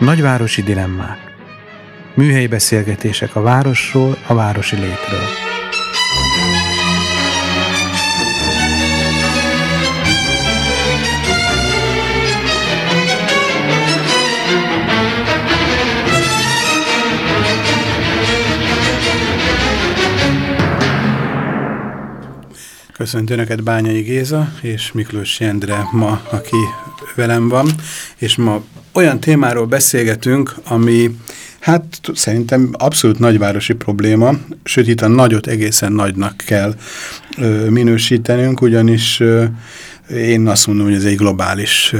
Nagyvárosi dilemmák. Műhelyi beszélgetések a városról, a városi létről. Köszöntöm Önöket Bányai Géza és Miklós Jendre ma, aki velem van, és ma olyan témáról beszélgetünk, ami hát szerintem abszolút nagyvárosi probléma, sőt itt a nagyot egészen nagynak kell ö, minősítenünk, ugyanis ö, én azt mondom, hogy ez egy globális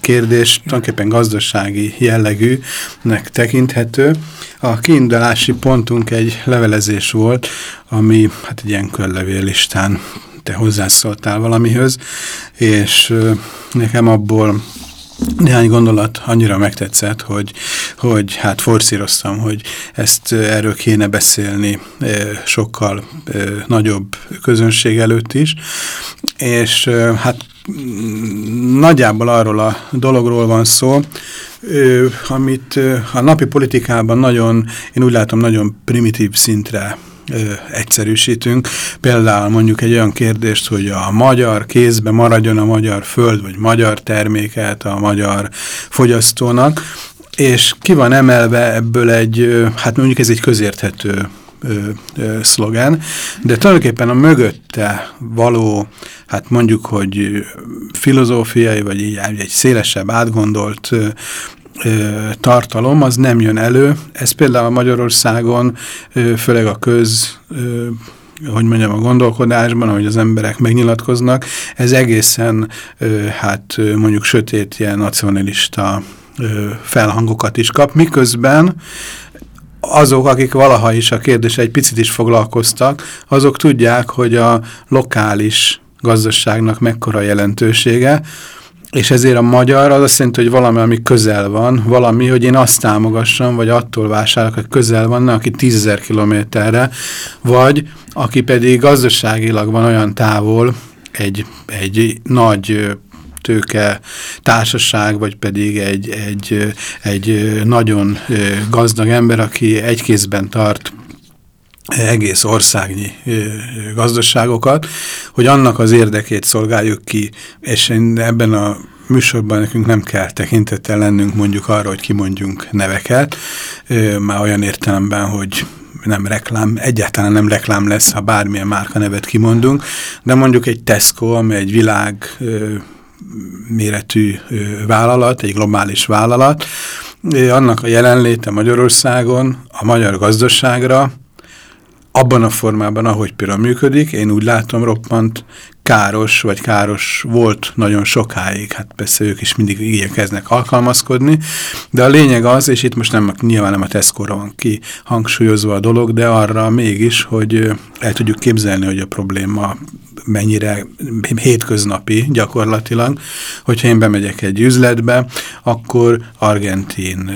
kérdés, tulajdonképpen gazdasági jellegűnek tekinthető. A kiindulási pontunk egy levelezés volt, ami hát egy ilyen körlevél listán te hozzászóltál valamihöz, és nekem abból néhány gondolat annyira megtetszett, hogy, hogy hát forszíroztam, hogy ezt erről kéne beszélni sokkal nagyobb közönség előtt is, és hát nagyjából arról a dologról van szó, amit a napi politikában nagyon, én úgy látom, nagyon primitív szintre ö, egyszerűsítünk. Például mondjuk egy olyan kérdést, hogy a magyar kézbe maradjon a magyar föld, vagy magyar terméket a magyar fogyasztónak, és ki van emelve ebből egy, hát mondjuk ez egy közérthető ö, ö, szlogen, de tulajdonképpen a mögötte való, hát mondjuk, hogy filozófiai, vagy így egy szélesebb, átgondolt tartalom, az nem jön elő. Ez például Magyarországon, főleg a köz hogy mondjam, a gondolkodásban, ahogy az emberek megnyilatkoznak, ez egészen, hát mondjuk sötét ilyen nacionalista felhangokat is kap, miközben azok, akik valaha is a kérdés egy picit is foglalkoztak, azok tudják, hogy a lokális gazdaságnak mekkora jelentősége, és ezért a magyar az azt jelenti, hogy valami, ami közel van, valami, hogy én azt támogassam, vagy attól vásárolok, hogy közel van, aki tízezer kilométerre, vagy aki pedig gazdaságilag van olyan távol, egy, egy nagy tőke társaság, vagy pedig egy, egy, egy nagyon gazdag ember, aki egy kézben tart egész országnyi gazdaságokat, hogy annak az érdekét szolgáljuk ki, és ebben a műsorban nekünk nem kell tekintettel lennünk mondjuk arra, hogy kimondjunk neveket, már olyan értelemben, hogy nem reklám, egyáltalán nem reklám lesz, ha bármilyen márka nevet kimondunk, de mondjuk egy Tesco, ami egy világ méretű vállalat, egy globális vállalat, annak a jelenléte Magyarországon a magyar gazdaságra abban a formában, ahogy például működik, én úgy látom roppant káros, vagy káros volt nagyon sokáig, hát persze ők is mindig igyekeznek alkalmazkodni, de a lényeg az, és itt most nem, nyilván nem a tesco van ki hangsúlyozva a dolog, de arra mégis, hogy el tudjuk képzelni, hogy a probléma mennyire hétköznapi gyakorlatilag, hogyha én bemegyek egy üzletbe, akkor argentin,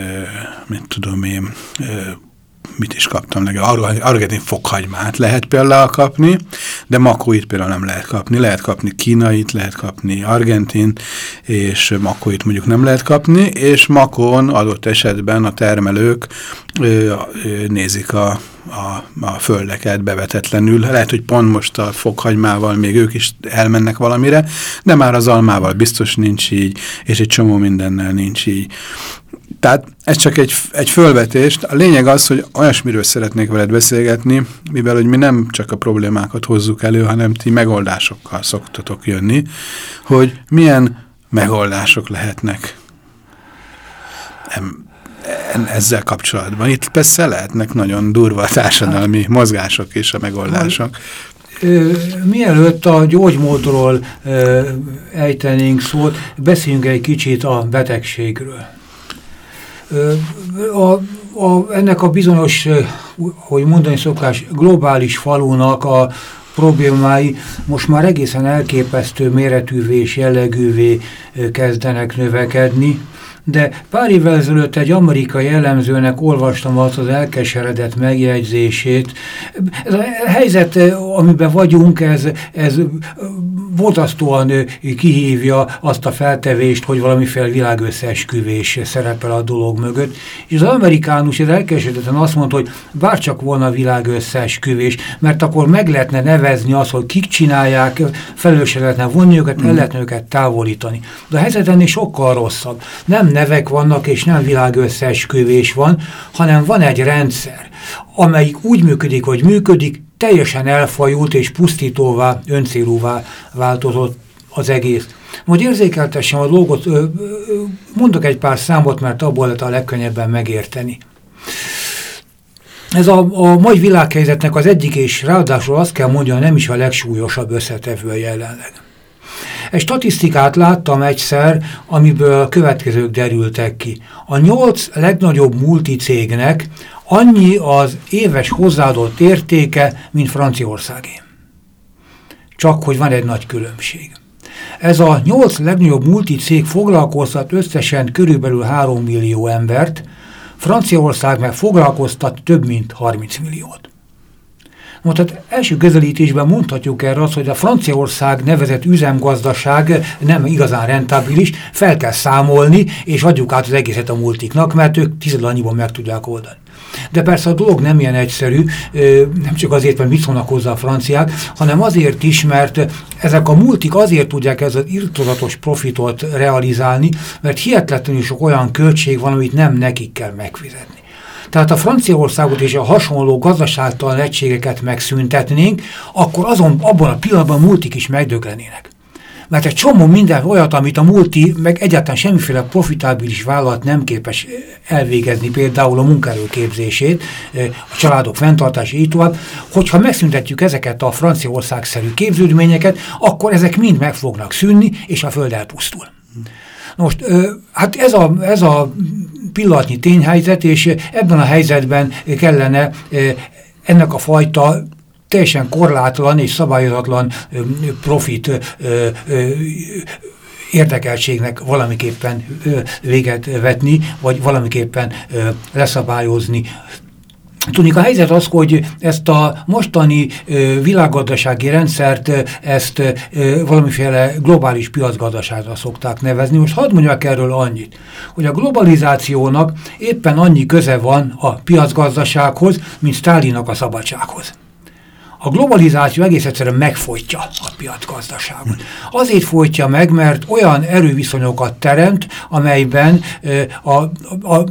mit tudom én, mit is kaptam legalább, argentin fokhagymát lehet például kapni, de makóit például nem lehet kapni. Lehet kapni kínait, lehet kapni argentin, és makóit mondjuk nem lehet kapni, és makón adott esetben a termelők ö, ö, nézik a, a, a földeket bevetetlenül. Lehet, hogy pont most a fokhagymával még ők is elmennek valamire, de már az almával biztos nincs így, és egy csomó mindennel nincs így. Tehát ez csak egy, egy fölvetést. A lényeg az, hogy olyasmiről szeretnék veled beszélgetni, mivel hogy mi nem csak a problémákat hozzuk elő, hanem ti megoldásokkal szoktatok jönni, hogy milyen megoldások lehetnek ezzel kapcsolatban. Itt persze lehetnek nagyon durva társadalmi mozgások és a megoldások. Mielőtt a gyógymódról ejtenénk szót, beszéljünk egy kicsit a betegségről. A, a, ennek a bizonyos, hogy mondani szokás, globális falunak a problémái most már egészen elképesztő méretűvé és jellegűvé kezdenek növekedni, de pár évvel ezelőtt egy amerikai elemzőnek olvastam azt az elkeseredett megjegyzését. Ez a helyzet, amiben vagyunk, ez, ez borzasztóan kihívja azt a feltevést, hogy valamiféle világösszeesküvés szerepel a dolog mögött. És az amerikánus ez elkeseredetten azt mondta, hogy bárcsak volna világösszeesküvés, mert akkor meg lehetne nevezni azt, hogy kik csinálják, felelősre lehetne vonni őket, el mm. lehetne őket távolítani. De a helyzet ennél sokkal rosszabb. Nem nevek vannak, és nem világösszeesküvés van, hanem van egy rendszer, amelyik úgy működik, hogy működik, teljesen elfajult és pusztítóvá, öncélúvá változott az egész. Hogy érzékeltessem a dolgot, mondok egy pár számot, mert abból lehet a legkönnyebben megérteni. Ez a, a mai világhelyzetnek az egyik, és ráadásul azt kell mondjam, nem is a legsúlyosabb összetevő jelenleg. Egy statisztikát láttam egyszer, amiből következők derültek ki. A nyolc legnagyobb multicégnek annyi az éves hozzáadott értéke, mint Franciaországé. Csak hogy van egy nagy különbség. Ez a nyolc legnagyobb multicég foglalkoztat összesen körülbelül 3 millió embert, Franciaország meg foglalkoztat több mint 30 milliót. No, tehát első közelítésben mondhatjuk erre azt, hogy a Franciaország nevezett üzemgazdaság nem igazán rentabilis, fel kell számolni, és adjuk át az egészet a multiknak, mert ők tized annyiban meg tudják oldani. De persze a dolog nem ilyen egyszerű, nem csak azért, mert mit szólnak hozzá a franciák, hanem azért is, mert ezek a multik azért tudják ez az irtozatos profitot realizálni, mert hihetetlenül sok olyan költség van, amit nem nekik kell megfizetni. Tehát a Franciaországot és a hasonló gazdaságtalan egységeket megszüntetnénk, akkor azon abban a pillanatban a multik is megdöglenének. Mert egy csomó minden olyat, amit a multi, meg egyáltalán semmiféle profitábilis vállalat nem képes elvégezni, például a munkaerőképzését, a családok fenntartása, így tovább, hogyha megszüntetjük ezeket a Franciaország-szerű képződményeket, akkor ezek mind meg fognak szűnni, és a föld elpusztul. Most, hát ez a, ez a pillanatnyi tényhelyzet, és ebben a helyzetben kellene ennek a fajta teljesen korlátlan és szabályozatlan profit érdekeltségnek valamiképpen véget vetni, vagy valamiképpen leszabályozni Tudjuk, a helyzet az, hogy ezt a mostani ö, világgazdasági rendszert, ezt ö, valamiféle globális piacgazdaságra szokták nevezni. Most hadd mondjak erről annyit, hogy a globalizációnak éppen annyi köze van a piacgazdasághoz, mint Stálinnak a szabadsághoz. A globalizáció egész egyszerűen megfolytja a piacgazdaságot. Azért folytja meg, mert olyan erőviszonyokat teremt, amelyben ö, a, a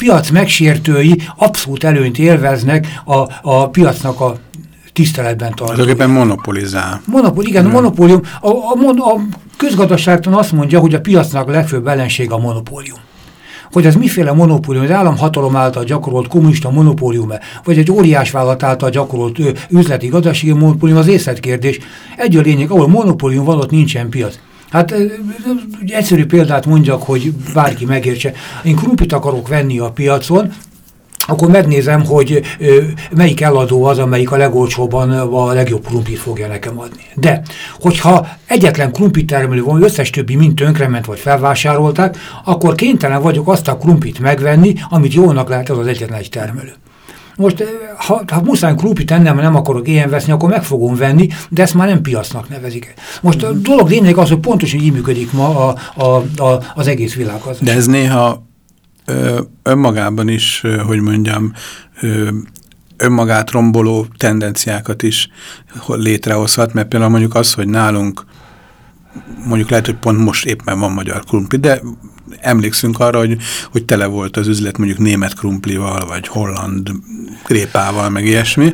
piac megsértői abszolút előnyt élveznek a, a piacnak a tiszteletben tartani. Tulajdonképpen monopolizál. Monopol, igen, a monopólium. A, a, a közgazdaságtan azt mondja, hogy a piacnak a legfőbb ellenség a monopólium. Hogy ez miféle monopólium, az államhatalom által gyakorolt kommunista monopólium -e, vagy egy óriás vállalat által gyakorolt ő, üzleti gazdasági monopólium, az észletkérdés. Egy a lényeg, ahol monopólium van, ott nincsen piac. Hát egy egyszerű példát mondjak, hogy bárki megértse. Én krumplit akarok venni a piacon, akkor megnézem, hogy melyik eladó az, amelyik a legolcsóban a legjobb krumplit fogja nekem adni. De, hogyha egyetlen krumplit termelő van, összes többi mind tönkrement vagy felvásárolták, akkor kénytelen vagyok azt a krumplit megvenni, amit jónak lehet az az egyetlen egy termelő. Most, ha, ha muszáj krúpit tennem, mert nem akarok ilyen veszni, akkor meg fogom venni, de ezt már nem piacnak nevezik. Most a dolog lényeg az, hogy pontosan így működik ma a, a, a, az egész világ. Az. De ez néha ö, önmagában is, hogy mondjam, ö, önmagát romboló tendenciákat is létrehozhat, mert például mondjuk az, hogy nálunk mondjuk lehet, hogy pont most éppen van magyar krumpli, de emlékszünk arra, hogy, hogy tele volt az üzlet mondjuk német krumplival, vagy holland grépával, meg ilyesmi.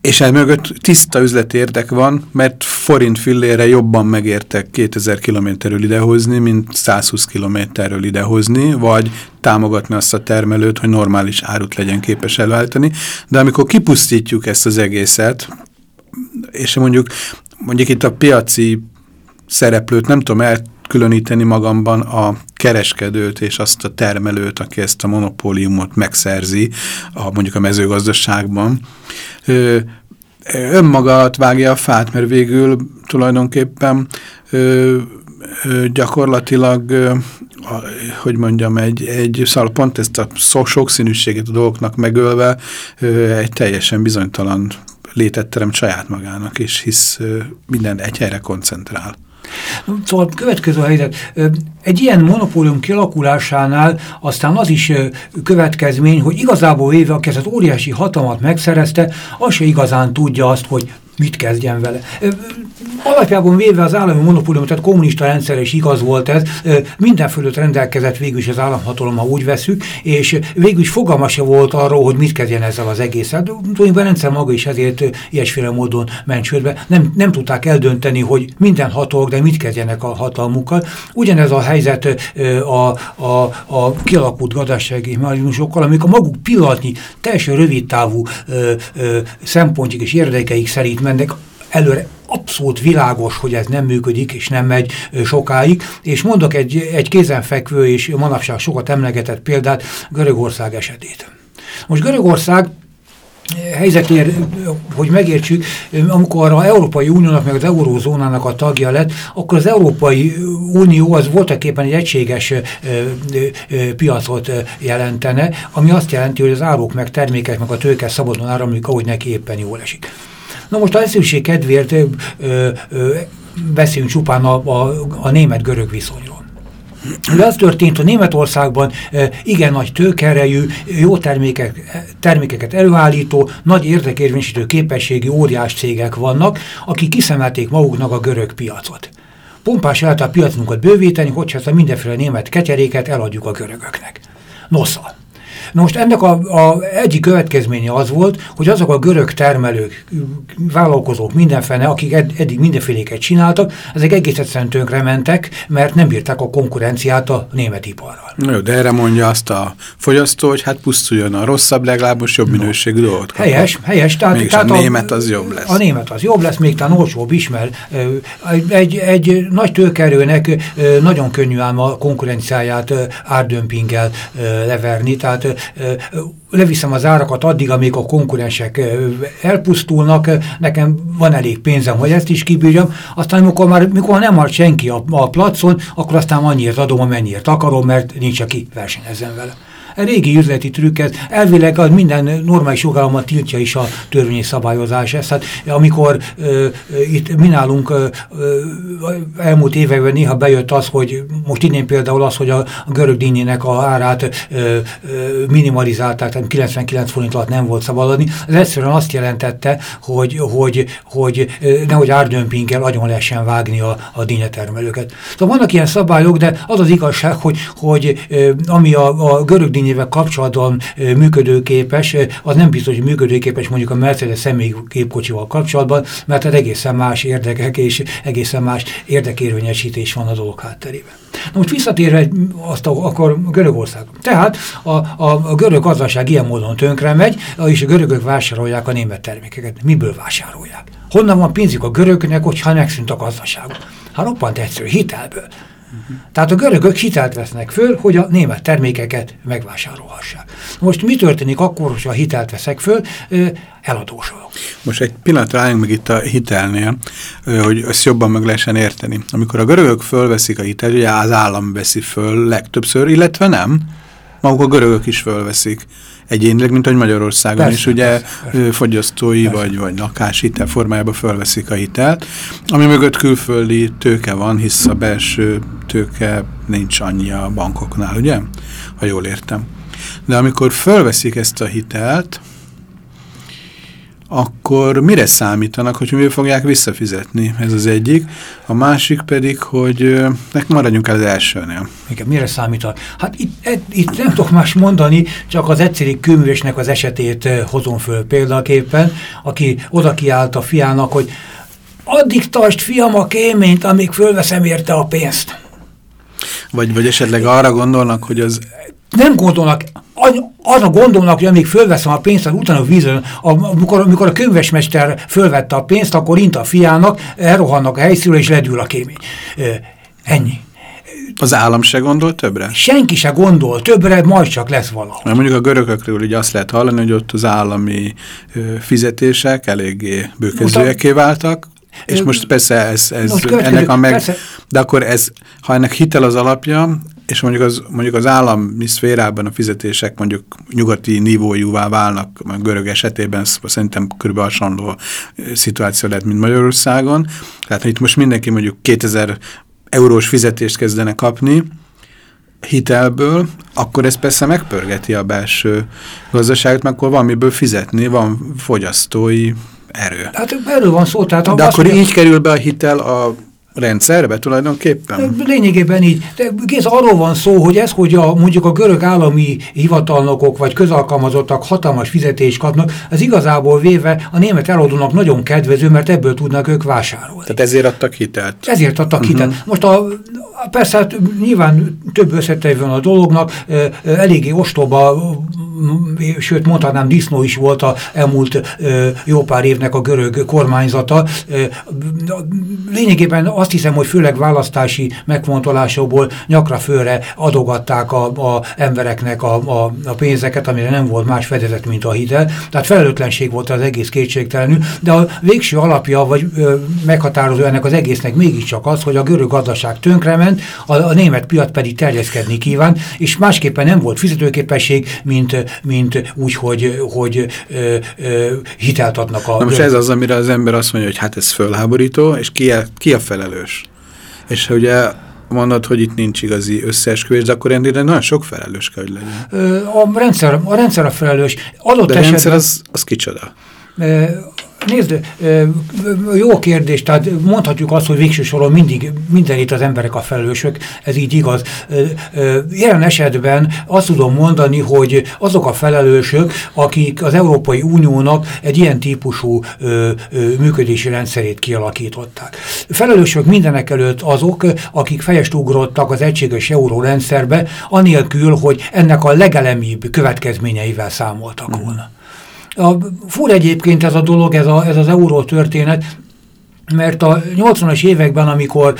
És el mögött tiszta üzleti érdek van, mert forint fillére jobban megértek 2000 kilométerről idehozni, mint 120 kilométerről idehozni, vagy támogatni azt a termelőt, hogy normális árut legyen képes elváltani. De amikor kipusztítjuk ezt az egészet, és mondjuk, mondjuk itt a piaci szereplőt nem tudom el különíteni magamban a kereskedőt és azt a termelőt, aki ezt a monopóliumot megszerzi, a, mondjuk a mezőgazdaságban, ö, önmagat vágja a fát, mert végül tulajdonképpen ö, ö, gyakorlatilag, ö, a, hogy mondjam, egy, egy szóval pont ezt a sokszínűséget a dolgoknak megölve ö, egy teljesen bizonytalan létet teremt saját magának, és hisz minden egy helyre koncentrál. Szóval következő helyzet, egy ilyen monopólium kialakulásánál aztán az is következmény, hogy igazából éve, aki ezt az óriási hatalmat megszerezte, az se igazán tudja azt, hogy mit kezdjen vele. Alapjában véve az állami monopólium, tehát kommunista rendszer is igaz volt ez, minden fölött rendelkezett végül is az államhatalom, ha úgy veszük, és végül is fogalma se volt arról, hogy mit kezdjen ezzel az egészet. Tulajdonképpen rendszer maga is ezért ilyesféle módon ment csődbe. Nem, nem tudták eldönteni, hogy minden hatalmak, de mit kezdjenek a hatalmukkal. Ugyanez a helyzet a, a, a kialakult gazdasági mechanizmusokkal, amik a maguk pillanatnyi, teljesen rövid távú ö, ö, szempontjuk és érdekeik szerint mennek előre abszolút világos, hogy ez nem működik, és nem megy sokáig, és mondok egy, egy kézenfekvő és manapság sokat emlegetett példát, Görögország esetét. Most Görögország helyzetér, hogy megértsük, amikor az Európai Uniónak meg az Eurózónának a tagja lett, akkor az Európai Unió az voltaképpen egy egységes piacot jelentene, ami azt jelenti, hogy az áruk meg termékek meg a tőke szabadon áramlik, ahogy neki éppen jól esik. Na most a egyszerűség kedvéért ö, ö, beszéljünk csupán a, a, a német-görög viszonyról. De az történt, hogy Németországban igen nagy tőkerejű, jó termékek, termékeket előállító, nagy érdekérvényesítő képességi óriás cégek vannak, akik kiszemelték maguknak a görög piacot. Pompás által a piacunkat bővíteni, hogyha ezt a mindenféle német ketyeréket eladjuk a görögöknek. Nosza. Na most ennek a, a egyik következménye az volt, hogy azok a görög termelők, vállalkozók mindenfene, akik ed, eddig mindenféléket csináltak, ezek egész egyszerűen tönkre mentek, mert nem bírták a konkurenciát a német iparral. Jó, de erre mondja azt a fogyasztó, hogy hát pusztuljon a rosszabb, legalább most jobb minőségű dolgot kapott. Helyes, helyes. Tehát, tehát a német az jobb lesz. A német az jobb lesz, még talán olcsóbb is, mert egy, egy nagy tőkerőnek nagyon könnyű ám a konkurenciáját árdömpinggel leverni, tehát leviszem az árakat addig, amíg a konkurensek elpusztulnak, nekem van elég pénzem, hogy ezt is kibírjam, aztán amikor már mikor nem maradt senki a, a placon, akkor aztán annyiért adom, amennyiért akarom, mert nincs, aki versenyezzen vele régi üzleti trükk, ez elvileg az minden normális jogállamban tiltja is a törvényi szabályozás ezt. Hát, amikor ö, itt mi nálunk ö, elmúlt években néha bejött az, hogy most innen például az, hogy a, a görög dinnyének a árát ö, ö, minimalizálták, tehát 99 forint alatt nem volt szabadni. Ez egyszerűen azt jelentette, hogy, hogy, hogy nehogy árdömpinggel agyon lehessen vágni a, a dinnyetermelőket. Szóval vannak ilyen szabályok, de az az igazság, hogy, hogy ami a, a görög dinnye néhány kapcsolatban működőképes, az nem biztos, hogy működőképes mondjuk a Mercedes személygépkocsival kapcsolatban, mert az egészen más érdekek és egészen más érdekérvényesítés van a dolog hátterében. Na most visszatérve azt a, akkor Görögország. Tehát a, a, görög gazdaság ilyen módon tönkre megy, és a görögök vásárolják a német termékeket. Miből vásárolják? Honnan van pénzük a görögnek, hogyha megszűnt a gazdaság? Hát roppant egyszerű, hitelből. Tehát a görögök hitelt vesznek föl, hogy a német termékeket megvásárolhassák. Most mi történik akkor, hogyha hitelt veszek föl? Eladósolok. Most egy pillanatra álljunk meg itt a hitelnél, hogy ezt jobban meg lehessen érteni. Amikor a görögök fölveszik a hitelt, ugye az állam veszi föl legtöbbször, illetve nem, maguk a görögök is fölveszik egyénileg, mint hogy Magyarországon persze, is ugye persze, fogyasztói persze. vagy, vagy lakáshitel formájában fölveszik a hitelt, ami mögött külföldi tőke van, hisz a belső tőke nincs annyi a bankoknál, ugye? Ha jól értem. De amikor fölveszik ezt a hitelt, akkor mire számítanak, hogy mi fogják visszafizetni? Ez az egyik. A másik pedig, hogy nek maradjunk el az elsőnél. Igen, mire számítanak? Hát itt, itt nem tudok más mondani, csak az egyszerű kőművesnek az esetét hozom föl példaképpen, aki oda kiállt a fiának, hogy addig tartsd fiam a kéményt, amíg fölveszem érte a pénzt. Vagy, vagy esetleg arra gondolnak, hogy az... Nem gondolnak, arra gondolnak, hogy amíg fölveszem a pénzt, az utána vízön, amikor, amikor a könyvesmester fölvette a pénzt, akkor int a fiának, elrohannak a helyszínről, és ledül a kémény. Ennyi. Az állam se gondol többre? Senki se gondol többre, majd csak lesz valahol. Mert mondjuk a görögökről ugye azt lehet hallani, hogy ott az állami ö, fizetések eléggé bőkezőeké váltak, és most persze ez, ez most ennek a meg, persze. de akkor ez, ha ennek hitel az alapja, és mondjuk az, mondjuk az állami szférában a fizetések mondjuk nyugati nívójúvá válnak, a görög esetében szerintem kb. hasonló szituáció lehet, mint Magyarországon. Tehát ha itt most mindenki mondjuk 2000 eurós fizetést kezdene kapni, hitelből, akkor ez persze megpörgeti a belső gazdaságot, mert akkor van miből fizetni, van fogyasztói erő. Hát erről van szó. Tehát De akkor így kerül be a hitel a rendszerbe tulajdonképpen? Lényegében így. De ez arról van szó, hogy ez, hogy a, mondjuk a görög állami hivatalnokok vagy közalkalmazottak hatalmas fizetést kapnak, az igazából véve a német eladónak nagyon kedvező, mert ebből tudnak ők vásárolni. Tehát ezért adtak hitelt? Ezért adtak uh mhm. -huh. hitelt. Most a, persze hát nyilván több összetei van a dolognak, eléggé ostoba sőt mondhatnám disznó is volt a elmúlt jó pár évnek a görög kormányzata. Lényegében azt hiszem, hogy főleg választási megfontolásokból nyakra főre adogatták a, a embereknek a, a, a pénzeket, amire nem volt más fedezet, mint a hitel. Tehát felelőtlenség volt az egész kétségtelenül, de a végső alapja, vagy ö, meghatározó ennek az egésznek mégiscsak az, hogy a görög gazdaság tönkrement, a, a német piac pedig terjeszkedni kíván, és másképpen nem volt fizetőképesség, mint mint úgy, hogy, hogy ö, ö, hitelt adnak a... Na most ez az, amire az ember azt mondja, hogy hát ez fölháborító, és ki a, ki a felelős? És ugye mondod, hogy itt nincs igazi összeesküvés, de akkor ennél nagyon sok felelős kell, hogy legyen. A rendszer a, rendszer a felelős. Adott de a rendszer az, az kicsoda? Nézd, jó kérdés, tehát mondhatjuk azt, hogy végső soron mindig mindenit az emberek a felelősök, ez így igaz. Jelen esetben azt tudom mondani, hogy azok a felelősök, akik az Európai Uniónak egy ilyen típusú működési rendszerét kialakították. Felelősök mindenek előtt azok, akik fejest ugrottak az egységes eurórendszerbe, anélkül, hogy ennek a legelemibb következményeivel számoltak volna. A, fur egyébként ez a dolog, ez, a, ez az euró történet, mert a 80-as években, amikor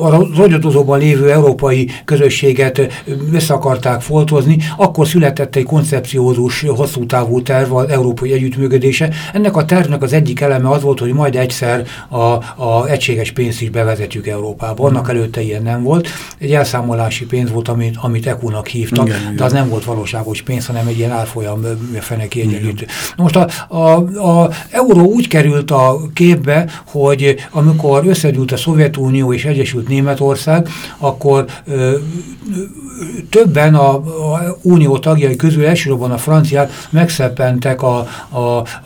a, rogyotozóban lévő európai közösséget össze akarták foltozni, akkor született egy koncepciózus, hosszú távú terv az európai együttműködése. Ennek a tervnek az egyik eleme az volt, hogy majd egyszer a, a egységes pénzt is bevezetjük Európába. Annak előtte ilyen nem volt. Egy elszámolási pénz volt, amit, amit ECU-nak hívtak, igen, de az nem volt valóságos pénz, hanem egy ilyen árfolyam feneki egyenlítő. Most a, a, a euró úgy került a képbe, hogy amikor összegyűlt a Szovjetunió és Egyesült Németország, akkor ö, többen a, a unió tagjai közül elsősorban a franciák megszeppentek a, a,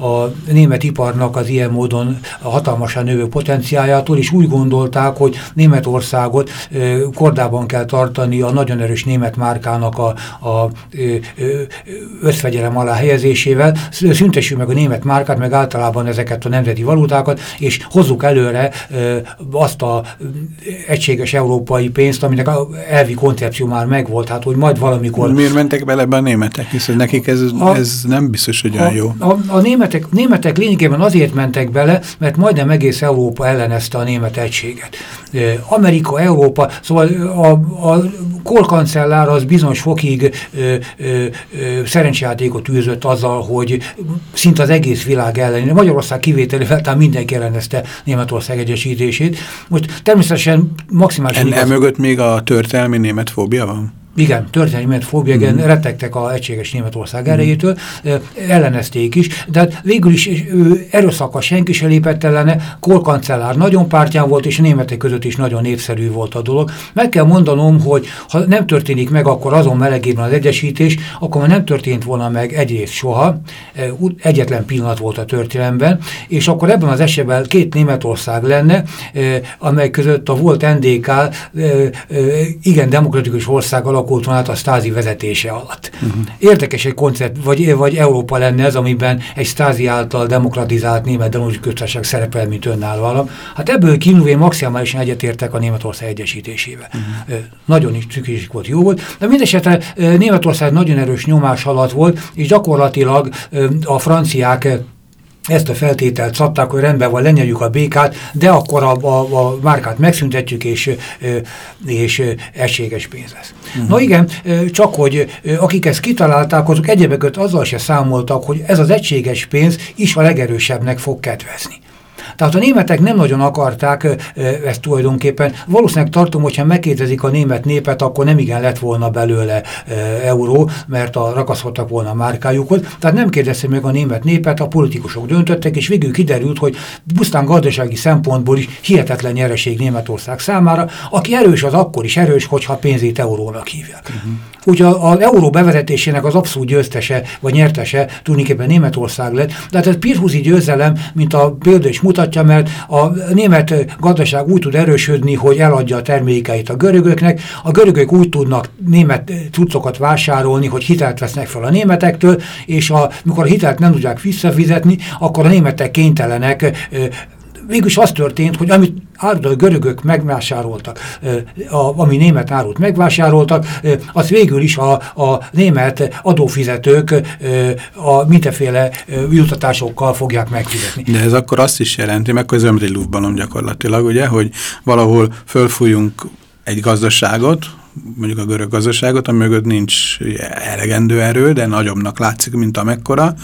a német iparnak az ilyen módon hatalmasan növő potenciájától, és úgy gondolták, hogy Németországot ö, kordában kell tartani a nagyon erős német márkának a, a ö, ö, összfegyelem alá helyezésével, szüntessük meg a német márkát, meg általában ezeket a nemzeti valutákat, és hozzuk előre azt a egységes európai pénzt, aminek a elvi koncepció már megvolt, hát hogy majd valamikor... Miért mentek bele be a németek? Hiszen nekik ez, a, ez nem biztos, hogy olyan jó. A, a németek, németek lényegében azért mentek bele, mert majdnem egész Európa ellenezte a német egységet. Amerika, Európa, szóval a, a korkancellár az bizonyos fokig ö, ö, ö, szerencsejátékot űzött azzal, hogy szinte az egész világ ellen, Magyarország kivételével, tehát mindenki ellenezte Németország egyesítését. Most természetesen maximálisan... En, mögött még a történelmi német fóbia van? Igen, történelmi fóbia, igen, mm. rettegtek a egységes Németország mm. erejétől, ellenezték is, de hát végül is erőszaka senki se lépett ellene, korkancellár nagyon pártján volt, és a németek között is nagyon népszerű volt a dolog. Meg kell mondanom, hogy ha nem történik meg akkor azon melegében az egyesítés, akkor már nem történt volna meg egyrészt soha, egyetlen pillanat volt a történelemben, és akkor ebben az esetben két Németország lenne, amely között a volt NDK igen demokratikus ország alakul alakult volna a stázi vezetése alatt. Uh -huh. Érdekes egy koncept, vagy, vagy Európa lenne ez, amiben egy stázi által demokratizált német demokratikus köztársaság szerepel, mint önálló állam. Hát ebből kínulvén maximálisan egyetértek a Németország egyesítésével. Uh -huh. Nagyon is szükséges volt, jó volt. De mindesetre Németország nagyon erős nyomás alatt volt, és gyakorlatilag a franciák ezt a feltételt szabták, hogy rendben van, lenyeljük a békát, de akkor a, a, a márkát megszüntetjük, és, és egységes pénz lesz. Uh mhm. -huh. Na igen, csak hogy akik ezt kitalálták, azok egyebeket azzal se számoltak, hogy ez az egységes pénz is a legerősebbnek fog kedvezni. Tehát a németek nem nagyon akarták ezt tulajdonképpen. Valószínűleg tartom, hogyha megkérdezik a német népet, akkor nem igen lett volna belőle euró, mert a ragaszkodtak volna a márkájukhoz. Tehát nem kérdezte meg a német népet, a politikusok döntöttek, és végül kiderült, hogy pusztán gazdasági szempontból is hihetetlen nyereség Németország számára. Aki erős, az akkor is erős, hogyha pénzét eurónak hívják. Uh -huh. Úgyhogy az euró bevezetésének az abszolút győztese, vagy nyertese tulajdonképpen Németország lett. De hát ez Pirhuzi győzelem, mint a példa is mutatja, mert a német gazdaság úgy tud erősödni, hogy eladja a termékeit a görögöknek. A görögök úgy tudnak német cuccokat vásárolni, hogy hitelt vesznek fel a németektől, és a, mikor a hitelt nem tudják visszafizetni, akkor a németek kénytelenek Végülis az történt, hogy amit árut a görögök megvásároltak, a, ami német árut megvásároltak, az végül is a, a német adófizetők a mindenféle jutatásokkal fogják megfizetni. De ez akkor azt is jelenti, meg közben egy lúfbalom gyakorlatilag, ugye, hogy valahol fölfújunk egy gazdaságot, mondjuk a görög gazdaságot, ami mögött nincs elegendő erő, de nagyobbnak látszik, mint amekkora,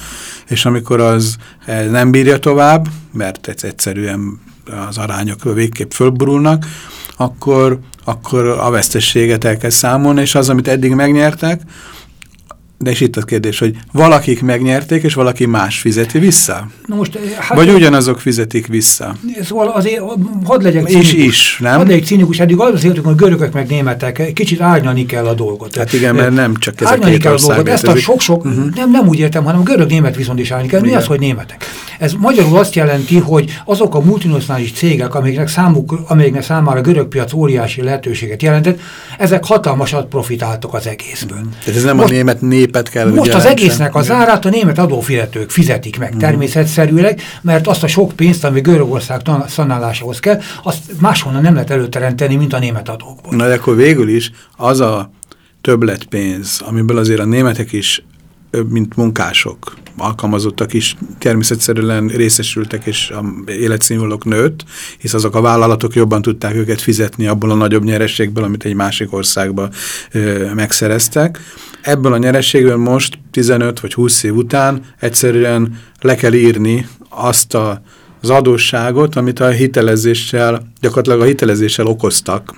és amikor az eh, nem bírja tovább, mert egyszerűen az arányok végképp fölburulnak, akkor, akkor a vesztességet el kell számolni, és az, amit eddig megnyertek, de és itt a kérdés, hogy valakik megnyerték, és valaki más fizeti vissza? Na most, eh, hát Vagy ugyanazok fizetik vissza? Szóval azért, hadd legyek cínikus. És is, nem? Hadd legyek cínikus, eddig az azért, hogy görögök meg németek, kicsit árnyani kell a dolgot. Hát igen, mert nem csak ez a kell a dolgot. Ezt a sok-sok, uh mhm. -huh. nem, nem úgy értem, hanem görög-német viszont is árnyani kell. Mi az, hogy németek? Ez magyarul azt jelenti, hogy azok a multinacionális cégek, amiknek, számuk, amiknek számára a görög piac óriási lehetőséget jelentett, ezek hatalmasat profitáltak az egészből. Tehát ez nem most, a német népet kell Most az egésznek az árát a német adófizetők fizetik meg hmm. természetszerűleg, mert azt a sok pénzt, ami Görögország szanálásához kell, azt máshonnan nem lehet előteremteni, mint a német adókból. Na de akkor végül is az a többletpénz, amiből azért a németek is mint munkások, alkalmazottak is természetszerűen részesültek, és a életszínvonalok nőtt, hisz azok a vállalatok jobban tudták őket fizetni abból a nagyobb nyerességből, amit egy másik országba ö, megszereztek. Ebből a nyerességből most 15 vagy 20 év után egyszerűen le kell írni azt a, az adósságot, amit a hitelezéssel, gyakorlatilag a hitelezéssel okoztak,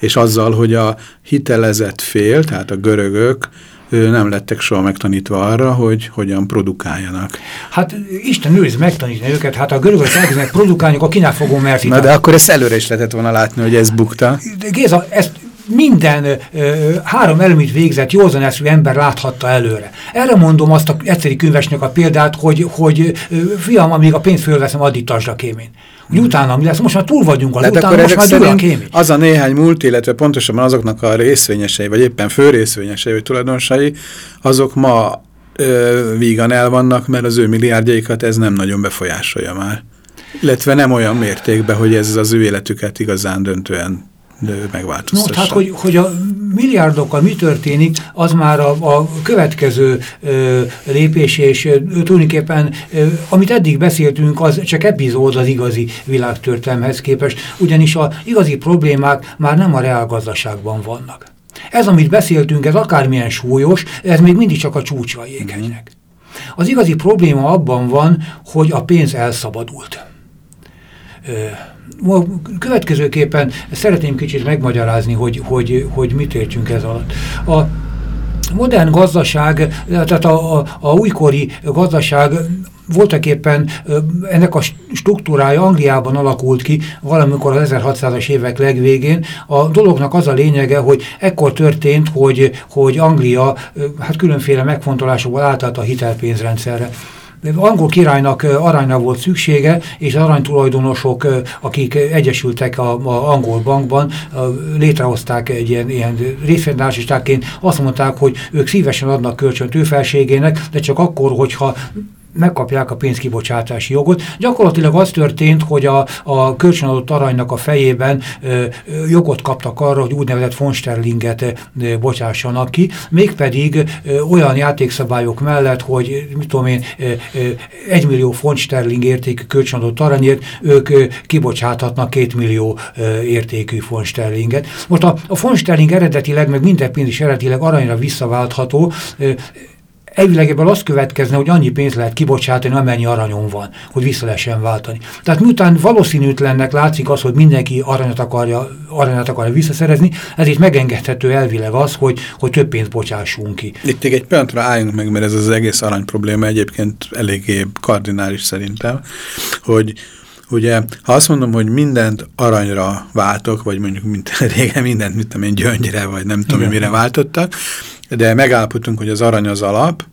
és azzal, hogy a hitelezett fél, tehát a görögök, nem lettek soha megtanítva arra, hogy hogyan produkáljanak. Hát Isten őriz megtanítani őket, hát a görögök elkezdenek produkálni, akkor kinek fogom mertítani. Na de akkor ezt előre is lehetett volna látni, hogy ez bukta. Géza, ezt minden ö, három elemit végzett józaneszű ember láthatta előre. Erre mondom azt a egyszerű könyvesnek a példát, hogy, hogy ö, fiam, amíg a pénzt fölveszem, addig tartsd a kémén. Hogy utána mi lesz? Most már túl vagyunk az Lehet utána, most már dől a kémény. Az a néhány múlt, illetve pontosabban azoknak a részvényesei, vagy éppen főrészvényesei, vagy tulajdonosai, azok ma ö, vígan el vannak, mert az ő milliárdjaikat ez nem nagyon befolyásolja már. Illetve nem olyan mértékben, hogy ez az ő életüket igazán döntően megváltoztassa. No, hát, hogy, hogy a milliárdokkal mi történik, az már a, a következő ö, lépés, és ö, tulajdonképpen, ö, amit eddig beszéltünk, az csak epizód az igazi világtörténelmhez képest, ugyanis a igazi problémák már nem a reálgazdaságban vannak. Ez, amit beszéltünk, ez akármilyen súlyos, ez még mindig csak a csúcsa a jéghegynek. Az igazi probléma abban van, hogy a pénz elszabadult. Ö, következőképpen szeretném kicsit megmagyarázni, hogy, hogy, hogy mit értsünk ez alatt. A modern gazdaság, tehát a, a, a újkori gazdaság voltak éppen ennek a struktúrája Angliában alakult ki valamikor az 1600-as évek legvégén. A dolognak az a lényege, hogy ekkor történt, hogy, hogy Anglia hát különféle megfontolásokból átállt a hitelpénzrendszerre angol királynak aranyra volt szüksége, és az aranytulajdonosok, akik egyesültek a, a angol bankban, létrehozták egy ilyen, ilyen részvénytársaságként, azt mondták, hogy ők szívesen adnak kölcsönt ő de csak akkor, hogyha megkapják a pénzkibocsátási jogot. Gyakorlatilag az történt, hogy a, a kölcsönadott aranynak a fejében ö, jogot kaptak arra, hogy úgynevezett von Sterlinget ö, bocsássanak ki, mégpedig ö, olyan játékszabályok mellett, hogy mit tudom én, ö, ö, 1 millió von Sterling értékű kölcsönadott aranyért ők ö, kibocsáthatnak 2 millió értékű von Sterlinget. Most a, a von Sterling eredetileg, meg minden pénz is eredetileg aranyra visszaváltható, ö, elvileg ebből az következne, hogy annyi pénzt lehet kibocsátani, amennyi aranyom van, hogy vissza lehessen váltani. Tehát miután valószínűtlennek látszik az, hogy mindenki aranyat akarja, aranyat akarja visszaszerezni, ezért megengedhető elvileg az, hogy, hogy több pénzt bocsássunk ki. Itt egy pillanatra álljunk meg, mert ez az egész arany probléma egyébként eléggé kardinális szerintem, hogy Ugye, ha azt mondom, hogy mindent aranyra váltok, vagy mondjuk mint régen mindent, mit tudom én, gyöngyre, vagy nem tudom, Igen. mire váltottak, de megállapodtunk, hogy az arany az alap,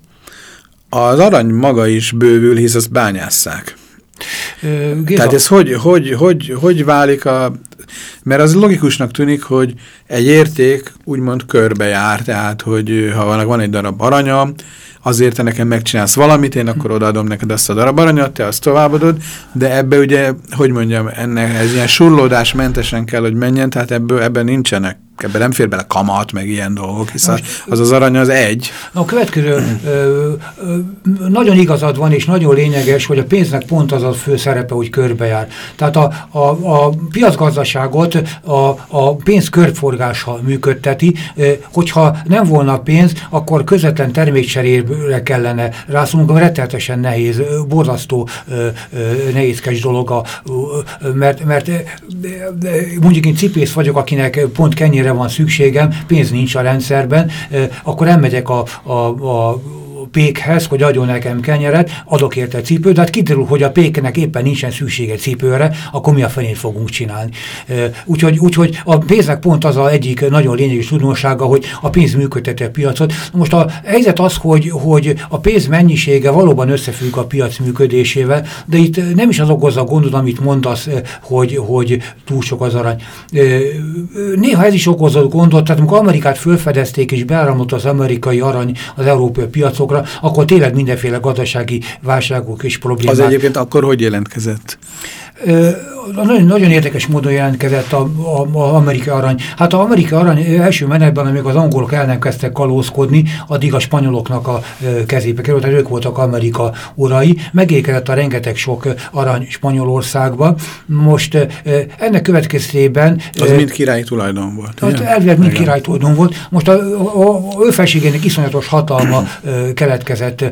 az arany maga is bővül, hisz azt bányásszák. Géza. Tehát ez hogy, hogy, hogy, hogy válik a... Mert az logikusnak tűnik, hogy egy érték úgymond körbejár, tehát hogy ha van, van egy darab aranya, azért te nekem megcsinálsz valamit, én akkor odaadom neked azt a darab aranyat, te azt továbbadod, de ebbe ugye, hogy mondjam, ennek ez ilyen surlódásmentesen kell, hogy menjen, tehát ebből ebben nincsenek ebben nem fér bele kamat, meg ilyen dolgok, hiszen az az arany az egy. A következő, ö, ö, nagyon igazad van, és nagyon lényeges, hogy a pénznek pont az a fő szerepe, hogy körbejár. Tehát a, a, a piacgazdaságot a, a pénz körforgása működteti, hogyha nem volna pénz, akkor közvetlen termékcserére kellene rászólnunk, ami rettenetesen nehéz, borzasztó nehézkes dolog, a, mert, mert mondjuk én cipész vagyok, akinek pont kenyére van szükségem, pénz nincs a rendszerben, akkor elmegyek a, a, a pékhez, hogy adjon nekem kenyeret, adok érte cipőt, de hát kiderül, hogy a péknek éppen nincsen szüksége cipőre, akkor mi a fenét fogunk csinálni. Úgyhogy, úgyhogy a pénznek pont az a egyik nagyon lényeges tudósága, hogy a pénz működteti a piacot. Most a helyzet az, hogy, hogy a pénz mennyisége valóban összefügg a piac működésével, de itt nem is az okozza a gondod, amit mondasz, hogy, hogy túl sok az arany. Néha ez is okozza gondot, tehát amikor Amerikát fölfedezték és beáramlott az amerikai arany az európai piacokra, akkor tényleg mindenféle gazdasági válságok és problémák. Az egyébként akkor hogy jelentkezett? Nagyon, nagyon érdekes módon jelentkezett a, a, a amerikai arany. Hát az amerikai arany első menetben, amikor az angolok el nem kezdtek kalózkodni, addig a spanyoloknak a kezébe került, tehát ők voltak Amerika urai. Megékezett a rengeteg sok arany Spanyolországba. Most ennek következtében... Az mind királyi tulajdon volt. Hát elvileg mind királyi tulajdon volt. Most a, a, a ő felségének iszonyatos hatalma keletkezett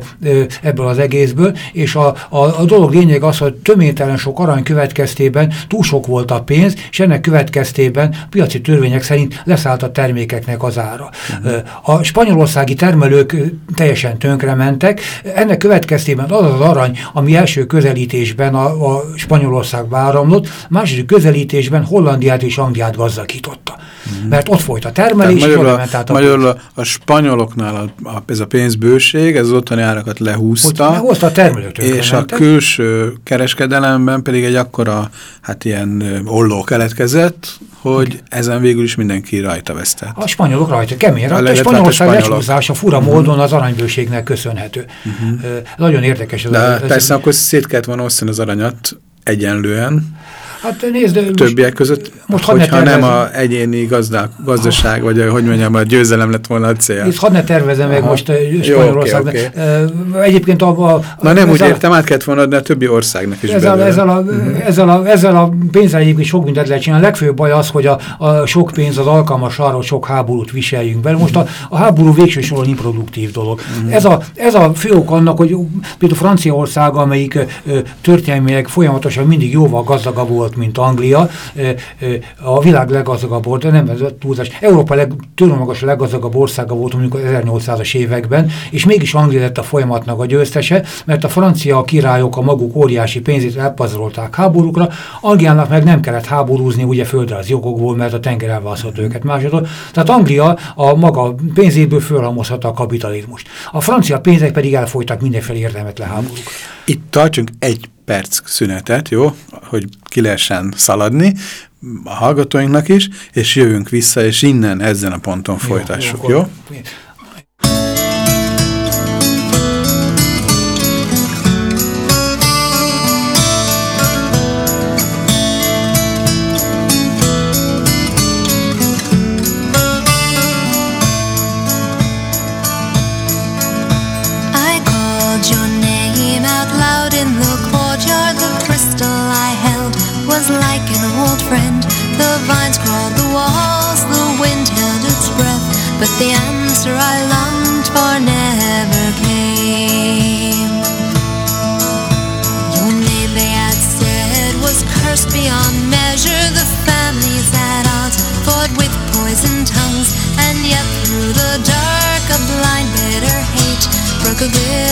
ebből az egészből, és a, a, a dolog lényeg az, hogy töménytelen sok arany következtében túl sok volt a pénz, és ennek következtében a piaci törvények szerint leszállt a termékeknek az ára. Uh mhm. -huh. A spanyolországi termelők teljesen tönkrementek, ennek következtében az az arany, ami első közelítésben a, a Spanyolországba áramlott, második közelítésben Hollandiát és Angliát gazdagította. Mhm. -huh. Mert ott folyt a termelés, magyarul a, a, magyarul a, a spanyoloknál a, a, ez a pénzbőség, ez az ottani árakat lehúzta, lehúzta a termelők és a külső kereskedelemben pedig egy akkora, hát ilyen olló keletkezett, hogy ezen végül is mindenki rajta vesztett. A spanyolok rajta, kemény rajta. A, a spanyolország lecsúszása fura uh mhm. -huh. módon az aranybőségnek köszönhető. Uh -huh. uh, nagyon érdekes. Ez De a, ez persze, akkor szét kellett volna osztani az aranyat egyenlően. Hát nézd, többiek között, most hogyha nem a egyéni gazdák, gazdaság, vagy hogy mondjam, a győzelem lett volna a cél. Itt hadd ne tervezem meg most Spanyolországban. Okay, okay. Egyébként a, a... Na nem úgy a, értem, át kellett volna adni a többi országnak is ezzel, ezzel, a, uh mhm. -huh. ezzel, a, ezzel a pénzzel egyébként sok mindent lehet csinálni. A legfőbb baj az, hogy a, a sok pénz az alkalmas arra, hogy sok háborút viseljünk be. Most a, a háború végső soron improduktív dolog. Uh mhm. -huh. ez, a, ez a fő ok annak, hogy például Franciaország, amelyik történelmileg folyamatosan mindig jóval gazdagabb volt, mint Anglia, a világ leggazdagabb ország, nem ez a túlzás, Európa leg, magas leggazdagabb országa volt mondjuk az 1800-as években, és mégis Anglia lett a folyamatnak a győztese, mert a francia királyok a maguk óriási pénzét elpazarolták háborúkra, Angliának meg nem kellett háborúzni ugye az jogokból, mert a tenger elválaszott őket másodor. Tehát Anglia a maga pénzéből fölhalmozhatta a kapitalizmust. A francia pénzek pedig elfolytak mindenféle érdemetlen háborúkra. Itt tartsunk egy perc szünetet, jó? Hogy ki lehessen szaladni a hallgatóinknak is, és jövünk vissza, és innen ezen a ponton jó, folytassuk, jó? jó? The answer I longed for never came. Your name they had said was cursed beyond measure. The families at odds fought with poison tongues, and yet through the dark a blind bitter hate broke a glittering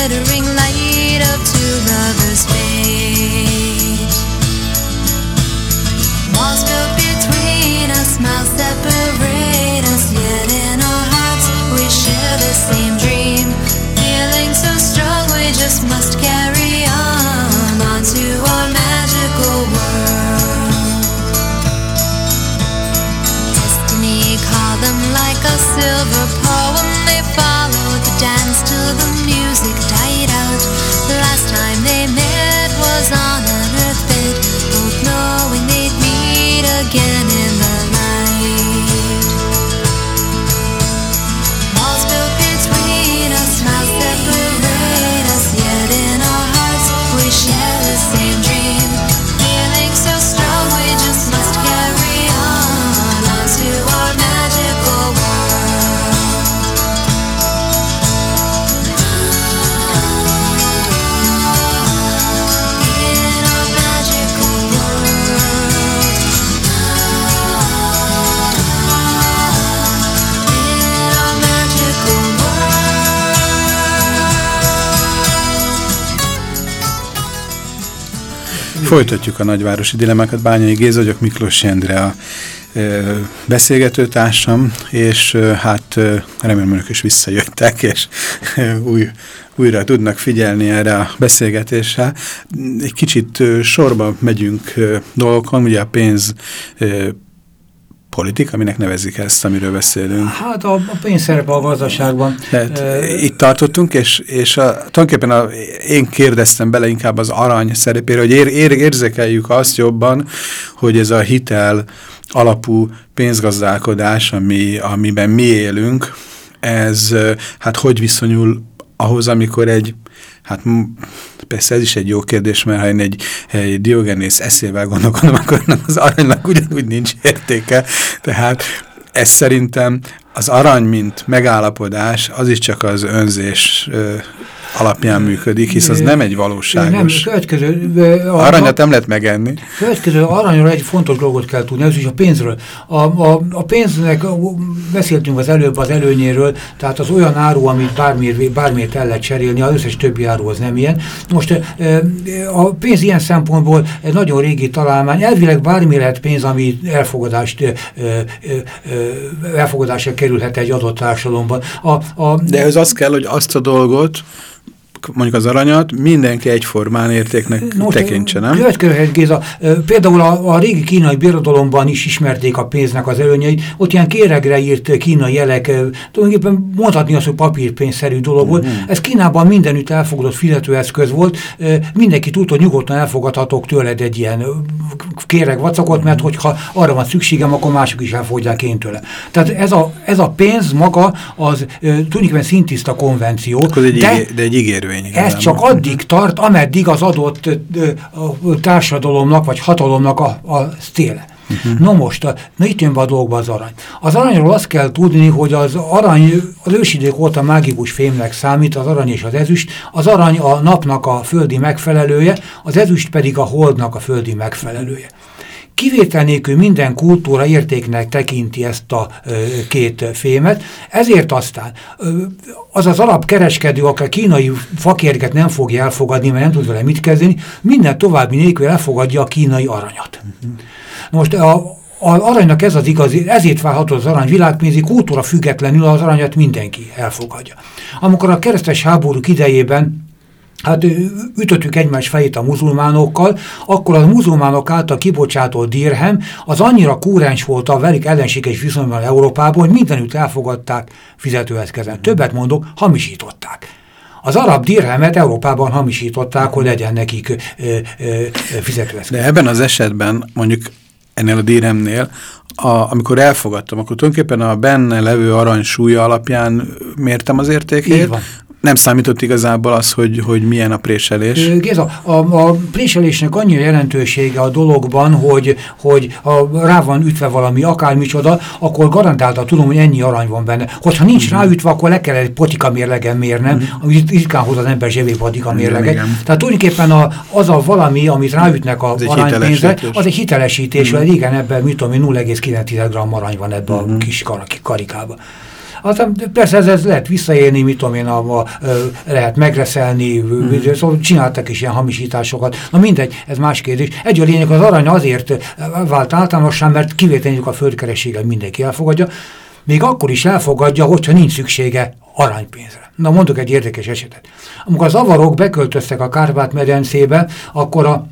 Folytatjuk a nagyvárosi dilemákat. Bányai Géza vagyok, Miklós Jendre a ö, beszélgetőtársam, és hát remélem önök is visszajöttek, és új, újra tudnak figyelni erre a beszélgetésre. Egy kicsit sorba megyünk dolgokon, ugye a pénz politika, aminek nevezik ezt, amiről beszélünk. Hát a, a pénz szerepe a gazdaságban. Tehát Ö, itt tartottunk, és, és a, tulajdonképpen a, én kérdeztem bele inkább az arany szerepére, hogy ér, ér, érzékeljük azt jobban, hogy ez a hitel alapú pénzgazdálkodás, ami, amiben mi élünk, ez hát hogy viszonyul ahhoz, amikor egy Hát persze ez is egy jó kérdés, mert ha én egy, egy Diogenész eszével gondolkodom, akkor annak az aranynak ugyanúgy nincs értéke. Tehát ez szerintem az arany, mint megállapodás, az is csak az önzés alapján működik, hisz az nem egy nem, valóságos. következő, ö, a, Aranyat nem lehet megenni. Következő aranyról egy fontos dolgot kell tudni, ez is a pénzről. A, a, a pénznek, beszéltünk az előbb az előnyéről, tehát az olyan áru, amit bármiért, bármiért el lehet cserélni, az összes többi áru az nem ilyen. Most a pénz ilyen szempontból egy nagyon régi találmány, elvileg bármi lehet pénz, ami elfogadást, elfogadásra kerülhet egy adott társadalomban. A, a, De ez az kell, hogy azt a dolgot, mondjuk az aranyat, mindenki egyformán értéknek Most, tekintse, nem? Következő, Géza, például a, a régi kínai birodalomban is ismerték a pénznek az előnyeit, ott ilyen kéregre írt kínai jelek, tulajdonképpen mondhatni azt, hogy papírpénzszerű dolog volt. Mhm. Ez Kínában mindenütt elfogadott fizetőeszköz volt, mindenki tudta, hogy nyugodtan elfogadhatok tőled egy ilyen kéreg vacakot, Mhm. mert hogyha arra van szükségem, akkor mások is elfogadják én tőle. Tehát ez a, ez a pénz maga az tulajdonképpen szintiszta konvenció. Akkor egy, de, ígé, de egy ígérvény. ez igazából. csak addig tart, ameddig az adott társadalomnak vagy hatalomnak a, a széle. Uh-huh. No most, a- na itt jön be a dolgba az arany. Az aranyról azt kell tudni, hogy az arany az ősidők óta mágikus fémnek számít, az arany és az ezüst. Az arany a napnak a földi megfelelője, az ezüst pedig a holdnak a földi megfelelője. Kivétel nélkül minden kultúra értéknek tekinti ezt a ö, két fémet, ezért aztán ö, az az alapkereskedő, aki a kínai fakérget nem fogja elfogadni, mert nem tud vele mit kezdeni, minden további nélkül elfogadja a kínai aranyat. Most a, a aranynak ez az igazi, ezért válható az arany világpénzi, kultúra függetlenül az aranyat mindenki elfogadja. Amikor a keresztes háborúk idejében Hát ütöttük egymás fejét a muzulmánokkal, akkor a muzulmánok által kibocsátott dirhem az annyira kúrens volt a velük ellenséges viszonyban Európában, hogy mindenütt elfogadták fizetőeszkezen. Többet mondok, hamisították. Az arab dirhemet Európában hamisították, hogy legyen nekik ö, ö, fizetőeszköz. De ebben az esetben, mondjuk ennél a díremnél, a, amikor elfogadtam, akkor tulajdonképpen a benne levő arany súlya alapján mértem az értékét. Nem számított igazából az, hogy, hogy milyen a préselés? Géza, a, a préselésnek annyira jelentősége a dologban, hogy, hogy ha rá van ütve valami akármicsoda, akkor garantáltan tudom, hogy ennyi arany van benne. Hogyha nincs uh mhm. -huh. ráütve, akkor le kell egy potika mérlegen mérnem, uh mhm. -huh. amit ritkán hoz az ember zsebé patika mérleget. Igen, igen. Tehát tulajdonképpen a, az a valami, amit ráütnek a aranypénzre, az egy hitelesítés, uh mhm. -huh. igen, ebben mit tudom 0,9 g arany van ebben uh -huh. a kis kar karikában. Aztán persze ez, ez lehet visszaélni, mit tudom én, a, a, lehet megreszelni, mm. szóval csináltak is ilyen hamisításokat. Na mindegy, ez más kérdés. Egy a lényeg, az arany azért vált általánosan, mert kivételjük a földkerességgel mindenki elfogadja, még akkor is elfogadja, hogyha nincs szüksége aranypénzre. Na mondok egy érdekes esetet. Amikor az avarok beköltöztek a Kárpát-medencébe, akkor a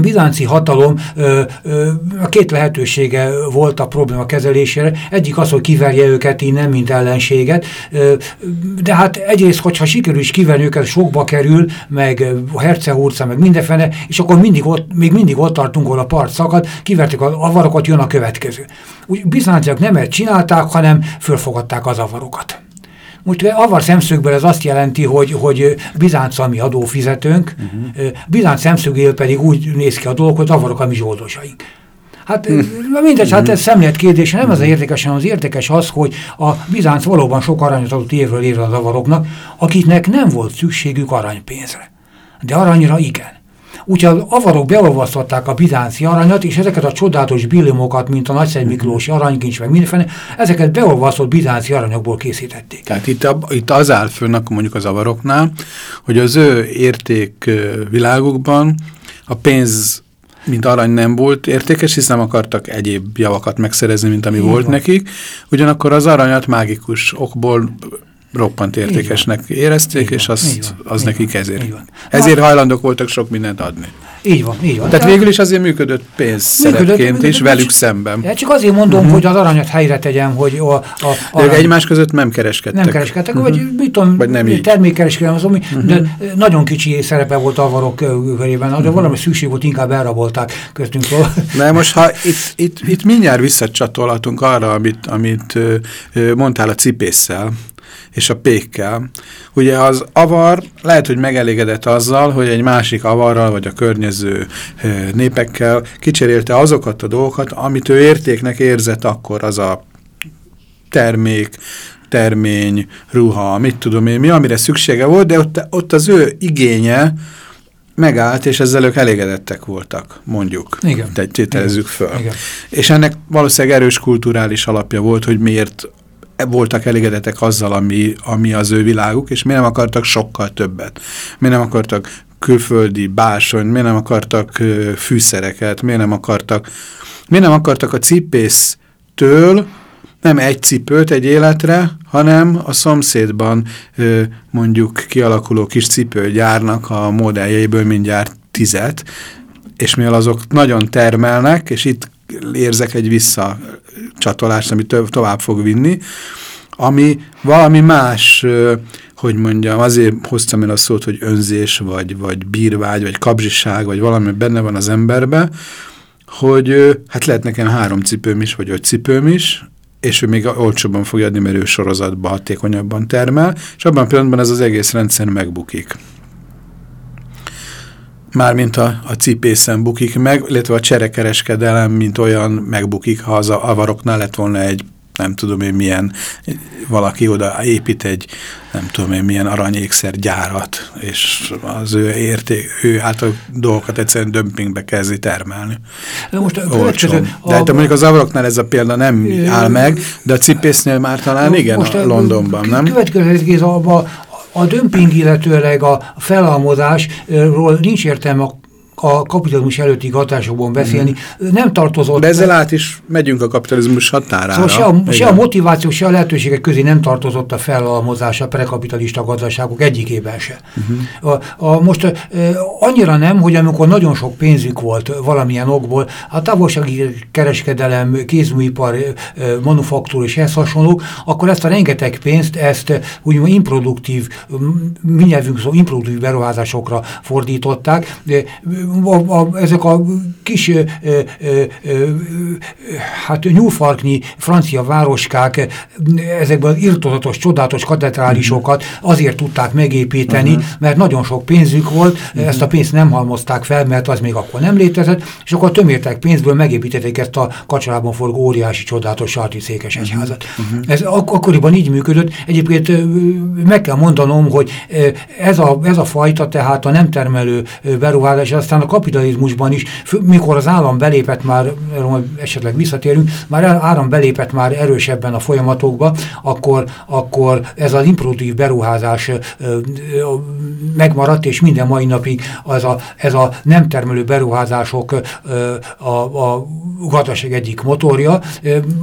bizánci hatalom ö, ö, a két lehetősége volt a probléma kezelésére. Egyik az, hogy kiverje őket innen, mint ellenséget, ö, de hát egyrészt, hogyha sikerül is kiverni őket, sokba kerül, meg a hercehurca, meg mindenfene, és akkor mindig ott, még mindig ott tartunk, ahol a part szakad, kiverték az avarokat, jön a következő. Úgy bizánciak nem ezt csinálták, hanem fölfogadták az avarokat. Most avar szemszögből ez azt jelenti, hogy, hogy Bizánc a mi adófizetőnk, uh mhm. -huh. Bizánc szemszögél pedig úgy néz ki a dolog, hogy avarok a mi zsoldosaink. Hát -huh. mindegy, hát ez szemlélet kérdése, nem az az érdekes, hanem az érdekes az, hogy a Bizánc valóban sok aranyat adott évről évre az avaroknak, akiknek nem volt szükségük aranypénzre. De aranyra igen. Úgyhogy az avarok beolvasztották a bizánci aranyat, és ezeket a csodálatos billimokat, mint a Nagyszegy Miklósi aranykincs, meg mindenféle, ezeket beolvasztott bizánci aranyokból készítették. Tehát itt, a, itt az áll fönn, akkor mondjuk az avaroknál, hogy az ő érték világukban a pénz mint arany nem volt értékes, hisz nem akartak egyéb javakat megszerezni, mint ami Így volt van. nekik. Ugyanakkor az aranyat mágikus okból roppant értékesnek érezték, és azt, van, az nekik ezért. Ezért hajlandók voltak sok mindent adni. Így van, így van. Tehát végül is azért működött pénzszerepként is velük szemben. Ja, csak azért mondom, uh mhm. -huh. hogy az aranyat helyre tegyem, hogy a, a arany... De egymás között nem kereskedtek. Nem kereskedtek, uh -huh. vagy mhm. mit tudom, vagy nem termékkereskedelem az, ami, uh -huh. de nagyon kicsi szerepe volt a avarok körében, de uh -huh. valami szükség volt, inkább elrabolták köztünk. De most, ha itt, itt, itt mindjárt visszacsatolhatunk arra, amit, amit mondtál a cipésszel, és a pékkel. Ugye az avar lehet, hogy megelégedett azzal, hogy egy másik avarral, vagy a környező népekkel kicserélte azokat a dolgokat, amit ő értéknek érzett akkor az a termék, termény, ruha, mit tudom én, mi, amire szüksége volt, de ott, ott az ő igénye megállt, és ezzel ők elégedettek voltak, mondjuk. Igen. Tételezzük föl. Igen. És ennek valószínűleg erős kulturális alapja volt, hogy miért voltak elégedetek azzal, ami, ami az ő világuk, és miért nem akartak sokkal többet. Miért nem akartak külföldi bársony, miért nem akartak fűszereket, miért nem akartak, miért nem akartak a cipésztől nem egy cipőt egy életre, hanem a szomszédban mondjuk kialakuló kis cipőgyárnak a modelljeiből mindjárt tizet, és mivel azok nagyon termelnek, és itt érzek egy visszacsatolást, ami to tovább fog vinni, ami valami más, hogy mondjam, azért hoztam el a szót, hogy önzés, vagy, vagy bírvágy, vagy kabzsiság, vagy valami benne van az emberbe, hogy hát lehet nekem három cipőm is, vagy öt cipőm is, és ő még olcsóbban fogja adni, mert ő sorozatban hatékonyabban termel, és abban a pillanatban ez az egész rendszer megbukik mármint a, a cipészen bukik meg, illetve a cserekereskedelem, mint olyan megbukik, ha az a avaroknál lett volna egy nem tudom én milyen, valaki oda épít egy, nem tudom én milyen aranyékszer gyárat, és az ő érték, ő által dolgokat egyszerűen dömpingbe kezdi termelni. De most a következő... De hát mondjuk az avaroknál ez a példa nem áll meg, de a cipésznél már talán igen, most a Londonban, nem? Következő, a, a dömping, illetőleg a felalmozásról nincs értelme a kapitalizmus előtti hatásokban beszélni, mm. nem tartozott... De ezzel át is megyünk a kapitalizmus határára. Szóval se a, se a motiváció, se a lehetőségek közé nem tartozott a felalmozás a prekapitalista gazdaságok egyikében se. Mhm. -huh. a, a, most e, annyira nem, hogy amikor nagyon sok pénzük volt valamilyen okból, a távolsági kereskedelem, kézműipar, manufaktúr és ehhez hasonlók, akkor ezt a rengeteg pénzt, ezt úgymond improduktív, mi nyelvünk szó, improduktív beruházásokra fordították, a, a, ezek a kis ö, ö, ö, hát nyúlfarknyi francia városkák ezekben az irtozatos, csodálatos katedrálisokat azért tudták megépíteni, uh -huh. mert nagyon sok pénzük volt, uh -huh. ezt a pénzt nem halmozták fel, mert az még akkor nem létezett, és akkor tömértek pénzből megépítették ezt a kacsalában forgó óriási csodálatos sarti székesegyházat. Uh -huh. Ez ak akkoriban így működött. Egyébként meg kell mondanom, hogy ez a, ez a fajta, tehát a nem termelő beruházás, aztán a kapitalizmusban is, mikor az állam belépett már, esetleg visszatérünk, már áram belépett már erősebben a folyamatokba, akkor, akkor ez az improduktív beruházás megmaradt, és minden mai napig az a, ez a nem termelő beruházások a, a gazdaság egyik motorja.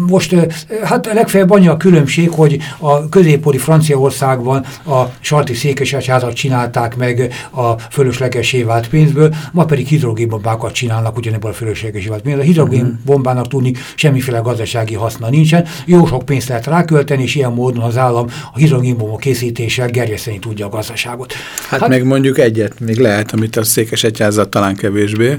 Most hát legfeljebb annyi a különbség, hogy a középkori Franciaországban a sarti székesegyházat csinálták meg a fölöslegesé vált pénzből, ma pedig hidrogénbombákat csinálnak ugyanebből a fölöslegesé vált pénzből. A hidrogénbombának tudni semmiféle gazdasági haszna nincsen, jó sok pénzt lehet rákölteni, és ilyen módon az állam a hidrogénbomba készítéssel gerjeszteni tudja a gazdaságot. Hát, hát meg mondjuk egyet még lehet, amit a székesegyházat talán kevésbé,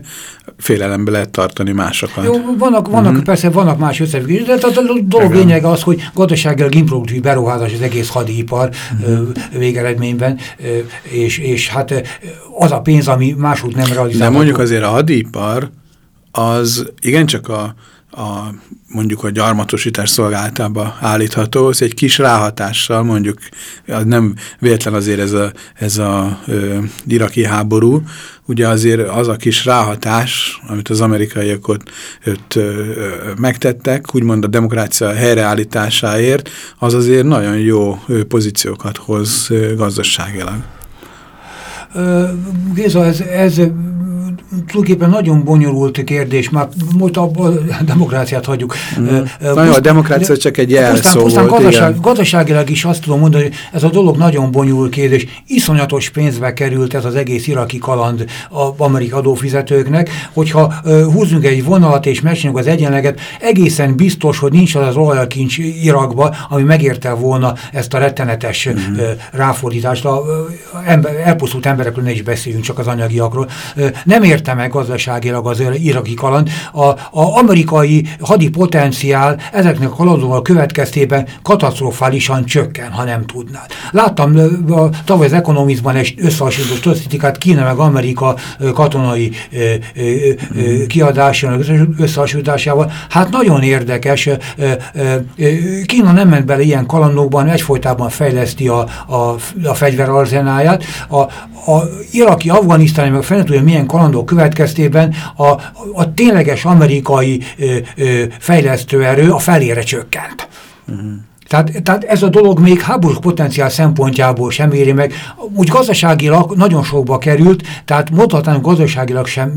félelembe lehet tartani másokat. Jó, vannak, vannak mhm. -huh. persze vannak más összefüggések, de a dolog lényege az, hogy gazdaságilag improduktív beruházás az egész hadipar mhm. -huh. végeredményben, és, és hát az a pénz, ami máshogy nem realizálható. De mondjuk azért a hadipar az igencsak a a, mondjuk a gyarmatosítás szolgáltába állítható, ez egy kis ráhatással, mondjuk az nem véletlen azért ez a, ez a ö, iraki háború, ugye azért az a kis ráhatás, amit az amerikaiak ott, ott ö, ö, megtettek, úgymond a demokrácia helyreállításáért, az azért nagyon jó ö, pozíciókat hoz ö, gazdaságilag. Géza, ez, ez tulajdonképpen nagyon bonyolult kérdés, már most a, a demokráciát hagyjuk. Mm. Na jó, a demokrácia csak egy jelszó volt. Gazdaság, gazdaságilag is azt tudom mondani, hogy ez a dolog nagyon bonyolult kérdés. Iszonyatos pénzbe került ez az egész iraki kaland az amerikai adófizetőknek, hogyha uh, húzunk egy vonalat és megcsináljuk az egyenleget, egészen biztos, hogy nincs az az olajkincs Irakba, ami megérte volna ezt a rettenetes mm. uh, ráfordítást. A, ember, elpusztult emberekről ne is beszéljünk, csak az anyagiakról. Nem ért érte meg gazdaságilag az iraki kaland. A, a amerikai hadi potenciál ezeknek a kalandóval következtében katasztrofálisan csökken, ha nem tudnád. Láttam a, tavaly az Economistban egy összehasonlító statisztikát Kína meg Amerika katonai kiadásának összehasonlításával. Hát nagyon érdekes. Kína nem ment bele ilyen kalandokban, egyfolytában fejleszti a, a, a fegyverarzenáját. A, a iraki, afganisztáni, meg fel tudja, milyen kalandok következtében a, a tényleges amerikai ö, ö, fejlesztőerő a felére csökkent. Uh. -huh. Tehát, tehát ez a dolog még háborús potenciál szempontjából sem éri meg. Úgy gazdaságilag nagyon sokba került, tehát mondhatnánk gazdaságilag sem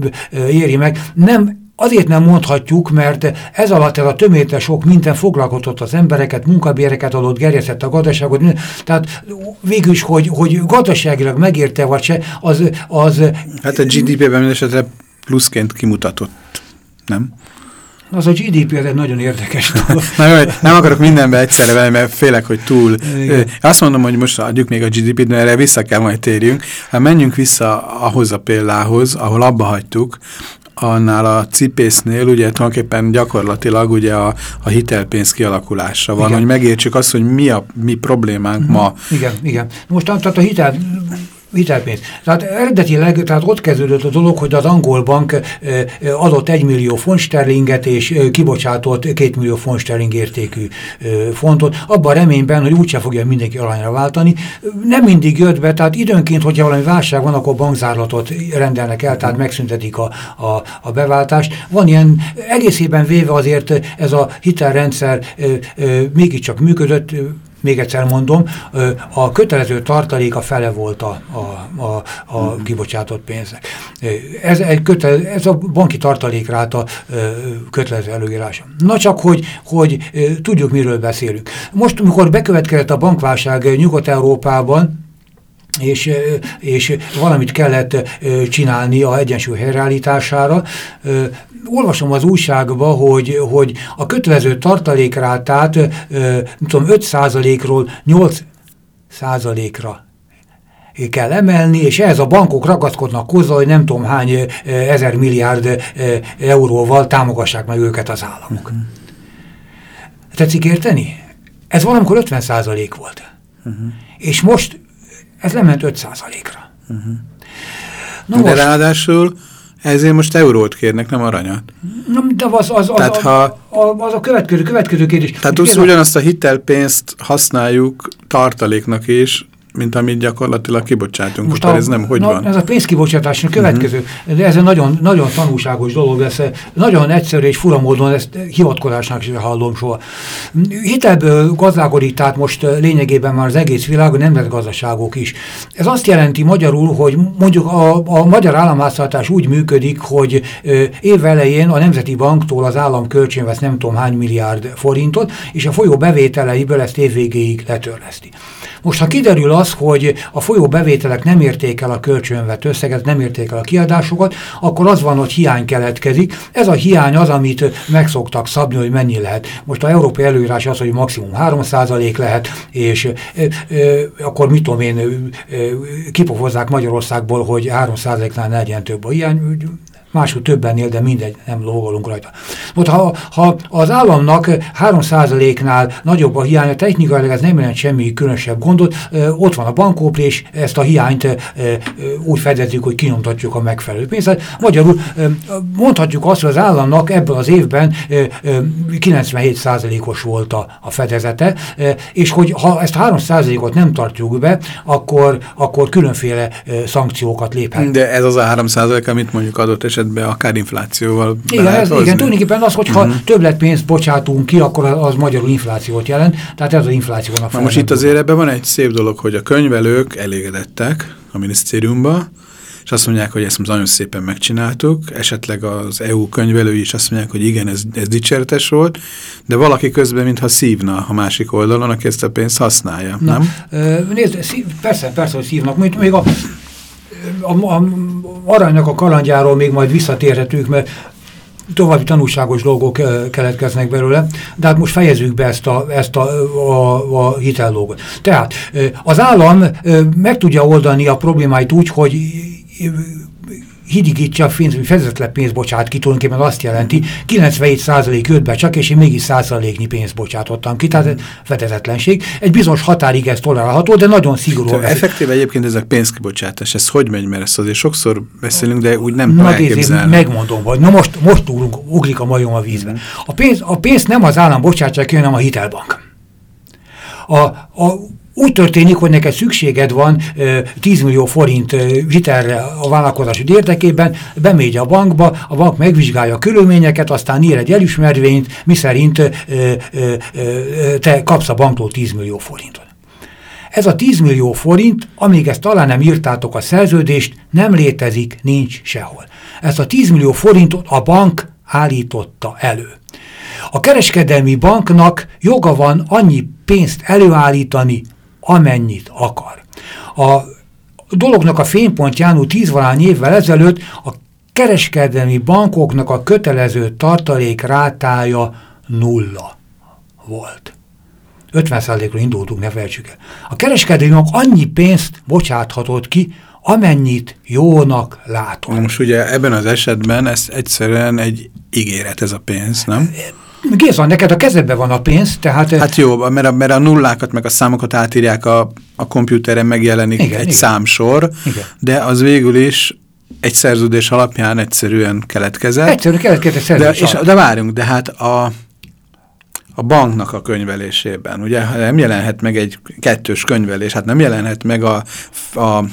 éri meg. Nem Azért nem mondhatjuk, mert ez alatt ez a töméte sok minden foglalkozott az embereket, munkabéreket adott, gerjesztett a gazdaságot, tehát végül is, hogy, hogy gazdaságilag megérte vagy se, az... az hát a GDP-ben esetre pluszként kimutatott, nem? Az a GDP az egy nagyon érdekes dolog. Na jó, nem akarok mindenbe egyszerre venni, mert félek, hogy túl. Igen. Azt mondom, hogy most adjuk még a GDP-t, de erre vissza kell majd térjünk. Hát menjünk vissza ahhoz a példához, ahol abba hagytuk, annál a cipésznél ugye tulajdonképpen gyakorlatilag ugye a, a hitelpénz kialakulása van, igen. hogy megértsük azt, hogy mi a mi problémánk mm -hmm. ma. Igen, igen. Most tehát a hitel hitelpénz. Tehát eredetileg tehát ott kezdődött a dolog, hogy az angol bank adott 1 millió font sterlinget, és kibocsátott 2 millió font értékű fontot, abban a reményben, hogy úgyse fogja mindenki aranyra váltani. Nem mindig jött be, tehát időnként, hogyha valami válság van, akkor bankzárlatot rendelnek el, tehát megszüntetik a, a, a beváltást. Van ilyen egészében véve azért ez a hitelrendszer mégiscsak működött, még egyszer mondom, a kötelező tartalék a fele volt a, a, a, a kibocsátott pénznek. Ez, egy kötelező, ez a banki tartalékráta kötelező előírása. Na csak, hogy, hogy tudjuk, miről beszélünk. Most, amikor bekövetkezett a bankválság Nyugat-Európában, és, és valamit kellett csinálni a egyensúly helyreállítására. Olvasom az újságba, hogy, hogy a kötelező tartalékrátát, nem tudom, 5%-ról 8%-ra kell emelni, és ehhez a bankok ragaszkodnak hozzá, hogy nem tudom hány ezer milliárd euróval támogassák meg őket az államok. Uh mhm. -huh. Tetszik érteni? Ez valamikor 50 százalék volt. Uh -huh. És most ez lement 5 százalékra. Uh -huh. De most, ráadásul ezért most eurót kérnek, nem aranyat. De az, az, az, tehát, ha, az, az a következő, következő kérdés. Tehát ugyanazt a hitelpénzt használjuk tartaléknak is, mint amit gyakorlatilag kibocsátunk, Most a, ez nem hogy na, van? Ez a pénzkibocsátás a következő, uh -huh. de ez egy nagyon, nagyon tanulságos dolog lesz, nagyon egyszerű és fura módon, ezt hivatkozásnak is hallom soha. Hitelből gazdálkodik, tehát most lényegében már az egész világ, a nemzetgazdaságok is. Ez azt jelenti magyarul, hogy mondjuk a, a magyar államháztartás úgy működik, hogy év elején a Nemzeti Banktól az állam kölcsön vesz nem tudom hány milliárd forintot, és a folyó bevételeiből ezt évvégéig letörleszti. Most ha kiderül az, hogy a folyó bevételek nem érték el a kölcsönvet összeget, nem érték el a kiadásokat, akkor az van, hogy hiány keletkezik. Ez a hiány az, amit meg szoktak szabni, hogy mennyi lehet. Most a európai előírás az, hogy maximum 3% lehet, és e, e, akkor mit tudom én, e, kipofozzák Magyarországból, hogy 3%-nál ne legyen több a hiány, máshol többennél, de mindegy, nem lógolunk rajta. Most ha, ha az államnak 3%-nál nagyobb a hiánya, technikailag ez nem jelent semmi különösebb gondot, ott van a bankópri, és ezt a hiányt úgy fedezzük, hogy kinyomtatjuk a megfelelő pénzt. Magyarul mondhatjuk azt, hogy az államnak ebből az évben 97%-os volt a, a fedezete, és hogy ha ezt 3%-ot nem tartjuk be, akkor, akkor különféle szankciókat léphet. De ez az a 3%, amit mondjuk adott esetben esetben akár inflációval Igen, ez, igen tulajdonképpen az, hogyha uh mhm. -huh. többletpénzt bocsátunk ki, akkor az magyarul inflációt jelent, tehát ez az inflációnak Na most itt azért ebben van egy szép dolog, hogy a könyvelők elégedettek a minisztériumban, és azt mondják, hogy ezt nagyon szépen megcsináltuk, esetleg az EU könyvelői is azt mondják, hogy igen, ez, ez dicséretes volt, de valaki közben mintha szívna a másik oldalon, aki ezt a pénzt használja, Na, nem? Nézd, szív, persze, persze, hogy szívnak, még, még a a, a aranynak a kalandjáról még majd visszatérhetünk, mert további tanulságos dolgok keletkeznek belőle, de hát most fejezzük be ezt a, ezt a, a, a hitellógot. Tehát az állam meg tudja oldani a problémáit úgy, hogy hidigítja a pénz, hogy fedezetlen pénzt bocsát ki, tulajdonképpen azt jelenti, 97% jött be csak, és én mégis százaléknyi pénzt bocsátottam ki, tehát fedezetlenség. Egy bizonyos határig ez tolerálható, de nagyon szigorú. Effektíve egyébként ez a pénzkibocsátás, ez hogy megy, mert ezt azért sokszor beszélünk, de úgy nem Na, elképzelni. Megmondom, hogy na most, most ugrunk, ugrik a majom a vízben. A pénz, a pénz nem az állam bocsátja ki, hanem a hitelbank. A, a úgy történik, hogy neked szükséged van 10 millió forint hitelre a vállalkozási érdekében, bemegy a bankba, a bank megvizsgálja a körülményeket, aztán ír egy elismervényt, miszerint te kapsz a banktól 10 millió forintot. Ez a 10 millió forint, amíg ezt talán nem írtátok a szerződést, nem létezik, nincs sehol. Ezt a 10 millió forintot a bank állította elő. A kereskedelmi banknak joga van annyi pénzt előállítani, amennyit akar. A dolognak a fénypontjánul tízvalány évvel ezelőtt a kereskedelmi bankoknak a kötelező tartalék rátája nulla volt. 50%-ról indultunk, ne felejtsük el. A kereskedelmi bank annyi pénzt bocsáthatott ki, amennyit jónak látott. Most ugye ebben az esetben ez egyszerűen egy ígéret ez a pénz, nem? Géza, neked a kezedben van a pénz, tehát... Hát jó, mert a, mert a nullákat meg a számokat átírják a, a kompjúteren, megjelenik igen, egy igen. számsor, igen. de az végül is egy szerződés alapján egyszerűen keletkezett. Egyszerűen keletkezett szerződés de, és, de várjunk, de hát a, a banknak a könyvelésében, ugye nem jelenhet meg egy kettős könyvelés, hát nem jelenhet meg a, a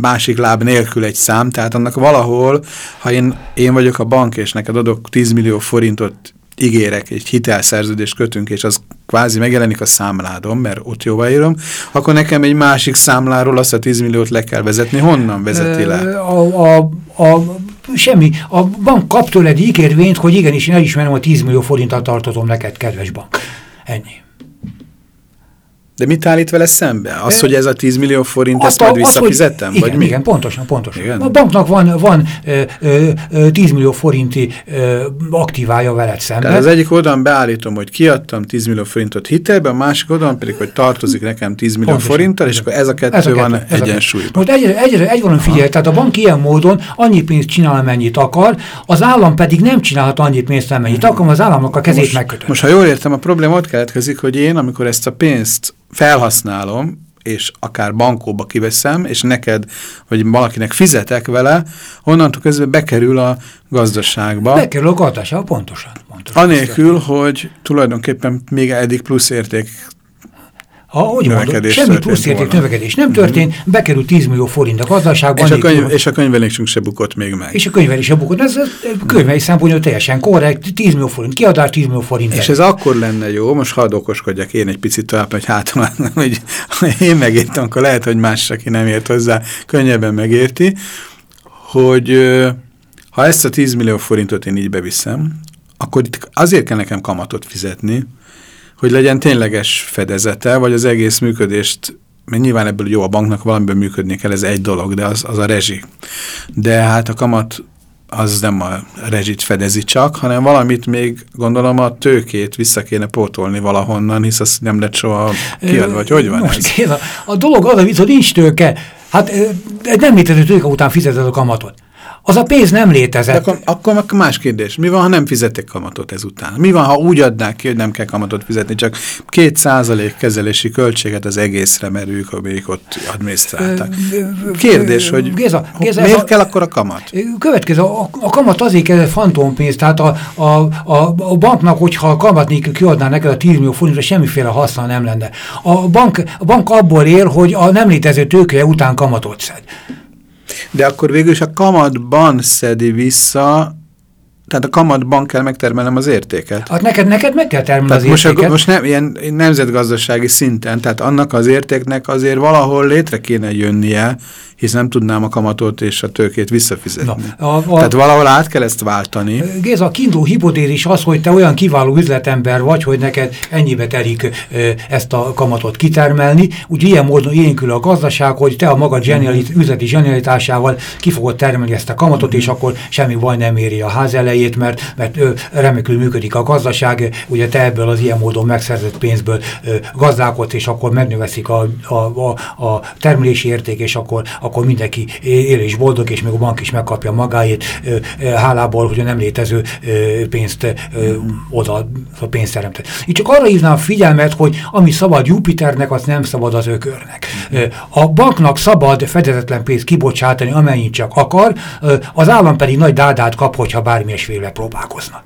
másik láb nélkül egy szám, tehát annak valahol, ha én, én vagyok a bank, és neked adok 10 millió forintot ígérek, egy hitelszerződést kötünk, és az kvázi megjelenik a számládon, mert ott jóváírom, akkor nekem egy másik számláról azt a 10 milliót le kell vezetni. Honnan vezeti le? A, a, a, semmi. A bank kap tőled ígérvényt, hogy igenis én elismerem, hogy 10 millió forinttal tartozom neked, kedves bank. Ennyi. De mit állít vele szembe? Az, hogy ez a 10 millió forint, ezt majd az, visszafizettem? Hogy, vagy igen, mi? igen, pontosan, pontosan. Igen? A banknak van, van ö, ö, ö, 10 millió forinti ö, aktívája veled szemben. Tehát az egyik oldalon beállítom, hogy kiadtam 10 millió forintot hitelbe, a másik oldalon pedig, hogy tartozik nekem 10 millió Pontosan. forinttal, és akkor ez a kettő, Ez a van kettő, ez a egyensúlyban. Most egyre, egyre, egy valami figyelj, tehát a bank ilyen módon annyi pénzt csinál, amennyit akar, az állam pedig nem csinálhat annyi pénzt, amennyit akar, az államnak a kezét megkötött. Most, ha jól értem, a probléma ott keletkezik, hogy én, amikor ezt a pénzt felhasználom, és akár bankóba kiveszem, és neked, vagy valakinek fizetek vele, onnantól közben bekerül a gazdaságba. Bekerül a gazdaság, pontosan. pontosan. Anélkül, hogy tulajdonképpen még eddig plusz érték Ha, hogy mondom, semmi történt plusz érték volna. növekedés nem történt, bekerül 10 millió forint a gazdaságban. és a, könyv, és a könyvelésünk se bukott még meg. és a könyvel is a bukott. Ez, ez könyvei szempontból teljesen korrekt, 10 millió forint kiadás, 10 millió forint. És ez akkor lenne jó, most hadd okoskodjak én egy picit tovább, hogy hát hogy én megértem, akkor lehet, hogy más, aki nem ért hozzá, könnyebben megérti, hogy ha ezt a 10 millió forintot én így beviszem, akkor itt azért kell nekem kamatot fizetni, hogy legyen tényleges fedezete, vagy az egész működést, mert nyilván ebből jó a banknak valamiből működni kell, ez egy dolog, de az, az a rezsi. De hát a kamat az nem a rezsit fedezi csak, hanem valamit még gondolom a tőkét vissza kéne pótolni valahonnan, hisz azt nem lett soha kiadva, vagy hogy van Most ez? kéne, a dolog az a hogy nincs tőke. Hát nem létező tőke után fizeted a kamatot. Az a pénz nem De létezett. akkor, akkor meg más kérdés. Mi van, ha nem fizetek kamatot ezután? Mi van, ha úgy adnák ki, hogy nem kell kamatot fizetni, csak két százalék kezelési költséget az egészre merők, amelyik ott adminisztrálták? Kérdés, hogy Géza, Géza, miért a- kell akkor a kamat? Következő, a, a kamat azért kell fantompénz, tehát a, a, a, a banknak, hogyha a kamat nélkül kiadná neked a 10 millió forintra, semmiféle haszna nem lenne. A bank, a bank abból él, hogy a nem létező tőke után kamatot szed. De akkor végül is a kamatban szedi vissza, tehát a kamatban kell megtermelnem az értéket. Hát neked, neked meg kell termelni Tehát az most, értéket. akkor, most nem, ilyen nemzetgazdasági szinten, tehát annak az értéknek azért valahol létre kéne jönnie, hisz nem tudnám a kamatot és a tőkét visszafizetni. Na, a- a- Tehát valahol át kell ezt váltani. Géza, a kiinduló hipotézis az, hogy te olyan kiváló üzletember vagy, hogy neked ennyibe telik ezt a kamatot kitermelni. Úgy ilyen módon élénkül a gazdaság, hogy te a magad zsenialit, üzleti zsenialitásával ki fogod termelni ezt a kamatot, és akkor semmi baj nem éri a ház elejét, mert, mert remekül működik a gazdaság, ugye te ebből az ilyen módon megszerzett pénzből gazdálkodsz, és akkor megnöveszik a, a, a, a termelési érték, és akkor, akkor mindenki él és boldog, és még a bank is megkapja magáét, hálából, hogy a nem létező pénzt oda a pénzt teremtett. Így csak arra hívnám figyelmet, hogy ami szabad Jupiternek, az nem szabad az ökörnek. A banknak szabad fedezetlen pénzt kibocsátani, amennyit csak akar, az állam pedig nagy dádát kap, hogyha bármilyesféle próbálkozna.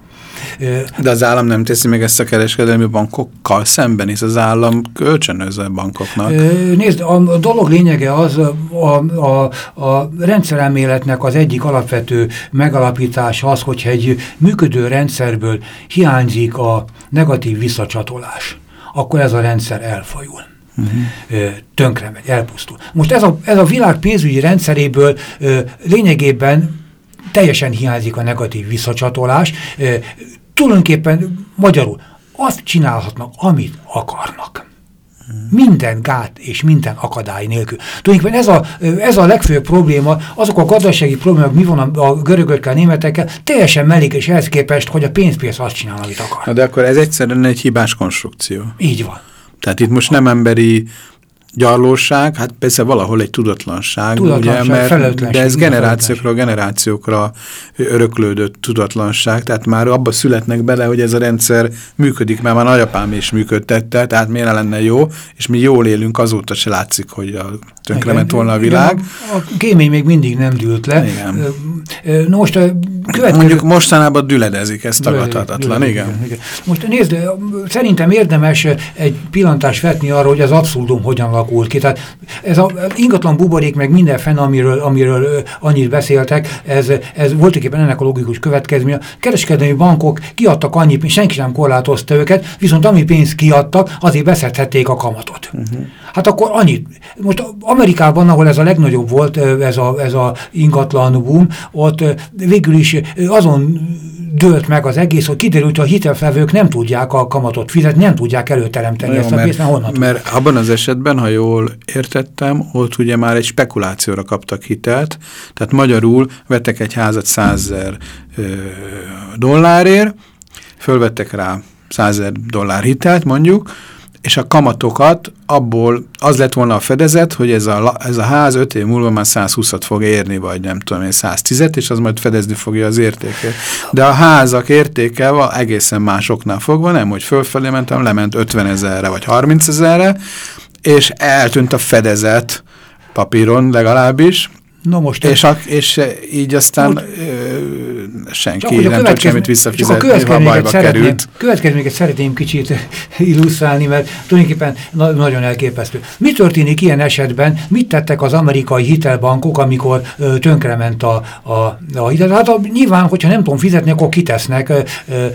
De az állam nem teszi meg ezt a kereskedelmi bankokkal szemben, hisz az állam kölcsönöz a bankoknak. Nézd, a dolog lényege az, a, a, a rendszerelméletnek az egyik alapvető megalapítása az, hogyha egy működő rendszerből hiányzik a negatív visszacsatolás, akkor ez a rendszer elfajul. Uh-huh. Tönkre megy, elpusztul. Most ez a, ez a világ pénzügyi rendszeréből ö, lényegében teljesen hiányzik a negatív visszacsatolás. Ö, tulajdonképpen magyarul azt csinálhatnak, amit akarnak. Minden gát és minden akadály nélkül. Tulajdonképpen ez a, ez a legfőbb probléma, azok a gazdasági problémák, mi van a, a görögökkel, németekkel, teljesen mellékes ehhez képest, hogy a pénzpiac azt csinál, amit akar. Na de akkor ez egyszerűen egy hibás konstrukció. Így van. Tehát itt most nem emberi gyarlóság, hát persze valahol egy tudatlanság, Tudatlanság, ugye, mert, de ez generációkra, generációkra öröklődött tudatlanság, tehát már abba születnek bele, hogy ez a rendszer működik, mert már nagyapám is működtette, tehát miért ne lenne jó, és mi jól élünk, azóta se látszik, hogy a tönkrement volna a világ. Igen, a kémény még mindig nem dűlt le. Igen. Na most a következő... Mondjuk mostanában düledezik, ez tagadhatatlan, gyűlölik, igen. igen. Most nézd, szerintem érdemes egy pillantást vetni arra, hogy az abszurdum hogyan alakult ki. Tehát ez az ingatlan buborék, meg minden fenn, amiről, amiről annyit beszéltek, ez, ez voltaképpen ennek a logikus következménye. A kereskedelmi bankok kiadtak annyi pénzt, senki nem korlátozta őket, viszont ami pénzt kiadtak, azért beszedhették a kamatot. Uh-huh. Hát akkor annyit. Most Amerikában, ahol ez a legnagyobb volt, ez a, ez a ingatlan boom, ott végül is azon dőlt meg az egész, hogy kiderült, hogy a hitelfelvők nem tudják a kamatot fizetni, nem tudják előteremteni ezt a pénzt, mert, honnan Mert abban az esetben, ha jól értettem, ott ugye már egy spekulációra kaptak hitelt, tehát magyarul vettek egy házat százezer dollárért, fölvettek rá százezer dollár hitelt mondjuk, és a kamatokat abból az lett volna a fedezet, hogy ez a, ez a ház 5 év múlva már 120-at fog érni, vagy nem tudom én 110-et, és az majd fedezni fogja az értéket. De a házak értéke egészen másoknál fogva, nem, hogy fölfelé mentem, lement 50 ezerre, vagy 30 ezerre, és eltűnt a fedezet papíron legalábbis, No most és, a, és így aztán most, senki nem tud semmit visszafizetni, ha bajba került. Következményeket szeretném kicsit illusztrálni, mert tulajdonképpen na, nagyon elképesztő. Mi történik ilyen esetben? Mit tettek az amerikai hitelbankok, amikor ö, tönkrement a, a, a hitel? Hát a, nyilván, hogyha nem tudom fizetni, akkor kitesznek ö, ö,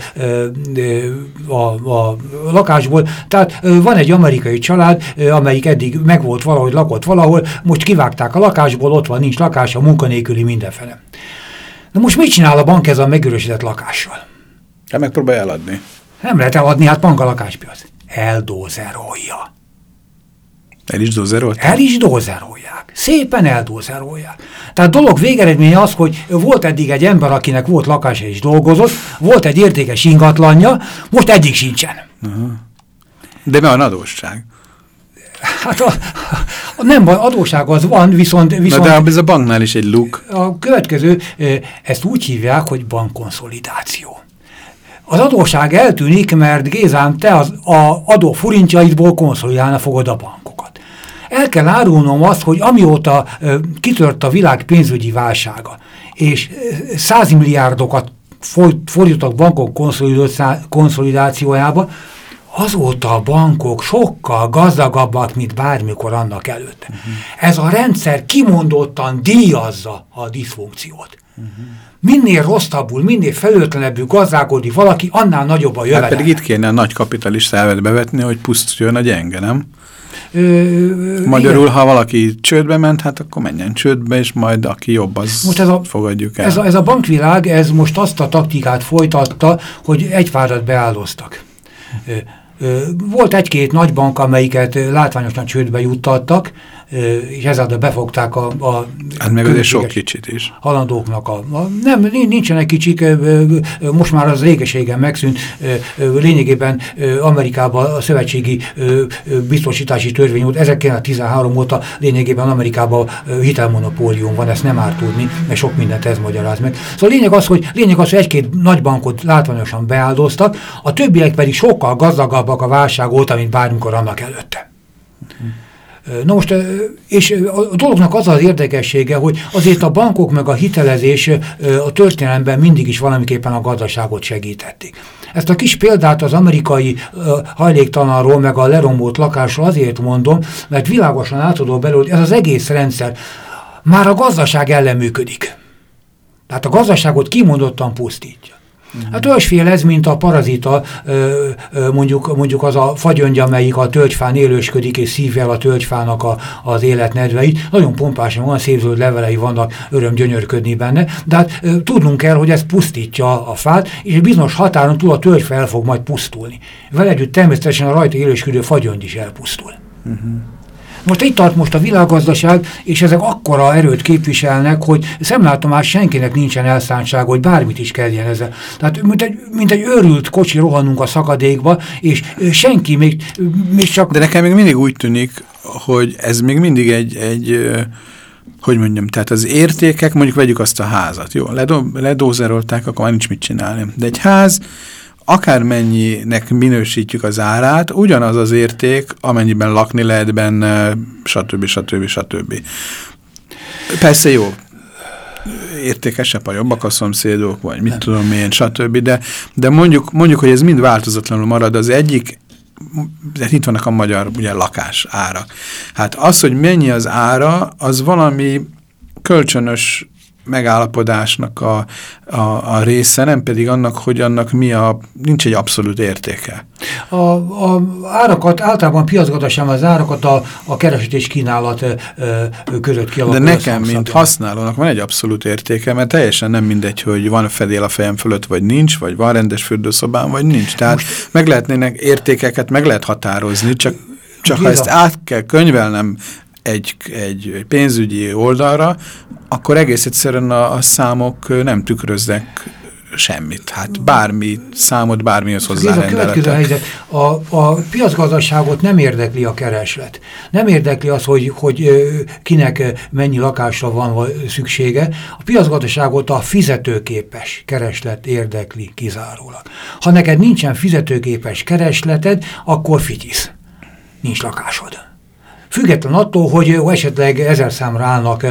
ö, a, a lakásból. Tehát ö, van egy amerikai család, ö, amelyik eddig megvolt valahogy, lakott valahol, most kivágták a lakásból, ott van, nincs lakás, a munkanélküli mindenfele. Na most mit csinál a bank ez a megörösített lakással? Hát megpróbálja eladni. Nem lehet eladni, hát bank a lakáspiac. Eldózerolja. El is dózerolják? El is dózerolják. Szépen eldózerolják. Tehát dolog végeredménye az, hogy volt eddig egy ember, akinek volt lakása és dolgozott, volt egy értékes ingatlanja, most eddig sincsen. Aha. De mi a adósság? Hát a, a nem adóság az van, viszont... viszont Na de ez a banknál is egy luk. A következő, ezt úgy hívják, hogy bankkonszolidáció. Az adóság eltűnik, mert Gézám, te az a adó forintjaidból konszolidálna fogod a bankokat. El kell árulnom azt, hogy amióta kitört a világ pénzügyi válsága, és százmilliárdokat fordítottak bankok konszolidációjába, azóta a bankok sokkal gazdagabbak, mint bármikor annak előtte. Uh -huh. Ez a rendszer kimondottan díjazza a diszfunkciót. Uh -huh. Minél rosszabbul, minél felőtlenebbül gazdálkodik valaki, annál nagyobb a jövedelem. Hát pedig itt kéne a nagy kapitalista elvet bevetni, hogy pusztuljon a gyenge, nem? Ö, Magyarul, igen. ha valaki csődbe ment, hát akkor menjen csődbe, és majd aki jobb, az most ez a, fogadjuk el. Ez a, ez a bankvilág, ez most azt a taktikát folytatta, hogy egy várat beálloztak. Volt egy-két nagy bank, amelyiket látványosan csődbe juttattak, és ezáltal befogták a, a hát meg azért sok kicsit is. halandóknak. A, a, nem, nincsenek kicsik, most már az régeségen megszűnt, lényegében Amerikában a szövetségi biztosítási törvény volt, 1913 óta lényegében Amerikában hitelmonopólium van, ezt nem árt tudni, mert sok mindent ez magyaráz meg. Szóval lényeg az, hogy, lényeg az, hogy egy-két nagy bankot látványosan beáldoztak, a többiek pedig sokkal gazdagabbak a válság óta, mint bármikor annak előtte. Na most, és a dolognak az az érdekessége, hogy azért a bankok meg a hitelezés a történelemben mindig is valamiképpen a gazdaságot segítették. Ezt a kis példát az amerikai hajléktalanról meg a lerombolt lakásról azért mondom, mert világosan átadó belőle, hogy ez az egész rendszer már a gazdaság ellen működik. Tehát a gazdaságot kimondottan pusztítja. Hát olyasféle ez, mint a parazita, mondjuk, mondjuk az a fagyöngy, amelyik a tölgyfán élősködik és szívja a tölgyfának a, az életnedveit. Nagyon pompásan van, szép zöld levelei vannak, öröm gyönyörködni benne, de hát tudnunk kell, hogy ez pusztítja a fát, és bizonyos határon túl a tölgyfa el fog majd pusztulni. Vele együtt természetesen a rajta élősködő fagyöngy is elpusztul. Uh-huh. Most itt tart most a világgazdaság, és ezek akkora erőt képviselnek, hogy szemlátomás senkinek nincsen elszántság, hogy bármit is kelljen ezzel. Tehát mint egy, mint egy őrült kocsi rohanunk a szakadékba, és senki még, még csak... De nekem még mindig úgy tűnik, hogy ez még mindig egy, egy hogy mondjam, tehát az értékek, mondjuk vegyük azt a házat, jó, ledó, ledózerolták, akkor már nincs mit csinálni. De egy ház, akármennyinek minősítjük az árát, ugyanaz az érték, amennyiben lakni lehet benne, stb. stb. stb. Persze jó, értékesebb a jobbak a szomszédok, vagy mit Nem. tudom én, stb. De, de mondjuk, mondjuk, hogy ez mind változatlanul marad, az egyik de itt vannak a magyar ugye, lakás ára. Hát az, hogy mennyi az ára, az valami kölcsönös megállapodásnak a, a, a része, nem pedig annak, hogy annak mi a, nincs egy abszolút értéke. A, a árakat, általában piacgazdaságban az árakat a, a kereset és kínálat ö, ö, között kialakul. De nekem, mint használónak van egy abszolút értéke, mert teljesen nem mindegy, hogy van fedél a fejem fölött, vagy nincs, vagy van rendes fürdőszobám, vagy nincs. Tehát Most, meg lehetnének értékeket, meg lehet határozni, csak, csak ha ezt át kell könyvelnem egy, egy pénzügyi oldalra, akkor egész egyszerűen a, a számok nem tükröznek semmit. Hát bármi számot, bármihoz hozzá Ez a következő helyzet. A, a piacgazdaságot nem érdekli a kereslet. Nem érdekli az, hogy, hogy kinek mennyi lakásra van szüksége. A piacgazdaságot a fizetőképes kereslet érdekli kizárólag. Ha neked nincsen fizetőképes keresleted, akkor fityisz. Nincs lakásod. Független attól, hogy esetleg ezer számra állnak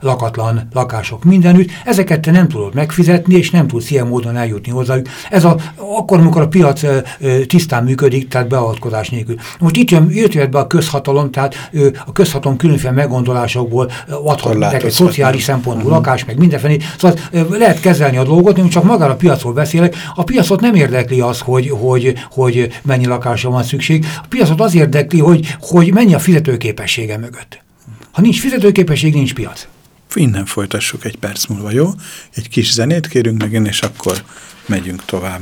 lakatlan lakások mindenütt, ezeket te nem tudod megfizetni, és nem tudsz ilyen módon eljutni hozzájuk. Ez a, akkor, amikor a piac tisztán működik, tehát beavatkozás nélkül. Most itt jön, jött, be a közhatalom, tehát a közhatalom különféle meggondolásokból adhat neked szociális szempontból uh -huh. lakás, meg mindenfelé. Szóval lehet kezelni a dolgot, én csak magára a piacról beszélek. A piacot nem érdekli az, hogy, hogy, hogy mennyi lakásra van szükség. A piacot az érdekli, hogy, hogy mennyi a fizető fizetőképessége mögött. Ha nincs fizetőképesség, nincs piac. Innen folytassuk egy perc múlva, jó? Egy kis zenét kérünk meg, és akkor megyünk tovább.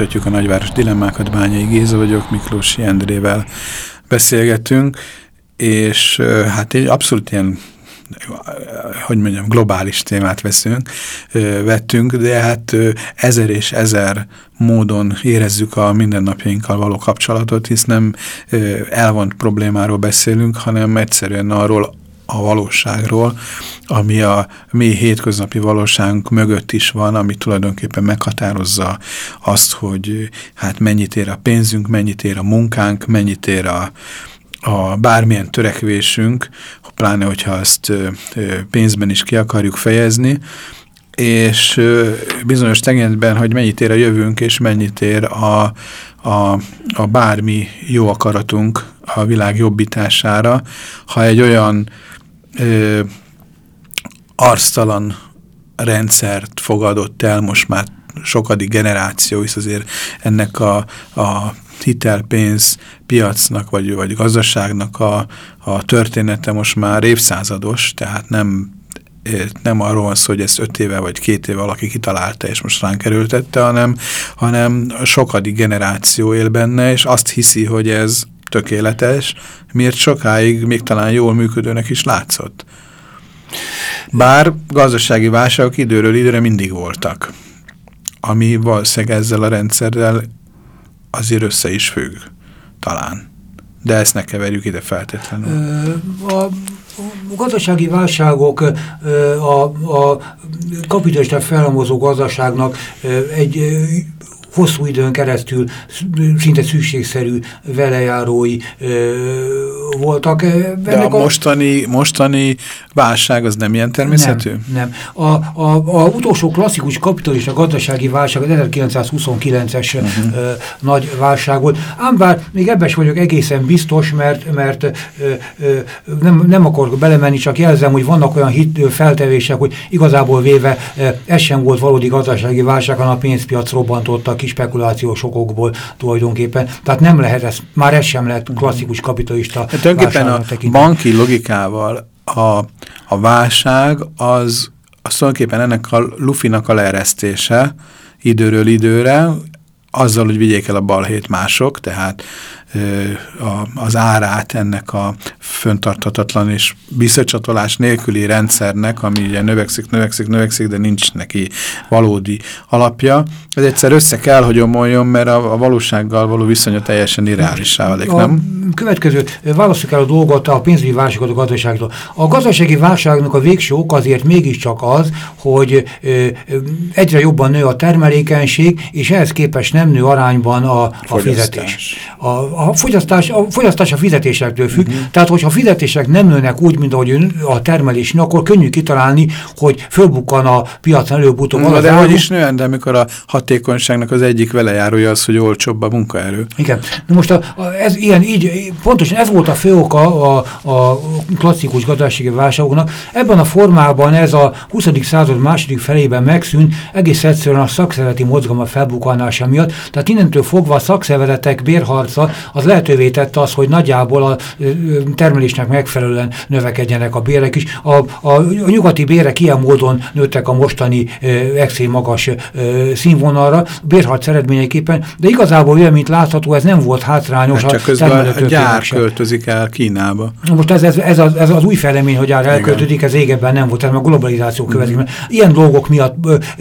Folytatjuk a nagyváros dilemmákat, Bányai Géza vagyok, Miklósi Endrével beszélgetünk, és hát egy abszolút ilyen hogy mondjam, globális témát veszünk, vettünk, de hát ezer és ezer módon érezzük a mindennapjainkkal való kapcsolatot, hisz nem elvont problémáról beszélünk, hanem egyszerűen arról, a valóságról, ami a mi hétköznapi valóságunk mögött is van, ami tulajdonképpen meghatározza azt, hogy hát mennyit ér a pénzünk, mennyit ér a munkánk, mennyit ér a, a bármilyen törekvésünk, pláne hogyha ezt pénzben is ki akarjuk fejezni, és bizonyos tekintetben, hogy mennyit ér a jövőnk, és mennyit ér a, a, a bármi jó akaratunk a világ jobbítására, ha egy olyan ö, arctalan rendszert fogadott el most már sokadik generáció, hisz azért ennek a, a hitelpénz piacnak vagy, vagy gazdaságnak a, a története most már évszázados, tehát nem nem arról van szó, hogy ezt öt éve vagy két éve valaki kitalálta, és most ránk erőltette, hanem, hanem sokadik generáció él benne, és azt hiszi, hogy ez tökéletes, miért sokáig még talán jól működőnek is látszott. Bár gazdasági válságok időről időre mindig voltak, ami valószínűleg ezzel a rendszerrel azért össze is függ, talán. De ezt ne keverjük ide feltétlenül. A gazdasági válságok a, a kapitalista felhalmozó gazdaságnak egy hosszú időn keresztül szinte szükségszerű velejárói ö, voltak. De a, a mostani, mostani válság az nem ilyen természetű? Nem, nem. A, a, a utolsó klasszikus kapitalista gazdasági válság az 1929-es uh -huh. ö, nagy válság volt. Ám bár még ebben is vagyok egészen biztos, mert, mert ö, ö, nem, nem akarok belemenni, csak jelzem, hogy vannak olyan hit, feltevések, hogy igazából véve ez sem volt valódi gazdasági válság, hanem a pénzpiac robbantottak ki spekulációs okokból tulajdonképpen. Tehát nem lehet ez, már ez sem lehet klasszikus kapitalista hát Tulajdonképpen a tekinteni. banki logikával a, a válság az, az tulajdonképpen ennek a lufinak a leeresztése időről időre, azzal, hogy vigyék el a balhét mások, tehát a, az árát ennek a föntarthatatlan és visszacsatolás nélküli rendszernek, ami ugye növekszik, növekszik, növekszik, de nincs neki valódi alapja. Ez egyszer össze kell, hogy omoljon, mert a, a valósággal való viszonya teljesen irreálissá válik, nem? A következő, válaszoljuk el a dolgot a pénzügyi válságot a gazdaságtól. A gazdasági válságnak a végső ok azért mégiscsak az, hogy ö, egyre jobban nő a termelékenység, és ehhez képest nem nő arányban a, a fizetés. A, a fogyasztás a, fogyasztás a fizetésektől függ, uh mhm. -huh. tehát hogyha a fizetések nem nőnek úgy, mint ahogy a termelés, akkor könnyű kitalálni, hogy fölbukkan a piacon előbb-utóbb. Na, de hogy is nően, de amikor a hatékonyságnak az egyik velejárója az, hogy olcsóbb a munkaerő. Igen. Na most a, a, ez ilyen így, pontosan ez volt a fő oka a, a klasszikus gazdasági válságoknak. Ebben a formában ez a 20. század második felében megszűnt, egész egyszerűen a szakszervezeti mozgalma felbukkanása miatt. Tehát innentől fogva a szakszervezetek bérharca az lehetővé tette az, hogy nagyjából a termelésnek megfelelően növekedjenek a bérek is. A, a, a nyugati bérek ilyen módon nőttek a mostani extrém magas színvonalra, bérharc eredményeképpen, de igazából olyan, mint látható, ez nem volt hátrányos. Hát csak közben a gyár költözik el Kínába. Most ez, ez, ez, az, ez az új fejlemény, hogy gyár elköltözik, ez régebben nem volt, ez a globalizáció következik. -huh. Ilyen dolgok miatt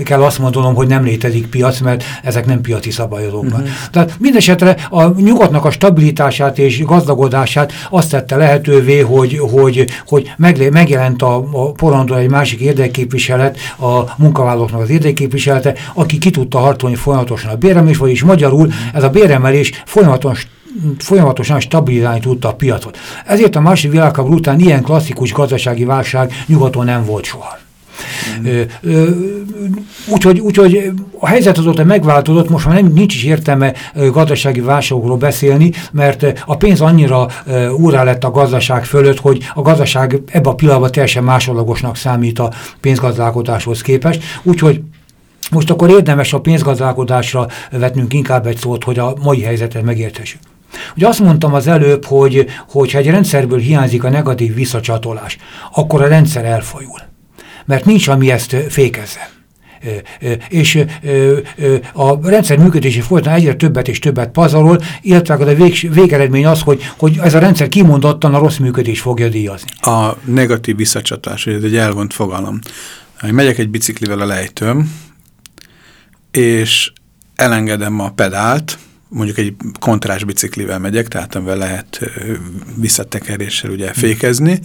kell azt mondanom, hogy nem létezik piac, mert ezek nem piaci szabályozók. Mhm. -huh. Tehát mindesetre a nyugatnak a stabilitását és gazdagodását azt tette lehetővé, hogy, hogy, hogy megjelent a, a porondon egy másik érdekképviselet, a munkavállalóknak az érdekképviselete, aki ki tudta harcolni folyamatosan a béremelés, vagyis magyarul ez a béremelés folyamatos folyamatosan stabilizálni tudta a piacot. Ezért a második világháború után ilyen klasszikus gazdasági válság nyugaton nem volt soha. Úgyhogy úgy, a helyzet azóta megváltozott, most már nem, nincs is értelme gazdasági válságokról beszélni, mert a pénz annyira úrá lett a gazdaság fölött, hogy a gazdaság ebben a pillanatban teljesen másodlagosnak számít a pénzgazdálkodáshoz képest. Úgyhogy most akkor érdemes a pénzgazdálkodásra vetnünk inkább egy szót, hogy a mai helyzetet megértessük. Ugye azt mondtam az előbb, hogy, hogy ha egy rendszerből hiányzik a negatív visszacsatolás, akkor a rendszer elfajul mert nincs, ami ezt fékezze. És a rendszer működési folyamán egyre többet és többet pazarol, illetve a vég, végeredmény az, hogy, hogy ez a rendszer kimondottan a rossz működés fogja díjazni. A negatív visszacsatás, ez egy elvont fogalom. Megyek egy biciklivel a lejtőm, és elengedem a pedált, mondjuk egy kontrás biciklivel megyek, tehát amivel lehet visszatekeréssel ugye fékezni,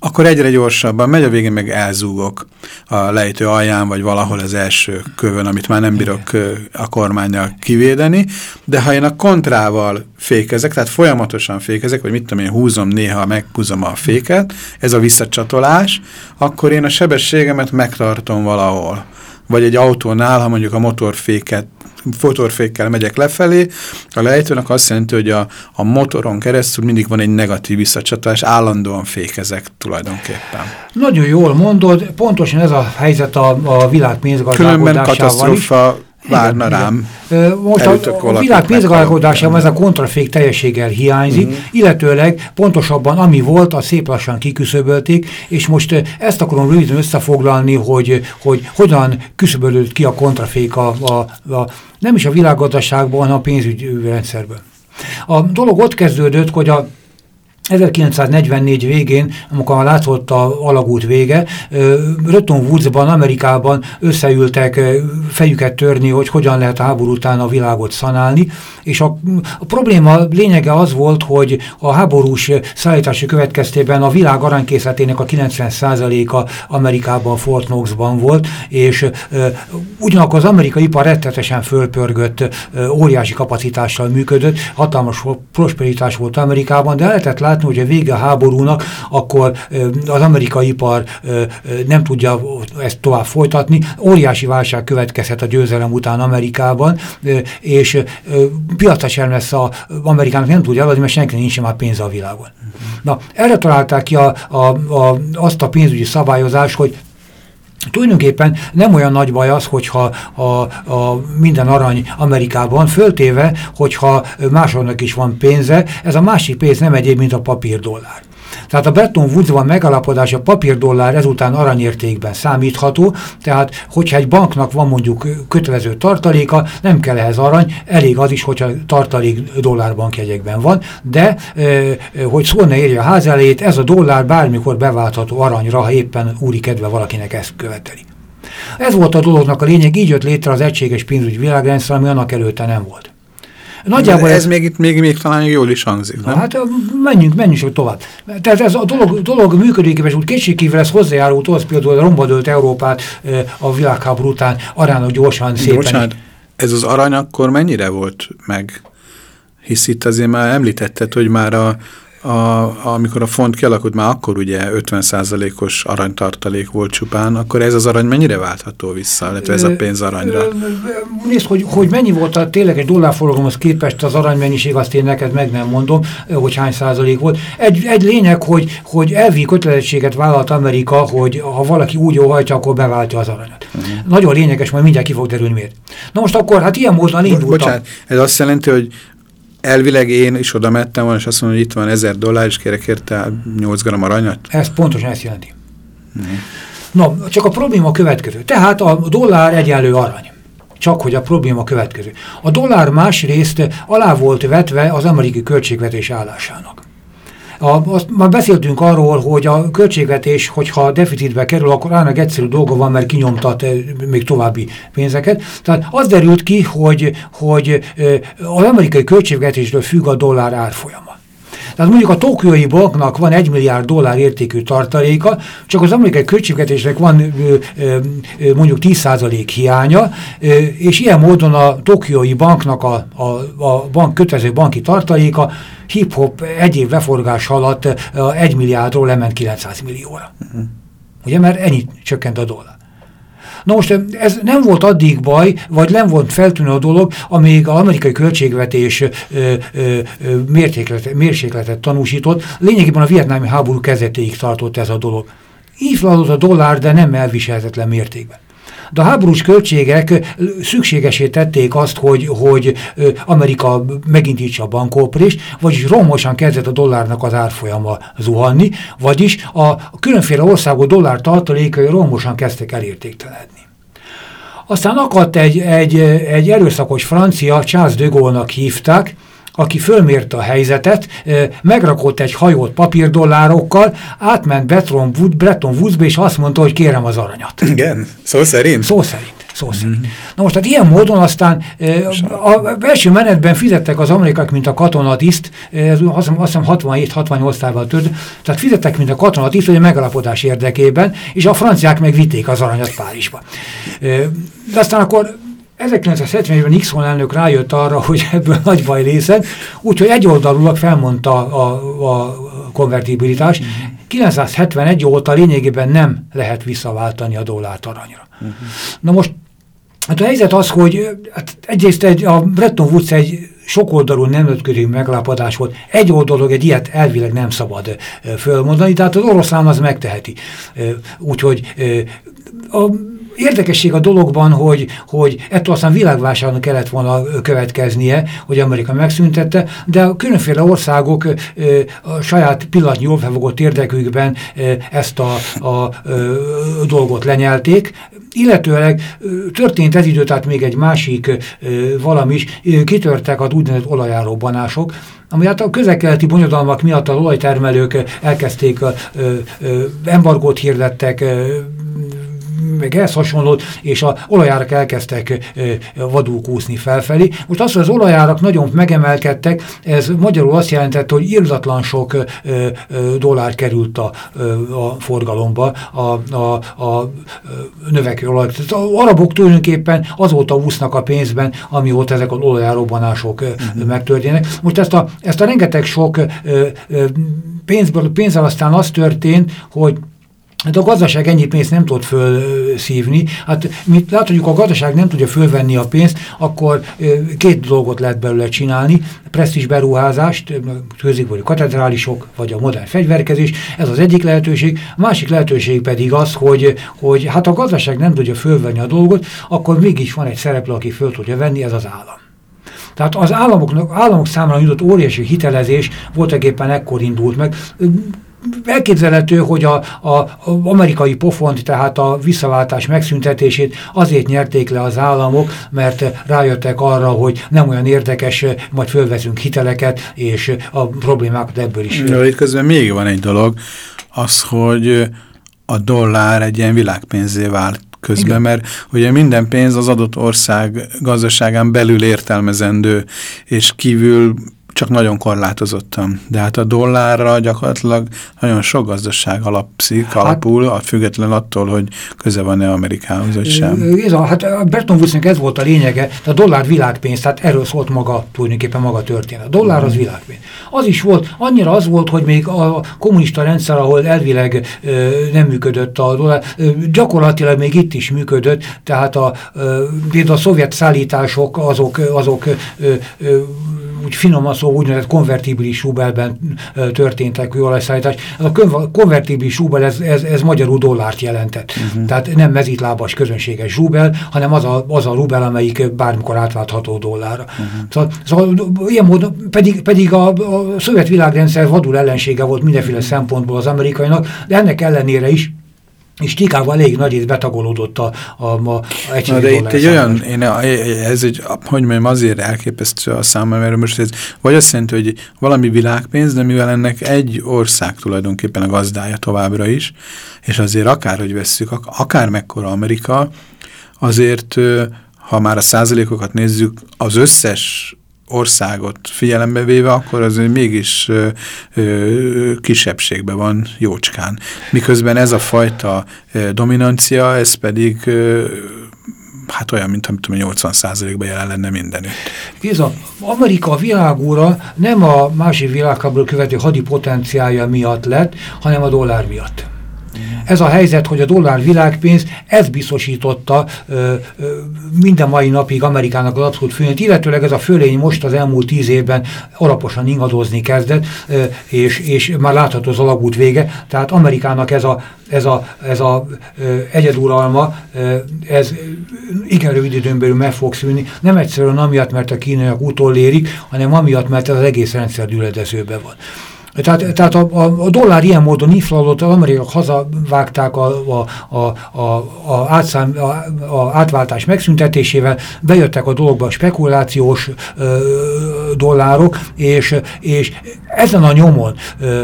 akkor egyre gyorsabban megy, a végén meg elzúgok a lejtő alján, vagy valahol az első kövön, amit már nem bírok a kormányjal kivédeni, de ha én a kontrával fékezek, tehát folyamatosan fékezek, vagy mit tudom én, húzom néha, meghúzom a féket, ez a visszacsatolás, akkor én a sebességemet megtartom valahol. Vagy egy autónál, ha mondjuk a motorféket motorfékkel megyek lefelé, a lejtőnek azt jelenti, hogy a, a motoron keresztül mindig van egy negatív visszacsatolás, állandóan fékezek tulajdonképpen. Nagyon jól mondod, pontosan ez a helyzet a, a világ pénzgazdálkodásával Különben katasztrófa várna igen, rám. Most a, a világ pénzgazdálkodásában ez a kontrafék teljességgel hiányzik, uh mhm. -huh. illetőleg pontosabban ami volt, a szép lassan kiküszöbölték, és most ezt akarom röviden összefoglalni, hogy, hogy hogyan küszöbölődött ki a kontrafék a, a, a, nem is a világgazdaságban, hanem a pénzügyrendszerben. A dolog ott kezdődött, hogy a 1944 végén, amikor már látszott a alagút vége, Röton Woodsban, Amerikában összeültek fejüket törni, hogy hogyan lehet a háború után a világot szanálni, és a, a probléma lényege az volt, hogy a háborús szállítási következtében a világ aranykészletének a 90%-a Amerikában, Fort Knoxban volt, és ugyanakkor az amerikai ipar rettetesen fölpörgött, óriási kapacitással működött, hatalmas prosperitás volt Amerikában, de lehetett látni, látni, hogy a vége a háborúnak, akkor az amerikai ipar nem tudja ezt tovább folytatni. Óriási válság következhet a győzelem után Amerikában, és piacra sem lesz a Amerikának nem tudja eladni, mert senki nincs már pénze a világon. Na, erre találták ki a, a, a, azt a pénzügyi szabályozást, hogy Tulajdonképpen nem olyan nagy baj az, hogyha a, a minden arany Amerikában, föltéve, hogyha másodnak is van pénze, ez a másik pénz nem egyéb, mint a papírdollár. Tehát a Bretton Woods-ban megalapodás a papírdollár ezután aranyértékben számítható, tehát hogyha egy banknak van mondjuk kötelező tartaléka, nem kell ehhez arany, elég az is, hogyha tartalék dollárbankjegyekben van, de hogy szó ne érje a ház elejét, ez a dollár bármikor beváltható aranyra, ha éppen úri kedve valakinek ezt követeli. Ez volt a dolognak a lényeg, így jött létre az egységes pénzügyi világrendszer, ami annak előtte nem volt. Nagyjából ez, ez még itt még, még talán jól is hangzik, nem? Hát menjünk, menjünk tovább. Tehát ez a dolog, dolog működik, és úgy kétségkívül ez hozzájárult az például a rombadölt Európát a világháború után arának gyorsan, szépen. Bocsánat, ez az arany akkor mennyire volt meg? Hisz itt azért már említetted, hogy már a, a, amikor a font kialakult, már akkor ugye 50%-os aranytartalék volt csupán, akkor ez az arany mennyire váltható vissza, illetve ez a pénz aranyra? Nézd, hogy, hogy mennyi volt a tényleg egy dollárforgalomhoz képest az aranymennyiség, azt én neked meg nem mondom, hogy hány százalék volt. Egy, egy lényeg, hogy, hogy elvi kötelezettséget vállalt Amerika, hogy ha valaki úgy óhajtja, akkor beváltja az aranyat. Uh mhm. -huh. Nagyon lényeges, majd mindjárt ki fog derülni miért. Na most akkor, hát ilyen módon indultam. Bocsánat, ez azt jelenti, hogy elvileg én is oda mettem volna, és azt mondom, hogy itt van 1000 dollár, és kérek érte 8 gram aranyat? Ez pontosan ezt jelenti. Mm. No, csak a probléma következő. Tehát a dollár egyenlő arany. Csak hogy a probléma következő. A dollár másrészt alá volt vetve az amerikai költségvetés állásának. A, azt már beszéltünk arról, hogy a költségvetés, hogyha deficitbe kerül, akkor állnak egyszerű dolga van, mert kinyomtat eh, még további pénzeket. Tehát az derült ki, hogy, hogy eh, az amerikai költségvetésről függ a dollár árfolyama. Tehát mondjuk a Tokiói banknak van egy milliárd dollár értékű tartaléka, csak az amerikai költségvetésnek van ö, ö, mondjuk 10% hiánya, ö, és ilyen módon a Tokiói banknak a, a, a bank kötelező banki tartaléka hip-hop egy év leforgás alatt egy milliárdról lement 900 millióra. Uh -huh. Ugye, mert ennyit csökkent a dollár. Na most ez nem volt addig baj, vagy nem volt feltűnő a dolog, amíg az amerikai költségvetés ö, mérsékletet tanúsított. Lényegében a vietnámi háború kezdetéig tartott ez a dolog. Így a dollár, de nem elviselhetetlen mértékben. De a háborús költségek szükségesé tették azt, hogy, hogy Amerika megindítsa a bankóprést, vagyis romosan kezdett a dollárnak az árfolyama zuhanni, vagyis a különféle országok dollár tartalékai romosan kezdtek elértéktelenedni. Aztán akadt egy, egy, egy erőszakos francia, Charles de Gaulle-nak hívták, aki fölmérte a helyzetet, megrakott egy hajót papírdollárokkal, átment Bretton, Wood, Bretton és azt mondta, hogy kérem az aranyat. Igen, szó szerint? Szó szerint. Szó szerint. Mm. Na most, tehát ilyen módon aztán a belső menetben fizettek az amerikák, mint a katonatiszt, ez azt hiszem 67-68 tával tört, tehát fizettek, mint a katonatiszt, hogy a megalapodás érdekében, és a franciák meg vitték az aranyat Párizsba. De aztán akkor 1970-ben Nixon elnök rájött arra, hogy ebből nagy baj lészen, úgyhogy egyoldalúlag felmondta a, a konvertibilitás. Mm -hmm. 971 óta lényegében nem lehet visszaváltani a dollárt aranyra. Mm -hmm. Na most hát a helyzet az, hogy hát egyrészt egy, a Bretton Woods egy sokoldalú nemzetközi megállapodás volt. Egy oldalog egy ilyet elvileg nem szabad fölmondani, tehát az oroszlán az megteheti. Úgyhogy a érdekesség a dologban, hogy, hogy ettől aztán világválságnak kellett volna következnie, hogy Amerika megszüntette, de a különféle országok a saját pillanatnyi jól felfogott érdekükben ezt a, a, dolgot lenyelték, illetőleg történt ez idő, tehát még egy másik valami is, kitörtek az úgynevezett olajáróbanások, ami hát a közelkeleti bonyodalmak miatt a olajtermelők elkezdték, embargót hirdettek, meg ehhez hasonlót, és a olajárak elkezdtek vadul kúszni felfelé. Most az, hogy az olajárak nagyon megemelkedtek, ez magyarul azt jelentette, hogy irdatlan sok dollár került a, a forgalomba a, a, a növekvő olaj. Az arabok tulajdonképpen azóta úsznak a pénzben, amióta ezek az olajárobbanások uh -huh. megtörténnek. Most ezt a, ezt a rengeteg sok pénzből, pénzzel aztán az történt, hogy Hát a gazdaság ennyi pénzt nem tud fölszívni. Hát mi látjuk, a gazdaság nem tudja fölvenni a pénzt, akkor két dolgot lehet belőle csinálni. Presztis beruházást, középkori katedrálisok, vagy a modern fegyverkezés, ez az egyik lehetőség. A másik lehetőség pedig az, hogy, hogy hát a gazdaság nem tudja fölvenni a dolgot, akkor mégis van egy szereplő, aki föl tudja venni, ez az állam. Tehát az államoknak, államok számára jutott óriási hitelezés voltak éppen ekkor indult meg elképzelhető, hogy a, a, a amerikai pofont, tehát a visszaváltás megszüntetését azért nyerték le az államok, mert rájöttek arra, hogy nem olyan érdekes, majd fölveszünk hiteleket, és a problémákat ebből is. De itt közben még van egy dolog, az, hogy a dollár egy ilyen világpénzé vált közben, Igen. mert ugye minden pénz az adott ország gazdaságán belül értelmezendő, és kívül csak nagyon korlátozottan. De hát a dollárra gyakorlatilag nagyon sok gazdaság alapszik, hát, alapul, a független attól, hogy köze van-e Amerikához, vagy sem. Ez a, hát Berton Woodsnek ez volt a lényege, a dollár világpénz, tehát erről szólt maga, tulajdonképpen maga történet. A dollár az mhm. világpénz. Az is volt, annyira az volt, hogy még a kommunista rendszer, ahol elvileg ö, nem működött a dollár, ö, gyakorlatilag még itt is működött, tehát a, ö, a szovjet szállítások azok, azok ö, ö, úgy finoman szó úgynevezett konvertibilis rubelben történtek kőolajszállítás. Ez a konvertibilis rubel, ez, ez, ez magyarul dollárt jelentett. Uh mhm. -huh. Tehát nem mezitlábas közönséges rubel, hanem az a, az a rubel, amelyik bármikor átváltható dollárra. Uh -huh. szóval, szóval ilyen módon, pedig, pedig a, a szovjet világrendszer vadul ellensége volt mindenféle szempontból az amerikainak, de ennek ellenére is és Chicago elég nagy rész betagolódott a, a, a Na, de itt egy olyan, én, ez egy, hogy mondjam, azért elképesztő a számomra, mert most ez vagy azt jelenti, hogy valami világpénz, de mivel ennek egy ország tulajdonképpen a gazdája továbbra is, és azért akárhogy vesszük, akár mekkora Amerika, azért, ha már a százalékokat nézzük, az összes országot figyelembe véve, akkor az mégis ö, ö, kisebbségben van jócskán. Miközben ez a fajta dominancia, ez pedig ö, hát olyan, mint amit 80 százalékban jelen lenne mindenütt. Géza, Amerika világúra nem a másik világháború követő hadi potenciálja miatt lett, hanem a dollár miatt. Ez a helyzet, hogy a dollár világpénz, ez biztosította ö, ö, minden mai napig Amerikának az abszolút főnyt, illetőleg ez a fölény most az elmúlt tíz évben alaposan ingadozni kezdett, ö, és, és már látható az alagút vége, tehát Amerikának ez a, ez a, ez a ö, egyeduralma, ö, ez igen rövid időn belül meg fog szűnni, nem egyszerűen amiatt, mert a kínaiak utolérik, hanem amiatt, mert ez az egész rendszer düledezőben van. Tehát, tehát a, a, a dollár ilyen módon inflálódott, az amerikaiak hazavágták a, a, a, a, a, átszám, a, a átváltás megszüntetésével, bejöttek a dologba a spekulációs ö, dollárok, és, és ezen a nyomon, ö,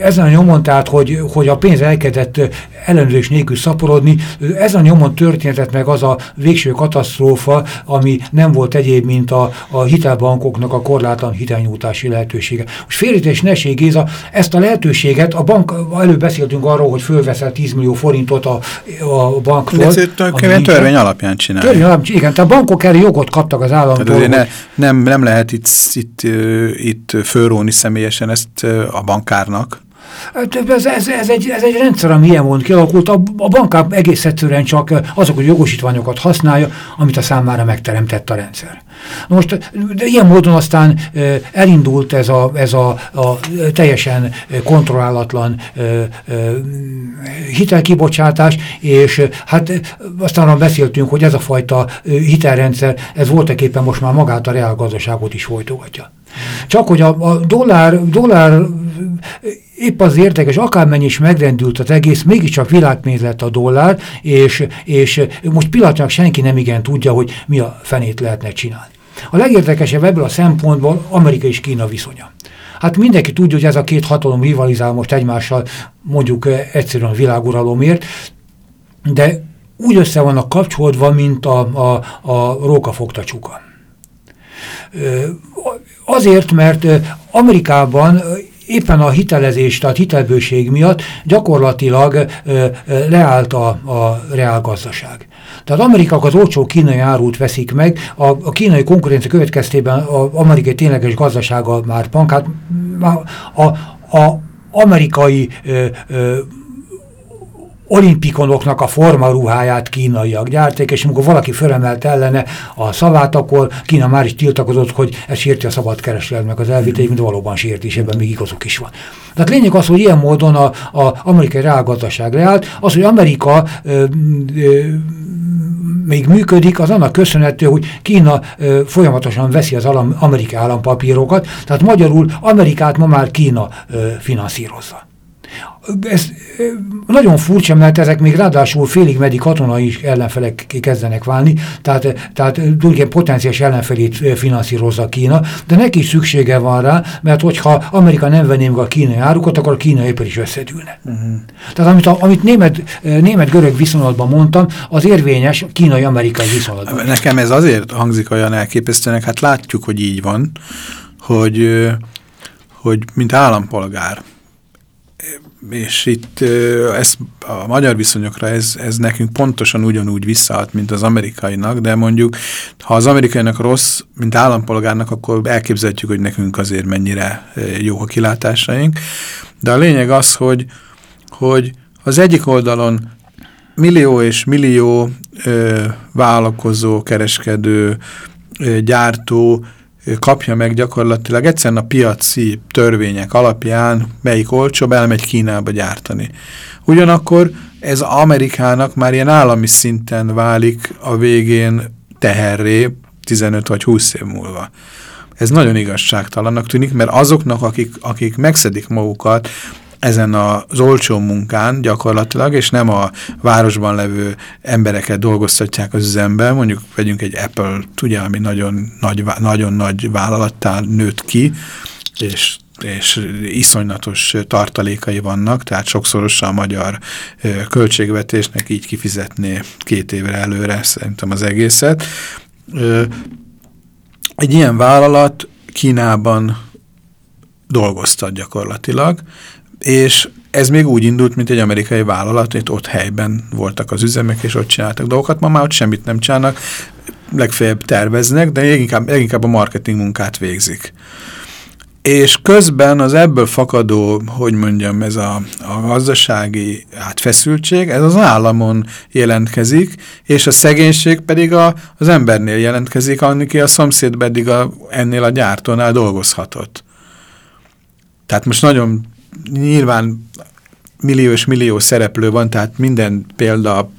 ezen a nyomon, tehát hogy, hogy a pénz elkezdett ellenőrzés nélkül szaporodni, ezen a nyomon történetett meg az a végső katasztrófa, ami nem volt egyéb, mint a, a hitelbankoknak a korlátlan hitelnyújtási lehetősége. Most félítés ne Géza, ezt a lehetőséget, a bank, előbb beszéltünk arról, hogy fölveszel 10 millió forintot a, a banktól. Ezt törvény, törvény alapján csinálja. Törvény alapján, igen, tehát a bankok erre jogot kaptak az államtól. Tehát ne, nem, nem lehet itt, itt, itt fölróni személyesen ezt a bankárnak. Hát ez, ez, ez, egy, ez egy rendszer, ami ilyen módon kialakult. A, a bankám egész egyszerűen csak azok a jogosítványokat használja, amit a számára megteremtett a rendszer. Most de ilyen módon aztán elindult ez a, ez a, a teljesen kontrollálatlan hitelkibocsátás, és hát aztán beszéltünk, hogy ez a fajta hitelrendszer, ez voltak éppen most már magát a reálgazdaságot is folytogatja. Csak hogy a, a dollár, dollár épp az érdekes, akármennyi is megrendült az egész, mégiscsak világpénz lett a dollár, és, és most pillanatnak senki nem igen tudja, hogy mi a fenét lehetne csinálni. A legérdekesebb ebből a szempontból Amerika és Kína viszonya. Hát mindenki tudja, hogy ez a két hatalom rivalizál most egymással, mondjuk egyszerűen a világuralomért, de úgy össze vannak kapcsolódva, mint a, a, a rókafogta csuka. Azért, mert Amerikában éppen a hitelezés, tehát hitelbőség miatt gyakorlatilag leállt a, a reálgazdaság. Tehát Amerikák az olcsó kínai árut veszik meg, a, a kínai konkurencia következtében az amerikai tényleges gazdasága már pankát, a, a amerikai ö, ö, olimpikonoknak a formaruháját kínaiak gyárték, és amikor valaki fölemelt ellene a szavát, akkor Kína már is tiltakozott, hogy ez sérti a szabad kereskedelmek az elviteit, mint valóban sérti, és ebben még igazuk is van. Tehát lényeg az, hogy ilyen módon a, a amerikai reálgazdaság reált, az, hogy Amerika ö, ö, még működik, az annak köszönhető, hogy Kína ö, folyamatosan veszi az amerikai állampapírokat, tehát magyarul Amerikát ma már Kína ö, finanszírozza. Ez nagyon furcsa, mert ezek még ráadásul félig meddig katonai ellenfelek kezdenek válni, tehát, tehát tulajdonképpen potenciális ellenfelét finanszírozza Kína, de neki is szüksége van rá, mert hogyha Amerika nem venné meg a kínai árukat, akkor a kínai ipar is összedülne. Uh mhm. -huh. Tehát amit, a, amit német, német-görög viszonylatban mondtam, az érvényes kínai-amerikai viszonylatban. Nekem ez azért hangzik olyan elképesztőnek, hát látjuk, hogy így van, hogy, hogy mint állampolgár, és itt ez, a magyar viszonyokra ez, ez nekünk pontosan ugyanúgy visszahat, mint az amerikainak, de mondjuk, ha az amerikainak rossz, mint állampolgárnak, akkor elképzelhetjük, hogy nekünk azért mennyire jó a kilátásaink. De a lényeg az, hogy, hogy az egyik oldalon millió és millió ö, vállalkozó, kereskedő, ö, gyártó kapja meg gyakorlatilag egyszerűen a piaci törvények alapján, melyik olcsóbb, elmegy Kínába gyártani. Ugyanakkor ez Amerikának már ilyen állami szinten válik a végén teherré 15 vagy 20 év múlva. Ez nagyon igazságtalannak tűnik, mert azoknak, akik, akik megszedik magukat, ezen az olcsó munkán gyakorlatilag, és nem a városban levő embereket dolgoztatják az üzembe, mondjuk vegyünk egy Apple, ugye, ami nagyon nagy, nagyon nagy vállalattá nőtt ki, és és iszonynatos tartalékai vannak, tehát sokszorosan a magyar költségvetésnek így kifizetné két évre előre szerintem az egészet. Egy ilyen vállalat Kínában dolgoztat gyakorlatilag, és ez még úgy indult, mint egy amerikai vállalat, hogy ott helyben voltak az üzemek, és ott csináltak dolgokat. Ma már ott semmit nem csinálnak, legfeljebb terveznek, de leginkább, leginkább a marketing munkát végzik. És közben az ebből fakadó, hogy mondjam, ez a, a gazdasági átfeszültség, ez az államon jelentkezik, és a szegénység pedig a, az embernél jelentkezik, anniki a szomszéd pedig a, ennél a gyártónál dolgozhatott. Tehát most nagyon nyilván millió és millió szereplő van, tehát minden példa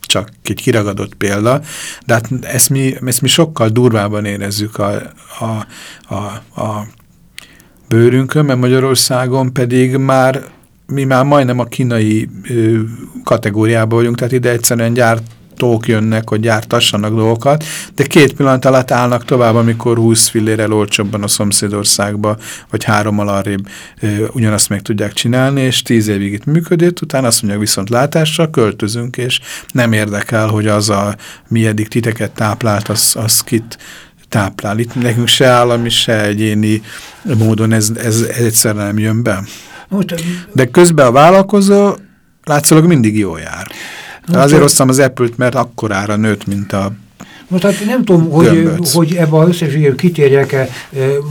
csak egy kiragadott példa, de hát ezt mi, ezt mi sokkal durvában érezzük a, a, a, a bőrünkön, mert Magyarországon pedig már mi már majdnem a kínai ö, kategóriában vagyunk, tehát ide egyszerűen gyárt gyártók jönnek, hogy gyártassanak dolgokat, de két pillanat alatt állnak tovább, amikor 20 fillérel olcsóbban a szomszédországba, vagy három arrébb e, ugyanazt meg tudják csinálni, és tíz évig itt működött, utána azt mondják viszont látásra, költözünk, és nem érdekel, hogy az a mi eddig titeket táplált, az, az kit táplál. Itt nekünk se állami, se egyéni módon ez, ez, ez egyszerűen nem jön be. De közben a vállalkozó látszólag mindig jól jár. Azért hoztam az Apple-t, mert akkorára nőtt, mint a most hát nem tudom, hogy, hogy ebbe az összességében kitérjek-e e,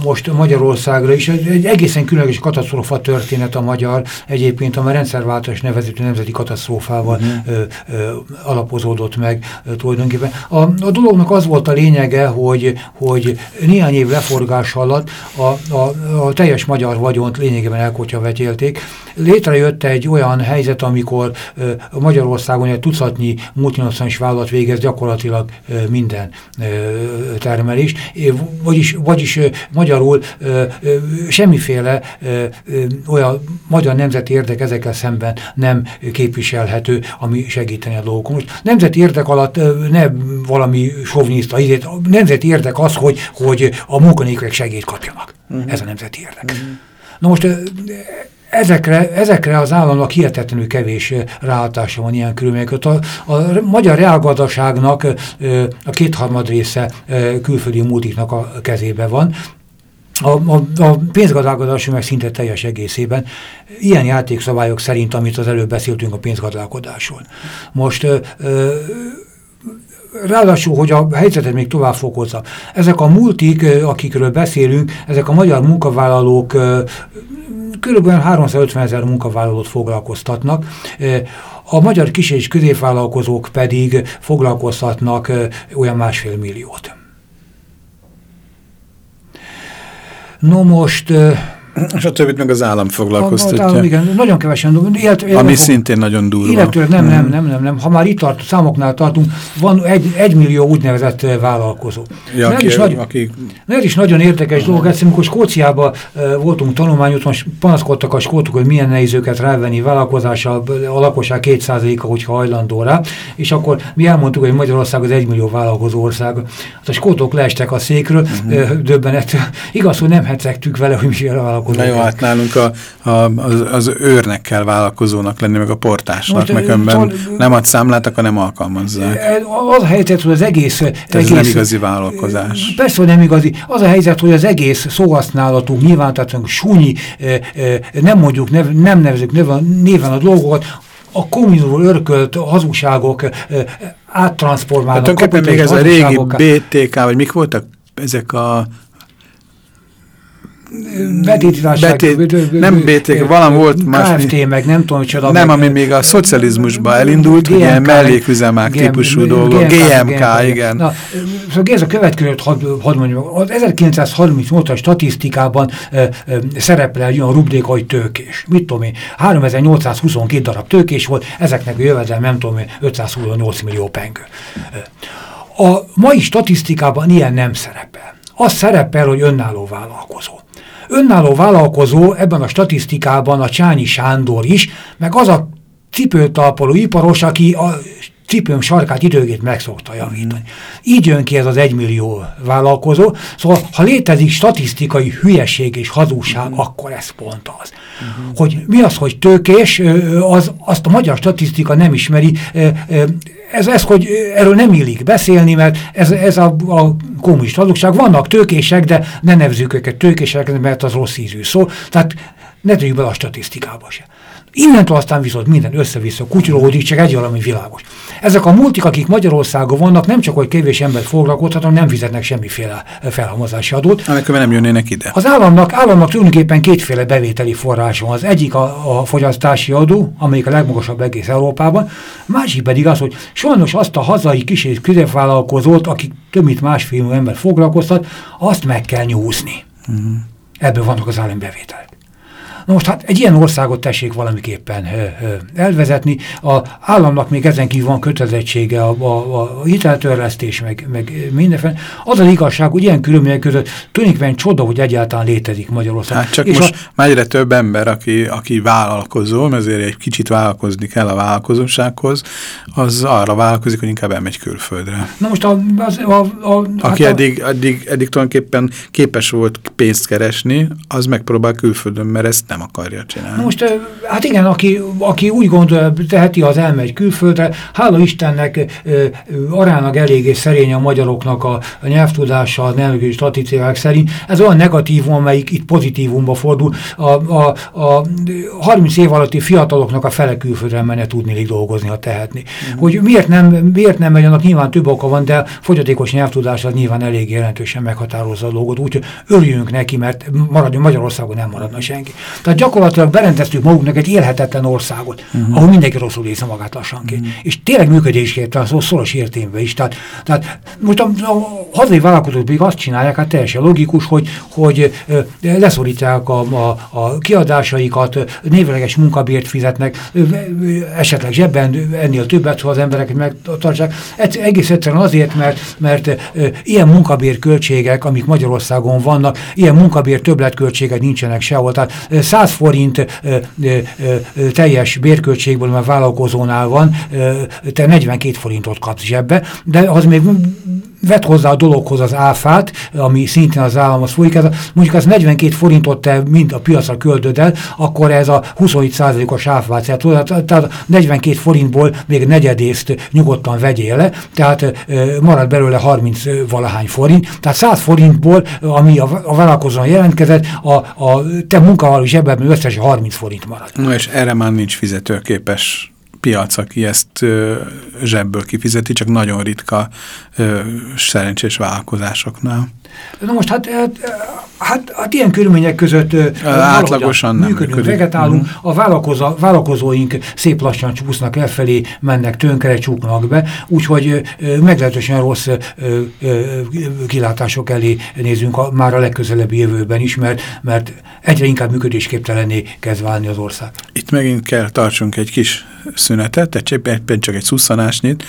most Magyarországra is. Egy egészen különleges katasztrófa történet a magyar, egyébként a rendszerváltás nevezetű nemzeti katasztrófával ö, ö, alapozódott meg ö, tulajdonképpen. A, a dolognak az volt a lényege, hogy, hogy néhány év leforgás alatt a, a, a teljes magyar vagyont lényegében elkotya vetélték. Létrejött egy olyan helyzet, amikor ö, Magyarországon egy tucatnyi multinacionális vállalat végez gyakorlatilag ö, mind minden termelést, vagyis, vagyis magyarul semmiféle olyan magyar nemzeti érdek ezekkel szemben nem képviselhető, ami segíteni a dolgokon. Most nemzeti érdek alatt ne valami soviniszta, nemzeti érdek az, hogy, hogy a munkanélkülek segít kapjanak. Uh mhm. -huh. Ez a nemzeti érdek. Uh mhm. -huh. Na most ezekre, ezekre az államnak hihetetlenül kevés ráhatása van ilyen körülmények. A, a magyar reálgazdaságnak a kétharmad része külföldi multiknak a kezébe van, a, a, a pénzgazdálkodás meg szinte teljes egészében ilyen játékszabályok szerint, amit az előbb beszéltünk a pénzgazdálkodásról. Most ö, ö, ráadásul, hogy a helyzetet még tovább fokozza. Ezek a multik, akikről beszélünk, ezek a magyar munkavállalók kb. 350 ezer munkavállalót foglalkoztatnak, a magyar kis- és középvállalkozók pedig foglalkoztatnak olyan másfél milliót. No most és a többit meg az állam foglalkoztatja. A, a, igen, nagyon kevesen. Élet, Ami fog, szintén nagyon durva. Illetőleg nem, nem, nem, nem, nem. Ha már itt tart, számoknál tartunk, van egy, egy millió úgynevezett vállalkozó. Ja, aki, is, nagy, aki... ez is nagyon érdekes dolog. Ezt, amikor Skóciában uh, voltunk tanulmányúton, panaszkodtak a skótok, hogy milyen nehéz őket rávenni vállalkozással, a lakosság 2%-a, hogyha hajlandó rá, és akkor mi elmondtuk, hogy Magyarország az egymillió vállalkozó ország. Hát a skótok leestek a székről, uh -huh. uh, döbbenet. Igaz, hogy nem hetszegtük vele, hogy mi a vállalkozó. Na jó, hát nálunk a, a, az, az őrnek kell vállalkozónak lenni, meg a portásnak, meg önben nem ad számlát, akkor nem alkalmazzák. Az a helyzet, hogy az egész... Tehát egész, ez nem igazi vállalkozás. Persze, hogy nem igazi. Az a helyzet, hogy az egész szóhasználatunk, nyilvántartunk súnyi, nem mondjuk, nev, nem nevezük néven a dolgokat, a kommunizmusból örökölt hazugságok áttranszformálnak. Hát még ez a régi BTK, vagy mik voltak ezek a Betét, nem BT, valami volt más. KFT, meg nem tudom, csoda. Nem, ami még a szocializmusban elindult, hogy ilyen melléküzemák típusú dolgok. GMK, igen. Na, szóval ez a következő, hadd had mondjam, az 1938-as statisztikában szerepel egy olyan rubrik, hogy tőkés. Mit tudom én, 3822 darab tőkés volt, ezeknek a jövedelem nem tudom én, 528 millió pengő. A mai statisztikában ilyen nem szerepel. Az szerepel, hogy önálló vállalkozó önálló vállalkozó ebben a statisztikában a Csányi Sándor is, meg az a cipőtalpoló iparos, aki a cipőm sarkát időgét meg szokta javítani. Így jön ki ez az egymillió vállalkozó. Szóval, ha létezik statisztikai hülyeség és hazugság, -huh. akkor ez pont az. Uh -huh. Hogy mi az, hogy tőkés, az, azt a magyar statisztika nem ismeri. Ez, ez, hogy erről nem illik beszélni, mert ez, ez a, a kommunista hazugság. Vannak tőkések, de ne nevezzük őket tőkések, mert az rossz ízű szó. Tehát ne tegyük be a statisztikába se. Innentől aztán viszont minden össze-vissza kutyulódik, csak egy valami világos. Ezek a multik, akik Magyarországon vannak, nem csak, hogy kevés embert foglalkoztatnak, nem fizetnek semmiféle felhalmozási adót. Amikor nem jönnének ide. Az államnak, államnak tulajdonképpen kétféle bevételi forrás van. Az egyik a, a fogyasztási adó, amelyik a legmagasabb egész Európában, másik pedig az, hogy sajnos azt a hazai kis és középvállalkozót, akik több mint másfél ember foglalkoztat, azt meg kell nyúzni. Uh. -huh. Ebből vannak az állami bevételek. Na most hát egy ilyen országot tessék valamiképpen ö, ö, elvezetni. A államnak még ezen kívül van kötelezettsége a, a, a hiteltörlesztés, meg, meg mindenféle. Az az igazság, hogy ilyen körülmények között tulajdonképpen csoda, hogy egyáltalán létezik Magyarország. Hát csak És most a... már egyre több ember, aki, aki vállalkozó, ezért egy kicsit vállalkozni kell a vállalkozósághoz, az arra vállalkozik, hogy inkább elmegy külföldre. Na most a, az, a, a, aki hát eddig, eddig, eddig tulajdonképpen képes volt pénzt keresni, az megpróbál külföldön, mert ezt nem akarja csinálni. Most, hát igen, aki, aki úgy gondol, teheti, az elmegy külföldre, hála Istennek arának eléggé szerény a magyaroknak a, a nyelvtudása, a nemzeti statisztikák szerint. Ez olyan negatívum, amelyik itt pozitívumba fordul. A, a, a 30 év alatti fiataloknak a fele külföldre menne tudni dolgozni, ha tehetni. -huh. Hogy miért nem, miért nem megy, annak nyilván több oka van, de fogyatékos nyelvtudás az nyilván elég jelentősen meghatározza a dolgot, úgyhogy örüljünk neki, mert maradjon Magyarországon nem maradna senki. Tehát gyakorlatilag berendeztük magunknak egy élhetetlen országot, uh -huh. ahol mindenki rosszul érzi magát lassanként. Uh -huh. És tényleg működésképtelen, szó szoros értémben is. Tehát, tehát most a, a hazai vállalkozók még azt csinálják, hát teljesen logikus, hogy, hogy leszorítják a, a, a kiadásaikat, névleges munkabért fizetnek, esetleg zsebben ennél többet, ha az embereket megtartsák. Egész egyszerűen azért, mert, mert ilyen munkabér költségek, amik Magyarországon vannak, ilyen munkabér többletköltségek nincsenek sehol. Tehát 100 forint teljes bérköltségből, mert vállalkozónál van, te 42 forintot kapsz zsebbe, de az még vett hozzá a dologhoz az áfát, ami szintén az államhoz folyik, ez a, mondjuk az 42 forintot te mind a piacra költöd el, akkor ez a 27%-os áfát, tehát 42 forintból még negyedészt nyugodtan vegyél le, tehát marad belőle 30 valahány forint, tehát 100 forintból, ami a, a vállalkozón jelentkezett, a, a te munkavállaló zsebben összesen 30 forint marad. Na és erre már nincs fizetőképes piac, aki ezt zsebből kifizeti, csak nagyon ritka szerencsés vállalkozásoknál. Na most hát, hát, hát, hát ilyen körülmények között átlagosan nem működünk, működik. vegetálunk, mm. a vállalkozó, vállalkozóink szép lassan csúsznak elfelé, mennek tönkre, csuknak be, úgyhogy meglehetősen rossz kilátások elé nézünk a, már a legközelebbi jövőben is, mert, mert egyre inkább működésképtelenné kezd válni az ország. Itt megint kell tartsunk egy kis szünetet, egy, csak egy szusszanásnyit,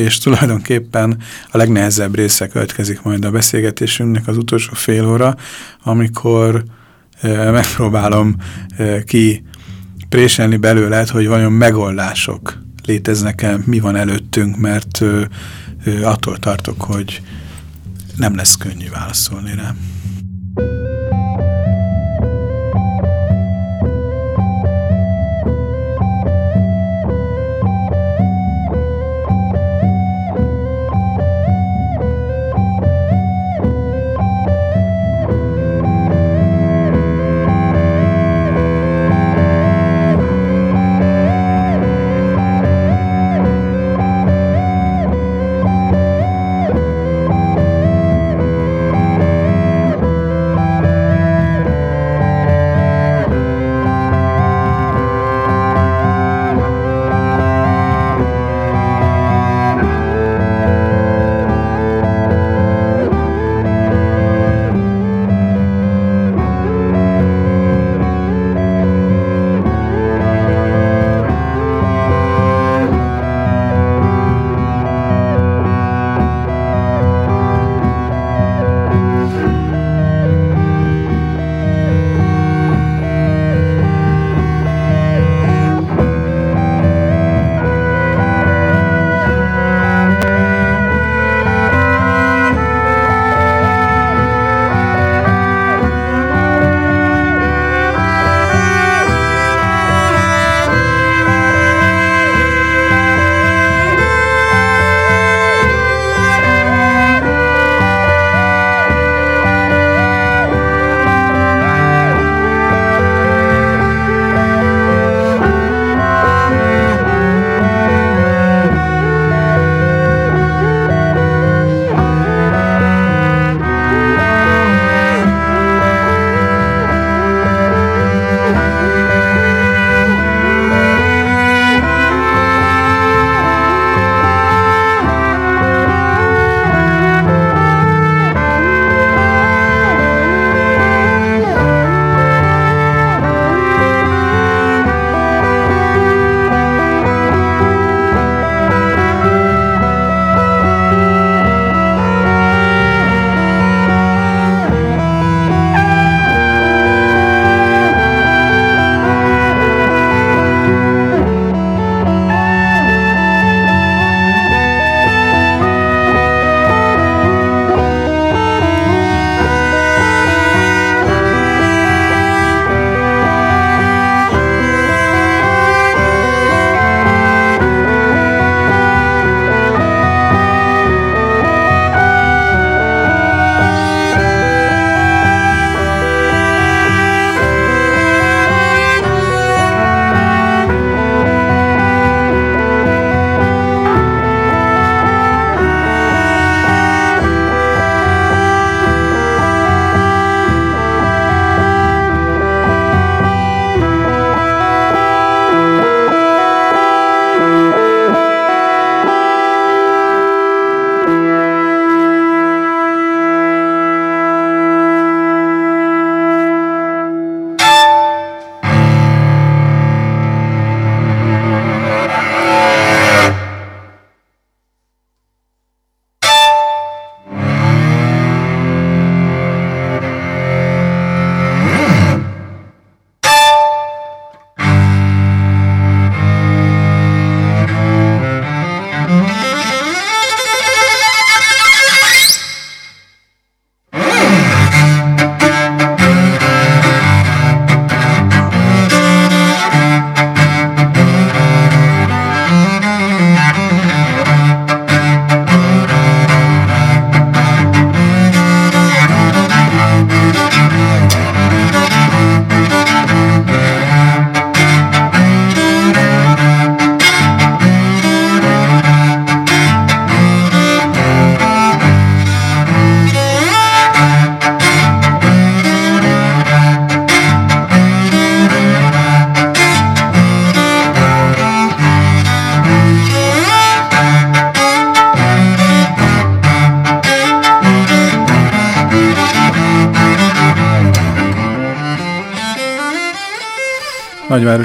és tulajdonképpen a legnehezebb része következik majd a beszélgetésünknek az utolsó fél óra, amikor e, megpróbálom e, ki préselni belőled, hogy vajon megoldások léteznek-e, mi van előttünk, mert e, attól tartok, hogy nem lesz könnyű válaszolni rá.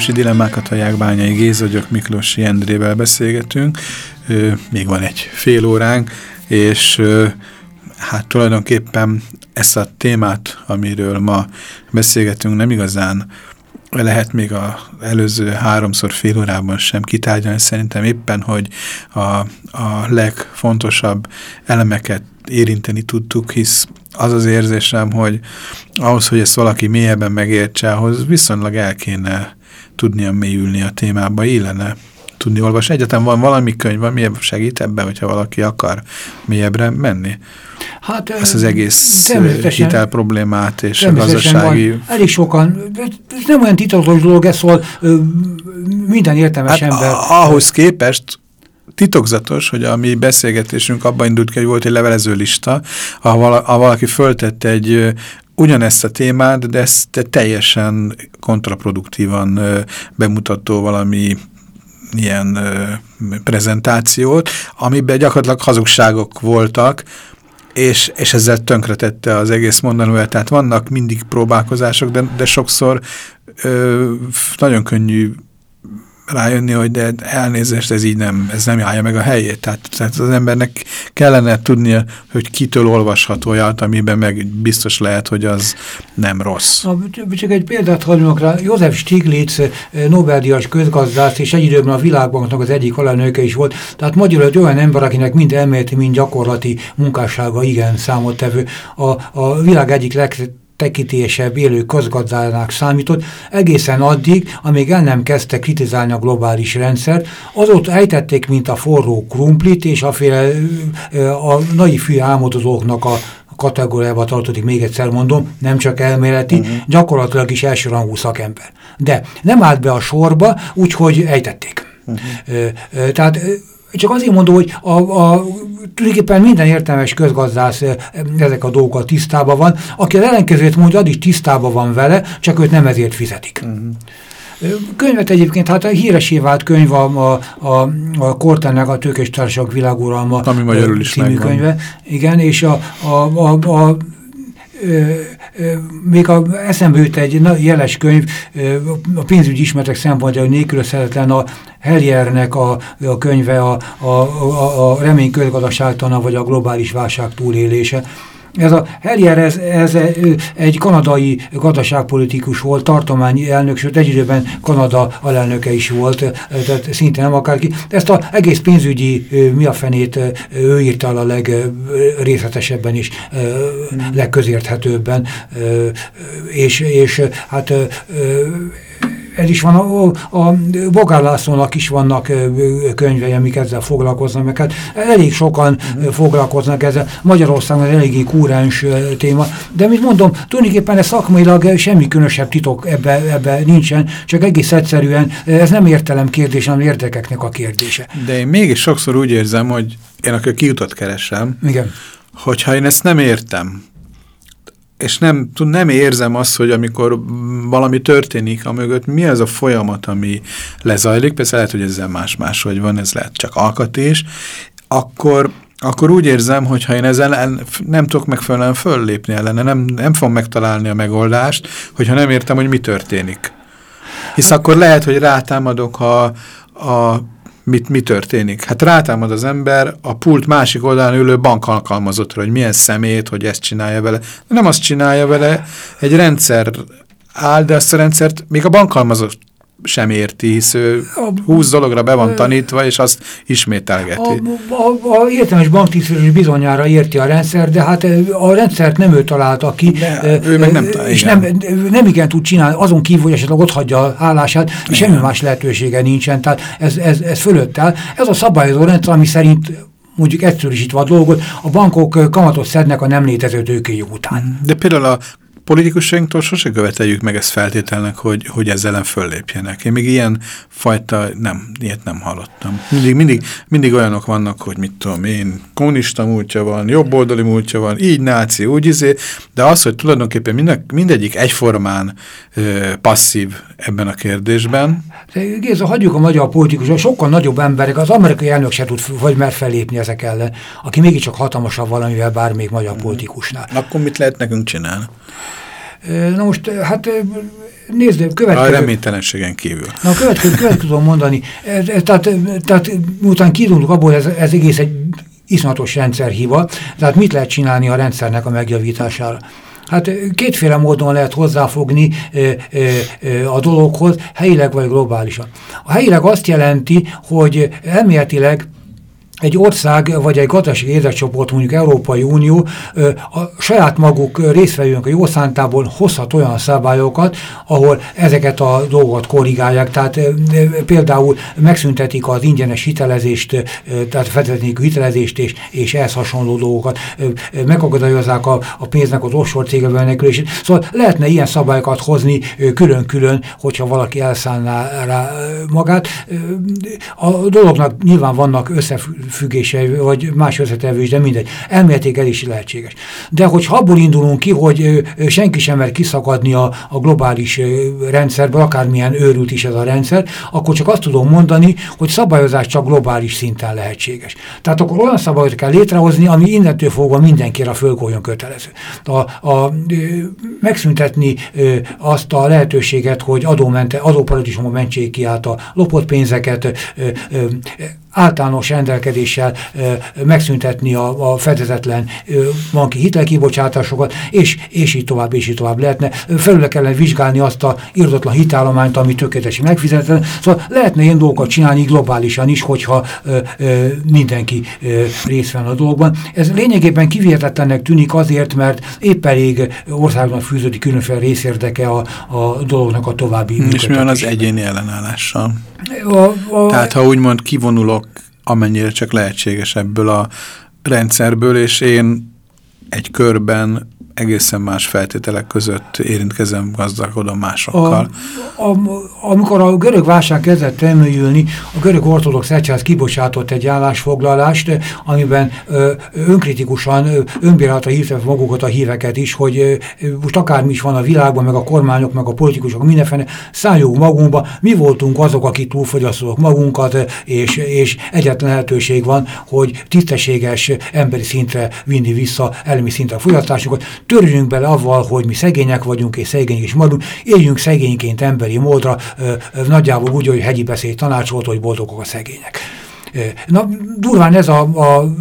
Nagyvárosi dilemmákat hallják Bányai Gézagyok Miklós Jendrével beszélgetünk. Még van egy fél óránk, és hát tulajdonképpen ezt a témát, amiről ma beszélgetünk, nem igazán lehet még az előző háromszor fél órában sem kitárgyalni. Szerintem éppen, hogy a, a legfontosabb elemeket érinteni tudtuk, hisz az az érzésem, hogy ahhoz, hogy ezt valaki mélyebben megértse, ahhoz viszonylag el kéne tudnia mélyülni a témába, illene tudni olvasni. Egyetem van valami könyv, ami segít ebbe, hogyha valaki akar mélyebbre menni? Hát, Ezt az egész hitel problémát és a gazdasági... Van. Elég sokan, ez nem olyan titokos dolog, ez szól minden értelmes hát ember. Ahhoz képest titokzatos, hogy a mi beszélgetésünk abban indult ki, hogy volt egy levelező lista, ahol valaki föltette egy ugyanezt a témát, de ezt teljesen kontraproduktívan bemutató valami ilyen prezentációt, amiben gyakorlatilag hazugságok voltak, és, és ezzel tönkretette az egész mondanóját. Tehát vannak mindig próbálkozások, de, de sokszor ö, nagyon könnyű rájönni, hogy de elnézést, ez így nem, ez nem állja meg a helyét. Tehát, tehát az embernek kellene tudnia, hogy kitől olvashat olyat, amiben meg biztos lehet, hogy az nem rossz. Na, csak egy példát hagyjuk rá. József Stiglitz eh, Nobel-díjas közgazdász, és egy időben a világbanknak az egyik alelnöke is volt. Tehát magyarul egy olyan ember, akinek mind elméleti, mind gyakorlati munkássága igen számottevő. A, a világ egyik leg tekintésebb élő közgazdának számított, egészen addig, amíg el nem kezdte kritizálni a globális rendszert, azóta ejtették, mint a forró krumplit, és aféle a naiv fű álmodozóknak a kategóriába tartozik, még egyszer mondom, nem csak elméleti, uh mhm. -huh. gyakorlatilag is elsőrangú szakember. De nem állt be a sorba, úgyhogy ejtették. Uh -huh. Tehát csak azért mondom, hogy a, a, tulajdonképpen minden értelmes közgazdász ezek a dolgokkal tisztában van. Aki az ellenkezőt mondja, az is tisztában van vele, csak őt nem ezért fizetik. Uh mhm. -huh. Könyvet egyébként, hát a híresé vált könyv a, a, a, a Kortánnak a Tőkés Társaság világuralma Ami magyarul is című megvan. könyve. Igen, és a, a, a, a még a, eszembe jut egy jeles könyv, a pénzügyi ismeretek szempontjából nélkülözhetetlen a Helliernek a, a könyve, a, a, a, a remény közgazdaságtana, vagy a globális válság túlélése. Ez a Hellier, ez, ez egy kanadai gazdaságpolitikus volt, tartományi elnök, sőt egy időben Kanada alelnöke is volt, tehát szinte nem akárki. Ezt az egész pénzügyi mi a fenét ő írta a legrészletesebben is, legközérthetőbben, és, és hát ez is van, a, a Bogár Lászlónak is vannak könyvei, amik ezzel foglalkoznak, meg hát elég sokan. -huh. foglalkoznak ezzel. Magyarországon ez eléggé kúrens téma, de mit mondom, tulajdonképpen ez szakmailag semmi különösebb titok ebbe, ebbe nincsen, csak egész egyszerűen ez nem értelem kérdés, hanem érdekeknek a kérdése. De én mégis sokszor úgy érzem, hogy én akkor kiutat keresem, Igen. hogyha én ezt nem értem, és nem, nem érzem azt, hogy amikor valami történik, amögött mi az a folyamat, ami lezajlik, persze lehet, hogy ezzel más-más hogy van, ez lehet csak alkatés, akkor, akkor úgy érzem, hogy ha én ezzel nem tudok megfelelően föllépni ellene, nem, nem fogom megtalálni a megoldást, hogyha nem értem, hogy mi történik. Hisz akkor lehet, hogy rátámadok a, a mit, mi történik? Hát rátámad az ember a pult másik oldalán ülő bankalkalmazottra, hogy milyen szemét, hogy ezt csinálja vele. Nem azt csinálja vele, egy rendszer áll, de azt a rendszert még a bankalmazott sem érti, hisz ő húsz dologra be van tanítva, és azt ismételgeti. A, a, a értelmes banktisztviselő bizonyára érti a rendszer, de hát a rendszert nem ő találta ki, de, ő meg nem, és igen. nem, nem igen tud csinálni, azon kívül, hogy esetleg ott hagyja a állását, és semmi más lehetősége nincsen, tehát ez, ez, ez fölött áll. Ez a szabályozó rendszer, ami szerint mondjuk egyszerűsítve a dolgot, a bankok kamatot szednek a nem létező tőkéjog után. De például a politikusainktól sose követeljük meg ezt feltételnek, hogy, hogy ezzel ellen föllépjenek. Én még ilyen fajta, nem, ilyet nem hallottam. Mindig, mindig, mindig olyanok vannak, hogy mit tudom én, kommunista múltja van, jobboldali múltja van, így náci, úgy izé, de az, hogy tulajdonképpen mind, mindegyik egyformán ö, passzív ebben a kérdésben. Géza, hagyjuk a magyar politikus, sokkal nagyobb emberek, az amerikai elnök se tud, vagy mer fellépni ezek ellen, aki mégiscsak hatalmasabb valamivel bármelyik magyar politikusnál. Akkor mit lehet nekünk csinálni? Na most, hát nézd, következő... A reménytelenségen kívül. Na, következő, következő tudom mondani, tehát, tehát miután kidulunk abból, ez, ez egész egy iszonyatos rendszerhiba, tehát mit lehet csinálni a rendszernek a megjavítására? Hát kétféle módon lehet hozzáfogni ö, ö, ö, a dologhoz, helyileg vagy globálisan. A helyileg azt jelenti, hogy elméletileg egy ország vagy egy gazdasági érdekcsoport, mondjuk Európai Unió a saját maguk részvevőnk a jó szántából hozhat olyan szabályokat, ahol ezeket a dolgokat korrigálják, tehát például megszüntetik az ingyenes hitelezést, tehát fedezetnékű hitelezést és, és ehhez hasonló dolgokat, megakadályozzák a, a pénznek az offshore cégbe menekülését. Szóval lehetne ilyen szabályokat hozni külön-külön, hogyha valaki elszállná rá magát. A dolognak nyilván vannak összefüggések, függései, vagy más összetevő is, de mindegy. Elméletileg el is lehetséges. De hogyha abból indulunk ki, hogy senki sem mer kiszakadni a, a globális rendszerből, akármilyen őrült is ez a rendszer, akkor csak azt tudom mondani, hogy szabályozás csak globális szinten lehetséges. Tehát akkor olyan szabályot kell létrehozni, ami innentől fogva mindenkire a földgolyón kötelező. A, a, megszüntetni azt a lehetőséget, hogy adómente, adóparadicsomok mentsék ki át a lopott pénzeket, általános rendelkezéssel megszüntetni a, a fedezetlen banki hitelkibocsátásokat, és, és így tovább, és így tovább lehetne. Felül kellene vizsgálni azt a írdatlan hitállományt, ami tökéletesen megfizetlen. Szóval lehetne ilyen dolgokat csinálni globálisan is, hogyha ö, ö, mindenki ö, részt venne a dolgban. Ez lényegében kivétetlennek tűnik azért, mert épp elég országnak fűződik különféle részérdeke a, a dolognak a további És mi van az egyéni ellenállással? A, a, Tehát ha úgymond kivonulok, amennyire csak lehetséges ebből a rendszerből, és én egy körben egészen más feltételek között érintkezem, gazdálkodom másokkal. A, a, amikor a görög válság kezdett elmélyülni, a görög ortodox egyház kibocsátott egy állásfoglalást, amiben ö, önkritikusan, önbírálta hívta magukat a híveket is, hogy ö, most akármi is van a világban, meg a kormányok, meg a politikusok, mindenféle, szálljunk magunkba, mi voltunk azok, akik túlfogyasztottak magunkat, és, és egyetlen lehetőség van, hogy tisztességes emberi szintre vinni vissza elemi szintre a fogyasztásokat, törjünk bele avval, hogy mi szegények vagyunk, és szegények is maradunk, éljünk szegényként emberi módra, nagyjából úgy, hogy hegyi beszéd tanácsolt, hogy boldogok a szegények. Na, durván ez a, a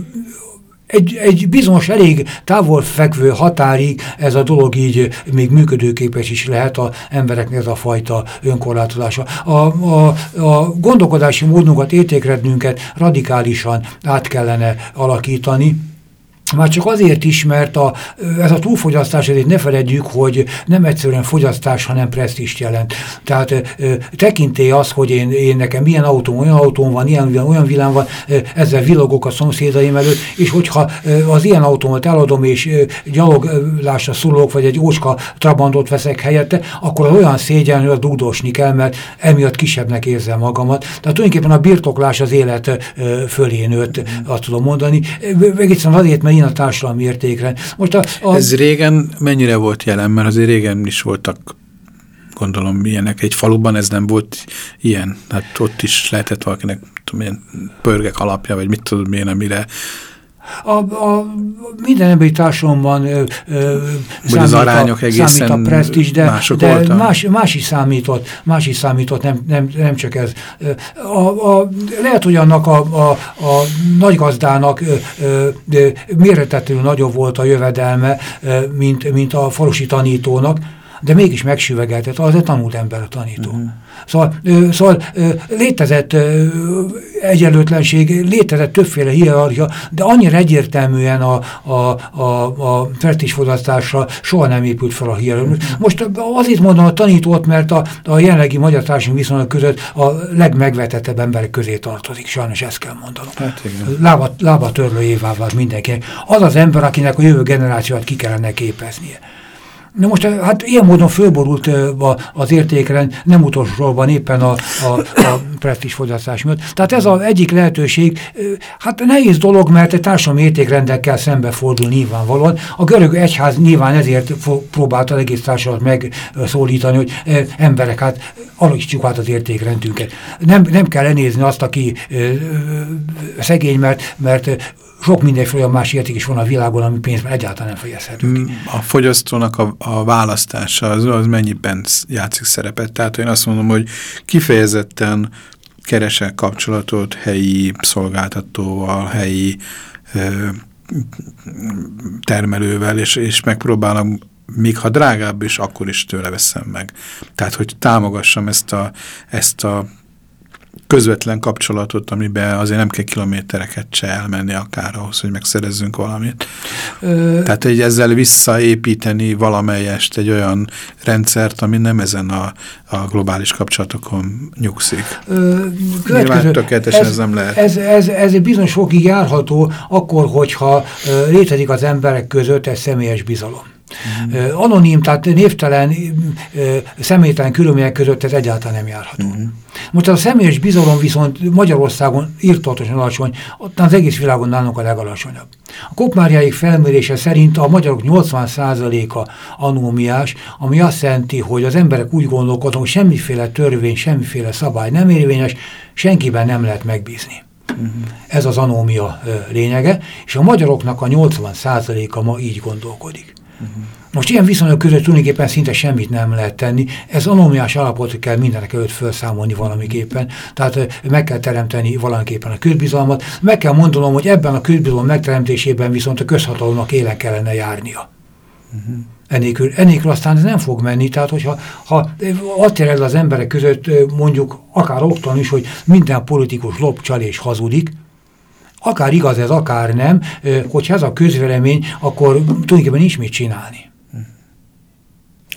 egy, egy bizonyos, elég távol fekvő határig ez a dolog így még működőképes is lehet az embereknek ez a fajta önkorlátozása. A, a, a gondolkodási módunkat, értékrendünket radikálisan át kellene alakítani, már csak azért is, mert a, ez a túlfogyasztás, ezért ne feledjük, hogy nem egyszerűen fogyasztás, hanem presztist jelent. Tehát ö, tekinté az, hogy én, én nekem milyen autóm, olyan autóm van, ilyen vilán, olyan vilán van, ö, ezzel villogok a szomszédaim előtt, és hogyha az ilyen autómat eladom, és ö, gyaloglásra szólok, vagy egy ócska trabandot veszek helyette, akkor olyan szégyen, hogy dugdosni kell, mert emiatt kisebbnek érzem magamat. Tehát tulajdonképpen a birtoklás az élet ö, fölé nőtt, azt tudom mondani. Egészen azért, mert a társadalmi értékre. Most a, a... Ez régen mennyire volt jelen? Mert azért régen is voltak gondolom ilyenek. Egy faluban ez nem volt ilyen. Hát ott is lehetett valakinek tudom, ilyen pörgek alapja, vagy mit tudom én, amire a, a minden emberi társadalomban ö, ö, számít, az arányok a, egészen számít a presztis, de, de más, más, is számított, más is számított, nem, nem, nem csak ez. A, a, lehet, hogy annak a, a, a nagygazdának méretetlenül nagyobb volt a jövedelme, ö, mint, mint a falusi tanítónak, de mégis megsüvegeltet, az egy tanult ember a tanító. Uh mhm. -huh. Szóval, szóval létezett egyenlőtlenség, létezett többféle hierarchia, de annyira egyértelműen a, a, a, a fertésfogyasztásra soha nem épült fel a hierarchia. Most azért mondom a tanítót, mert a, a jelenlegi magyar társadalmi viszonyok között a legmegvetettebb emberek közé tartozik, sajnos ezt kell mondanom. Hát lába, lába törlő évvel mindenki. Az az ember, akinek a jövő generációt ki kellene képeznie. Na most hát ilyen módon fölborult az értékrend, nem utolsóban éppen a, a, a presztis fogyasztás miatt. Tehát ez az egyik lehetőség, hát nehéz dolog, mert egy társadalmi értékrendekkel szembefordul nyilvánvalóan. A görög egyház nyilván ezért próbálta az egész társadalmat megszólítani, hogy emberek, hát alakítsuk át az értékrendünket. Nem, nem kell lenézni azt, aki szegény, mert, mert sok mindenféle olyan más érték is van a világon, ami pénzben egyáltalán nem fejezhető A fogyasztónak a, a választása az, az mennyiben játszik szerepet. Tehát én azt mondom, hogy kifejezetten keresek kapcsolatot helyi szolgáltatóval, helyi ö, termelővel, és, és megpróbálom még ha drágább is, akkor is tőle veszem meg. Tehát, hogy támogassam ezt a, ezt a közvetlen kapcsolatot, amiben azért nem kell kilométereket se elmenni akár ahhoz, hogy megszerezzünk valamit. Ö... Tehát, hogy ezzel visszaépíteni valamelyest egy olyan rendszert, ami nem ezen a, a globális kapcsolatokon nyugszik. Ö, Nyilván tökéletesen ez, ez nem lehet. Ez, ez, ez bizonyos fokig járható akkor, hogyha létezik az emberek között egy személyes bizalom. Uh-huh. Anonim, tehát névtelen, személytelen körülmények között ez egyáltalán nem járható. Uh-huh. Most a személyes bizalom viszont Magyarországon írtatosan alacsony, ott az egész világon nálunk a legalacsonyabb. A Kopmárjáik felmérése szerint a magyarok 80%-a anómiás, ami azt jelenti, hogy az emberek úgy gondolkodnak, hogy semmiféle törvény, semmiféle szabály nem érvényes, senkiben nem lehet megbízni. Uh -huh. Ez az anómia lényege, és a magyaroknak a 80%-a ma így gondolkodik. Most ilyen viszonyok között tulajdonképpen szinte semmit nem lehet tenni. Ez anomiás állapot kell mindenek előtt felszámolni valamiképpen. Tehát meg kell teremteni valamiképpen a közbizalmat. Meg kell mondanom, hogy ebben a közbizalom megteremtésében viszont a közhatalomnak élen kellene járnia. Uh -huh. Ennélkül, ennélkül aztán ez nem fog menni, tehát hogyha ha azt el az emberek között mondjuk akár otthon is, hogy minden politikus lop, csal és hazudik, akár igaz ez, akár nem, hogyha ez a közvélemény, akkor tulajdonképpen nincs mit csinálni.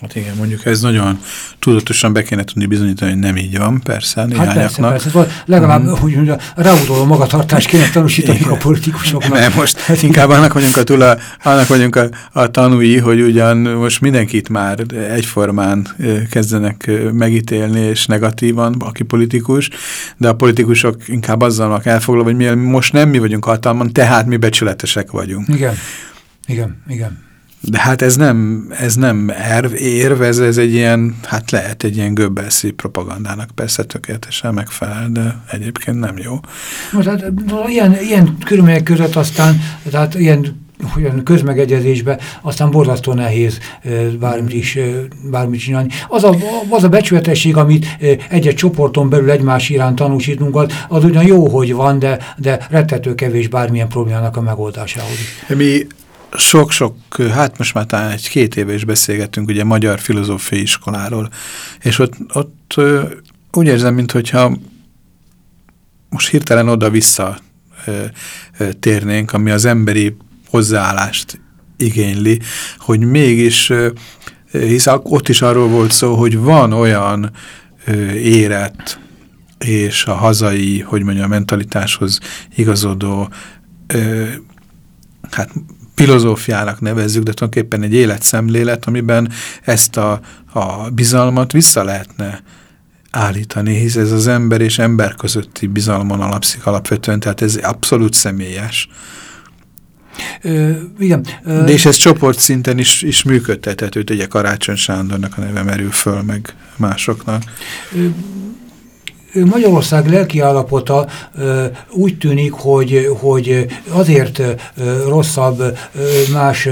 Hát igen, mondjuk ez nagyon tudatosan be kéne tudni bizonyítani, hogy nem így van, persze, néhányaknak. Hát persze, persze. Szóval legalább, mm. hogy mondja, ráutoló magatartást kéne tanúsítani igen. a politikusoknak. Nem, most hát inkább annak vagyunk a, tula, annak vagyunk a, a tanúi, hogy ugyan most mindenkit már egyformán kezdenek megítélni, és negatívan, aki politikus, de a politikusok inkább azzal vannak elfoglalva, hogy mi most nem mi vagyunk hatalman, tehát mi becsületesek vagyunk. Igen, igen, igen. De hát ez nem, ez nem erv, érv, ez, ez egy ilyen, hát lehet egy ilyen göbbelszi propagandának persze tökéletesen megfelel, de egyébként nem jó. Most hát ilyen, ilyen körülmények között aztán, tehát ilyen olyan közmegegyezésbe, aztán borzasztó nehéz bármit is bármit csinálni. Az a, az a becsületesség, amit egy-egy csoporton belül egymás iránt tanúsítunk, az, az ugyan jó, hogy van, de, de rettető kevés bármilyen problémának a megoldásához. Mi sok-sok, hát most már talán egy-két éve is beszélgettünk ugye Magyar Filozófiai Iskoláról, és ott, ott úgy érzem, mintha most hirtelen oda-vissza térnénk, ami az emberi hozzáállást igényli, hogy mégis, hisz ott is arról volt szó, hogy van olyan érett és a hazai, hogy mondja, a mentalitáshoz igazodó hát filozófiának nevezzük, de tulajdonképpen egy életszemlélet, amiben ezt a, a bizalmat vissza lehetne állítani, hisz ez az ember és ember közötti bizalmon alapszik alapvetően, tehát ez abszolút személyes. Ö, igen. Ö, De és ez csoportszinten is, is működtethető, ugye Karácsony Sándornak a neve merül föl, meg másoknak. Ö, Magyarország lelkiállapota úgy tűnik, hogy, hogy azért rosszabb más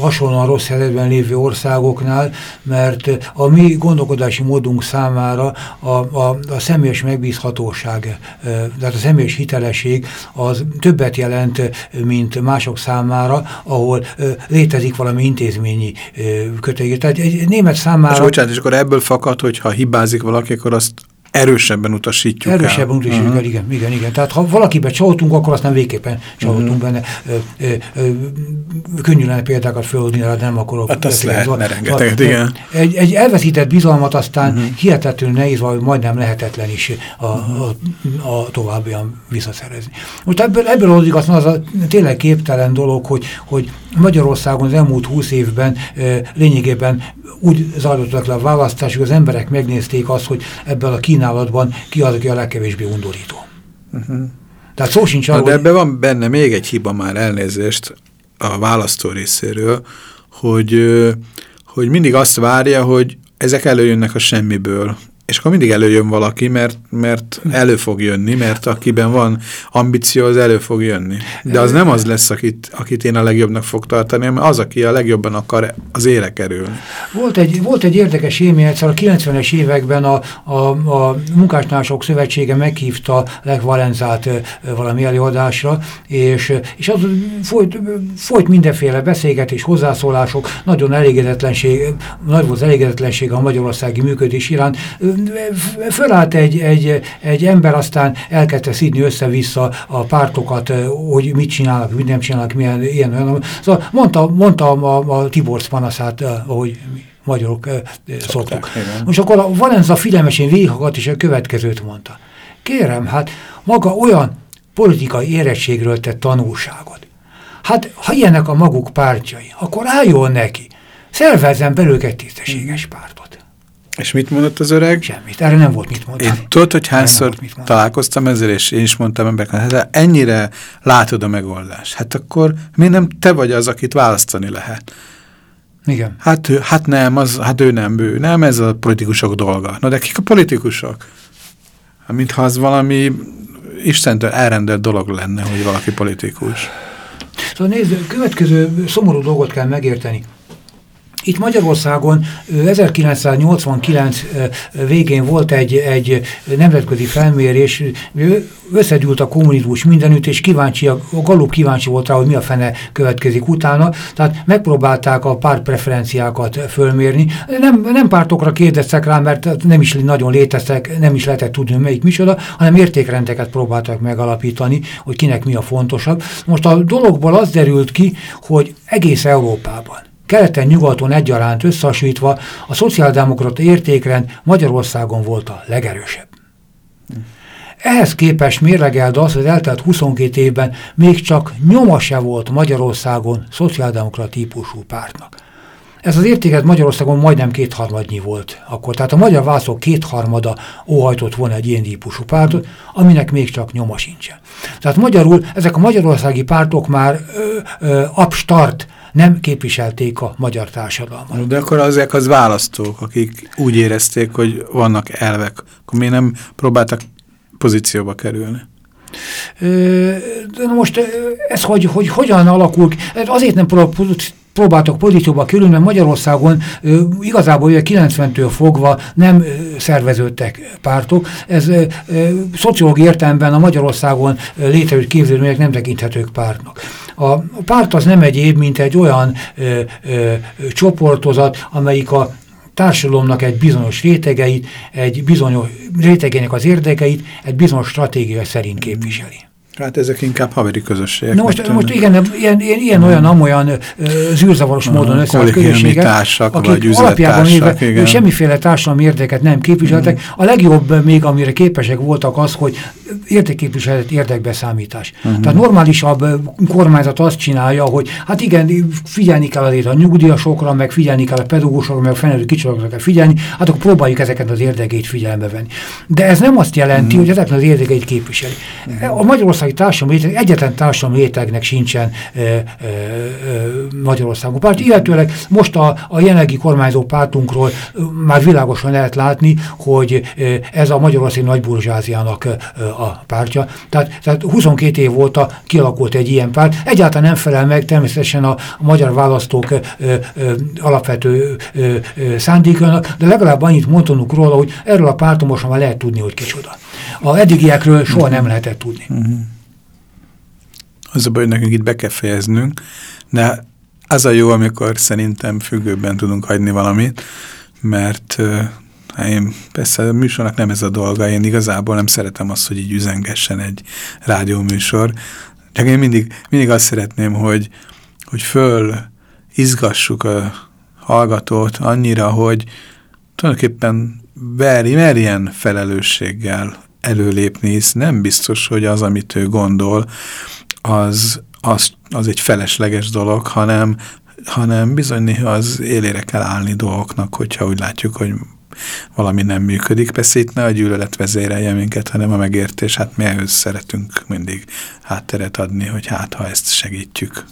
hasonlóan rossz helyzetben lévő országoknál, mert a mi gondolkodási módunk számára a, a, a személyes megbízhatóság, tehát a személyes hitelesség az többet jelent, mint mások számára, ahol létezik valami intézményi kötelék. Tehát egy német számára... És bocsánat, és akkor ebből fakad, hogy ha hibázik valaki, akkor azt erősebben utasítjuk Erősebben el. utasítjuk uh -huh. el, igen, igen, igen. Tehát ha valakibe csalódtunk, akkor aztán végképpen csalódtunk uh -huh. benne. Ö, ö, ö, könnyű lenne példákat föladni, de nem akarok. Hát azt lehetne rengeteget, igen. Egy, egy elveszített bizalmat aztán uh -huh. hihetetlenül nehéz, vagy majdnem lehetetlen is a, uh -huh. a, a továbbian visszaszerezni. Most ebből, ebből addig aztán az a tényleg képtelen dolog, hogy, hogy Magyarországon az elmúlt húsz évben lényegében úgy zajlottak le a választás, hogy az emberek megnézték azt, hogy ebből a kínálatban ki az, aki a legkevésbé undorító. Uh -huh. Tehát szó sincs arról, De ebben van benne még egy hiba már elnézést a választó részéről, hogy, hogy mindig azt várja, hogy ezek előjönnek a semmiből, és akkor mindig előjön valaki, mert, mert elő fog jönni, mert akiben van ambíció, az elő fog jönni. De az nem az lesz, akit, akit én a legjobbnak fog tartani, hanem az, aki a legjobban akar az éle kerülni. Volt egy, volt egy érdekes élmény, egyszer a 90-es években a, a, a Munkásnások Szövetsége meghívta Lech Valenzát valami előadásra, és, és az folyt, folyt mindenféle beszélgetés, hozzászólások, nagyon elégedetlenség, nagy volt az elégedetlenség a magyarországi működés iránt. Fölállt egy, egy, egy ember, aztán elkezdte szídni össze-vissza a pártokat, hogy mit csinálnak, mit nem csinálnak, milyen ilyen olyan. Szóval mondta, mondta a, a Tibor panaszát, ahogy magyarok szoktuk. Most akkor a Valenza figyelmesen végighallgat, és a következőt mondta. Kérem, hát maga olyan politikai érettségről tett tanulságot. Hát, ha ilyenek a maguk pártjai, akkor álljon neki. Szervezzen belőle egy tisztességes pártot. És mit mondott az öreg? Semmit, erre nem volt mit mondani. Én tudod, hogy hányszor találkoztam ezzel, és én is mondtam embereknek, hát ennyire látod a megoldást. Hát akkor mi nem te vagy az, akit választani lehet. Igen. Hát, ő, hát nem, az, hát ő nem, ő nem, ez a politikusok dolga. Na de kik a politikusok? Hát, mintha az valami Istentől elrendelt dolog lenne, hogy valaki politikus. Szóval nézd, következő szomorú dolgot kell megérteni. Itt Magyarországon 1989 végén volt egy, egy nemzetközi felmérés, összegyűlt a kommunizmus mindenütt, és kíváncsi, a Galup kíváncsi volt rá, hogy mi a fene következik utána, tehát megpróbálták a pártpreferenciákat fölmérni. Nem, nem pártokra kérdeztek rá, mert nem is nagyon léteztek, nem is lehetett tudni, melyik micsoda, hanem értékrendeket próbáltak megalapítani, hogy kinek mi a fontosabb. Most a dologból az derült ki, hogy egész Európában keleten-nyugaton egyaránt összehasonlítva a szociáldemokrata értékrend Magyarországon volt a legerősebb. Ehhez képest mérlegeld az, hogy eltelt 22 évben még csak nyoma se volt Magyarországon szociáldemokrata típusú pártnak. Ez az értéket Magyarországon majdnem kétharmadnyi volt akkor. Tehát a magyar válaszok kétharmada óhajtott volna egy ilyen típusú pártot, aminek még csak nyoma sincsen. Tehát magyarul ezek a magyarországi pártok már abstart nem képviselték a magyar társadalmat. De akkor azek az választók, akik úgy érezték, hogy vannak elvek, akkor miért nem próbáltak pozícióba kerülni? De most ez, hogy, hogy hogyan alakul, azért nem próbáltak pozícióba kerülni, mert Magyarországon ö, igazából ugye 90-től fogva nem ö, szerveződtek pártok. Ez ö, szociológiai értelemben a Magyarországon létrejött képződmények nem tekinthetők pártnak. A párt az nem egyéb, mint egy olyan ö, ö, csoportozat, amelyik a társadalomnak egy bizonyos rétegeit, egy bizonyos rétegének az érdekeit egy bizonyos stratégia szerint képviseli. Hát ezek inkább haveri közösségek. Na most, most igen, ilyen, ilyen, ilyen olyan, amolyan zűrzavaros uh, módon összeállt közösségek, társak, akik vagy alapjában éve semmiféle társadalmi érdeket nem képviseltek. Uh A legjobb még, amire képesek voltak az, hogy érdekképviselet, érdekbeszámítás. Uh -huh. Tehát normálisabb kormányzat azt csinálja, hogy hát igen, figyelni kell azért a nyugdíjasokra, meg figyelni kell a pedagógusokra, meg a fenelő kicsodakra kell figyelni, hát akkor próbáljuk ezeket az érdekét figyelembe venni. De ez nem azt jelenti, -huh. hogy ezeknek az érdekeit képviseli. -huh. A magyarországi társadalmi réteg, egyetlen társadalmi rétegnek sincsen e, e, e, Magyarországon párt, illetőleg most a, a jelenlegi kormányzó pártunkról már világosan lehet látni, hogy ez a Magyarországi nagyburzsáziának a pártja. Tehát, tehát 22 év óta kialakult egy ilyen párt. Egyáltalán nem felel meg természetesen a, magyar választók ö, ö, alapvető ö, ö, szándékának, de legalább annyit mondtunk róla, hogy erről a párton már lehet tudni, hogy kicsoda. A eddigiekről soha nem lehetett tudni. Az a baj, hogy nekünk itt be kell fejeznünk, de az a jó, amikor szerintem függőben tudunk hagyni valamit, mert Hát én persze a műsornak nem ez a dolga, én igazából nem szeretem azt, hogy így üzengessen egy rádióműsor, csak én mindig, mindig azt szeretném, hogy, hogy föl izgassuk a hallgatót annyira, hogy tulajdonképpen merjen felelősséggel előlépni, hisz nem biztos, hogy az, amit ő gondol, az, az, az egy felesleges dolog, hanem, hanem bizony néha az élére kell állni dolgoknak, hogyha úgy látjuk, hogy valami nem működik. Persze itt ne a gyűlölet vezérelje minket, hanem a megértés. Hát mi ehhez szeretünk mindig hátteret adni, hogy hát ha ezt segítjük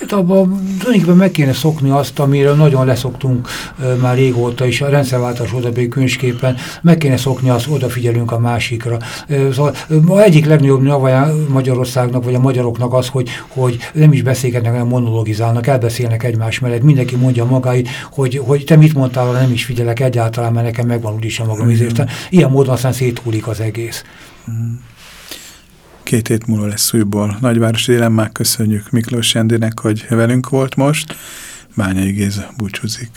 Hát abban tulajdonképpen meg kéne szokni azt, amiről nagyon leszoktunk uh, már régóta is, a rendszerváltás odabély könyvsképpen, meg kéne szokni azt, odafigyelünk a másikra. Uh, szóval uh, egyik legnagyobb navaja Magyarországnak, vagy a magyaroknak az, hogy, hogy nem is beszélgetnek, hanem monologizálnak, elbeszélnek egymás mellett, mindenki mondja magáit, hogy, hogy te mit mondtál, nem is figyelek egyáltalán, mert nekem megvan úgyis a magam. Izé. Ilyen módon aztán széthúlik az egész. Mm. Két hét múlva lesz újból Nagyvárosi Dilemmák. Köszönjük Miklós Jendinek, hogy velünk volt most. Bányai Géza búcsúzik.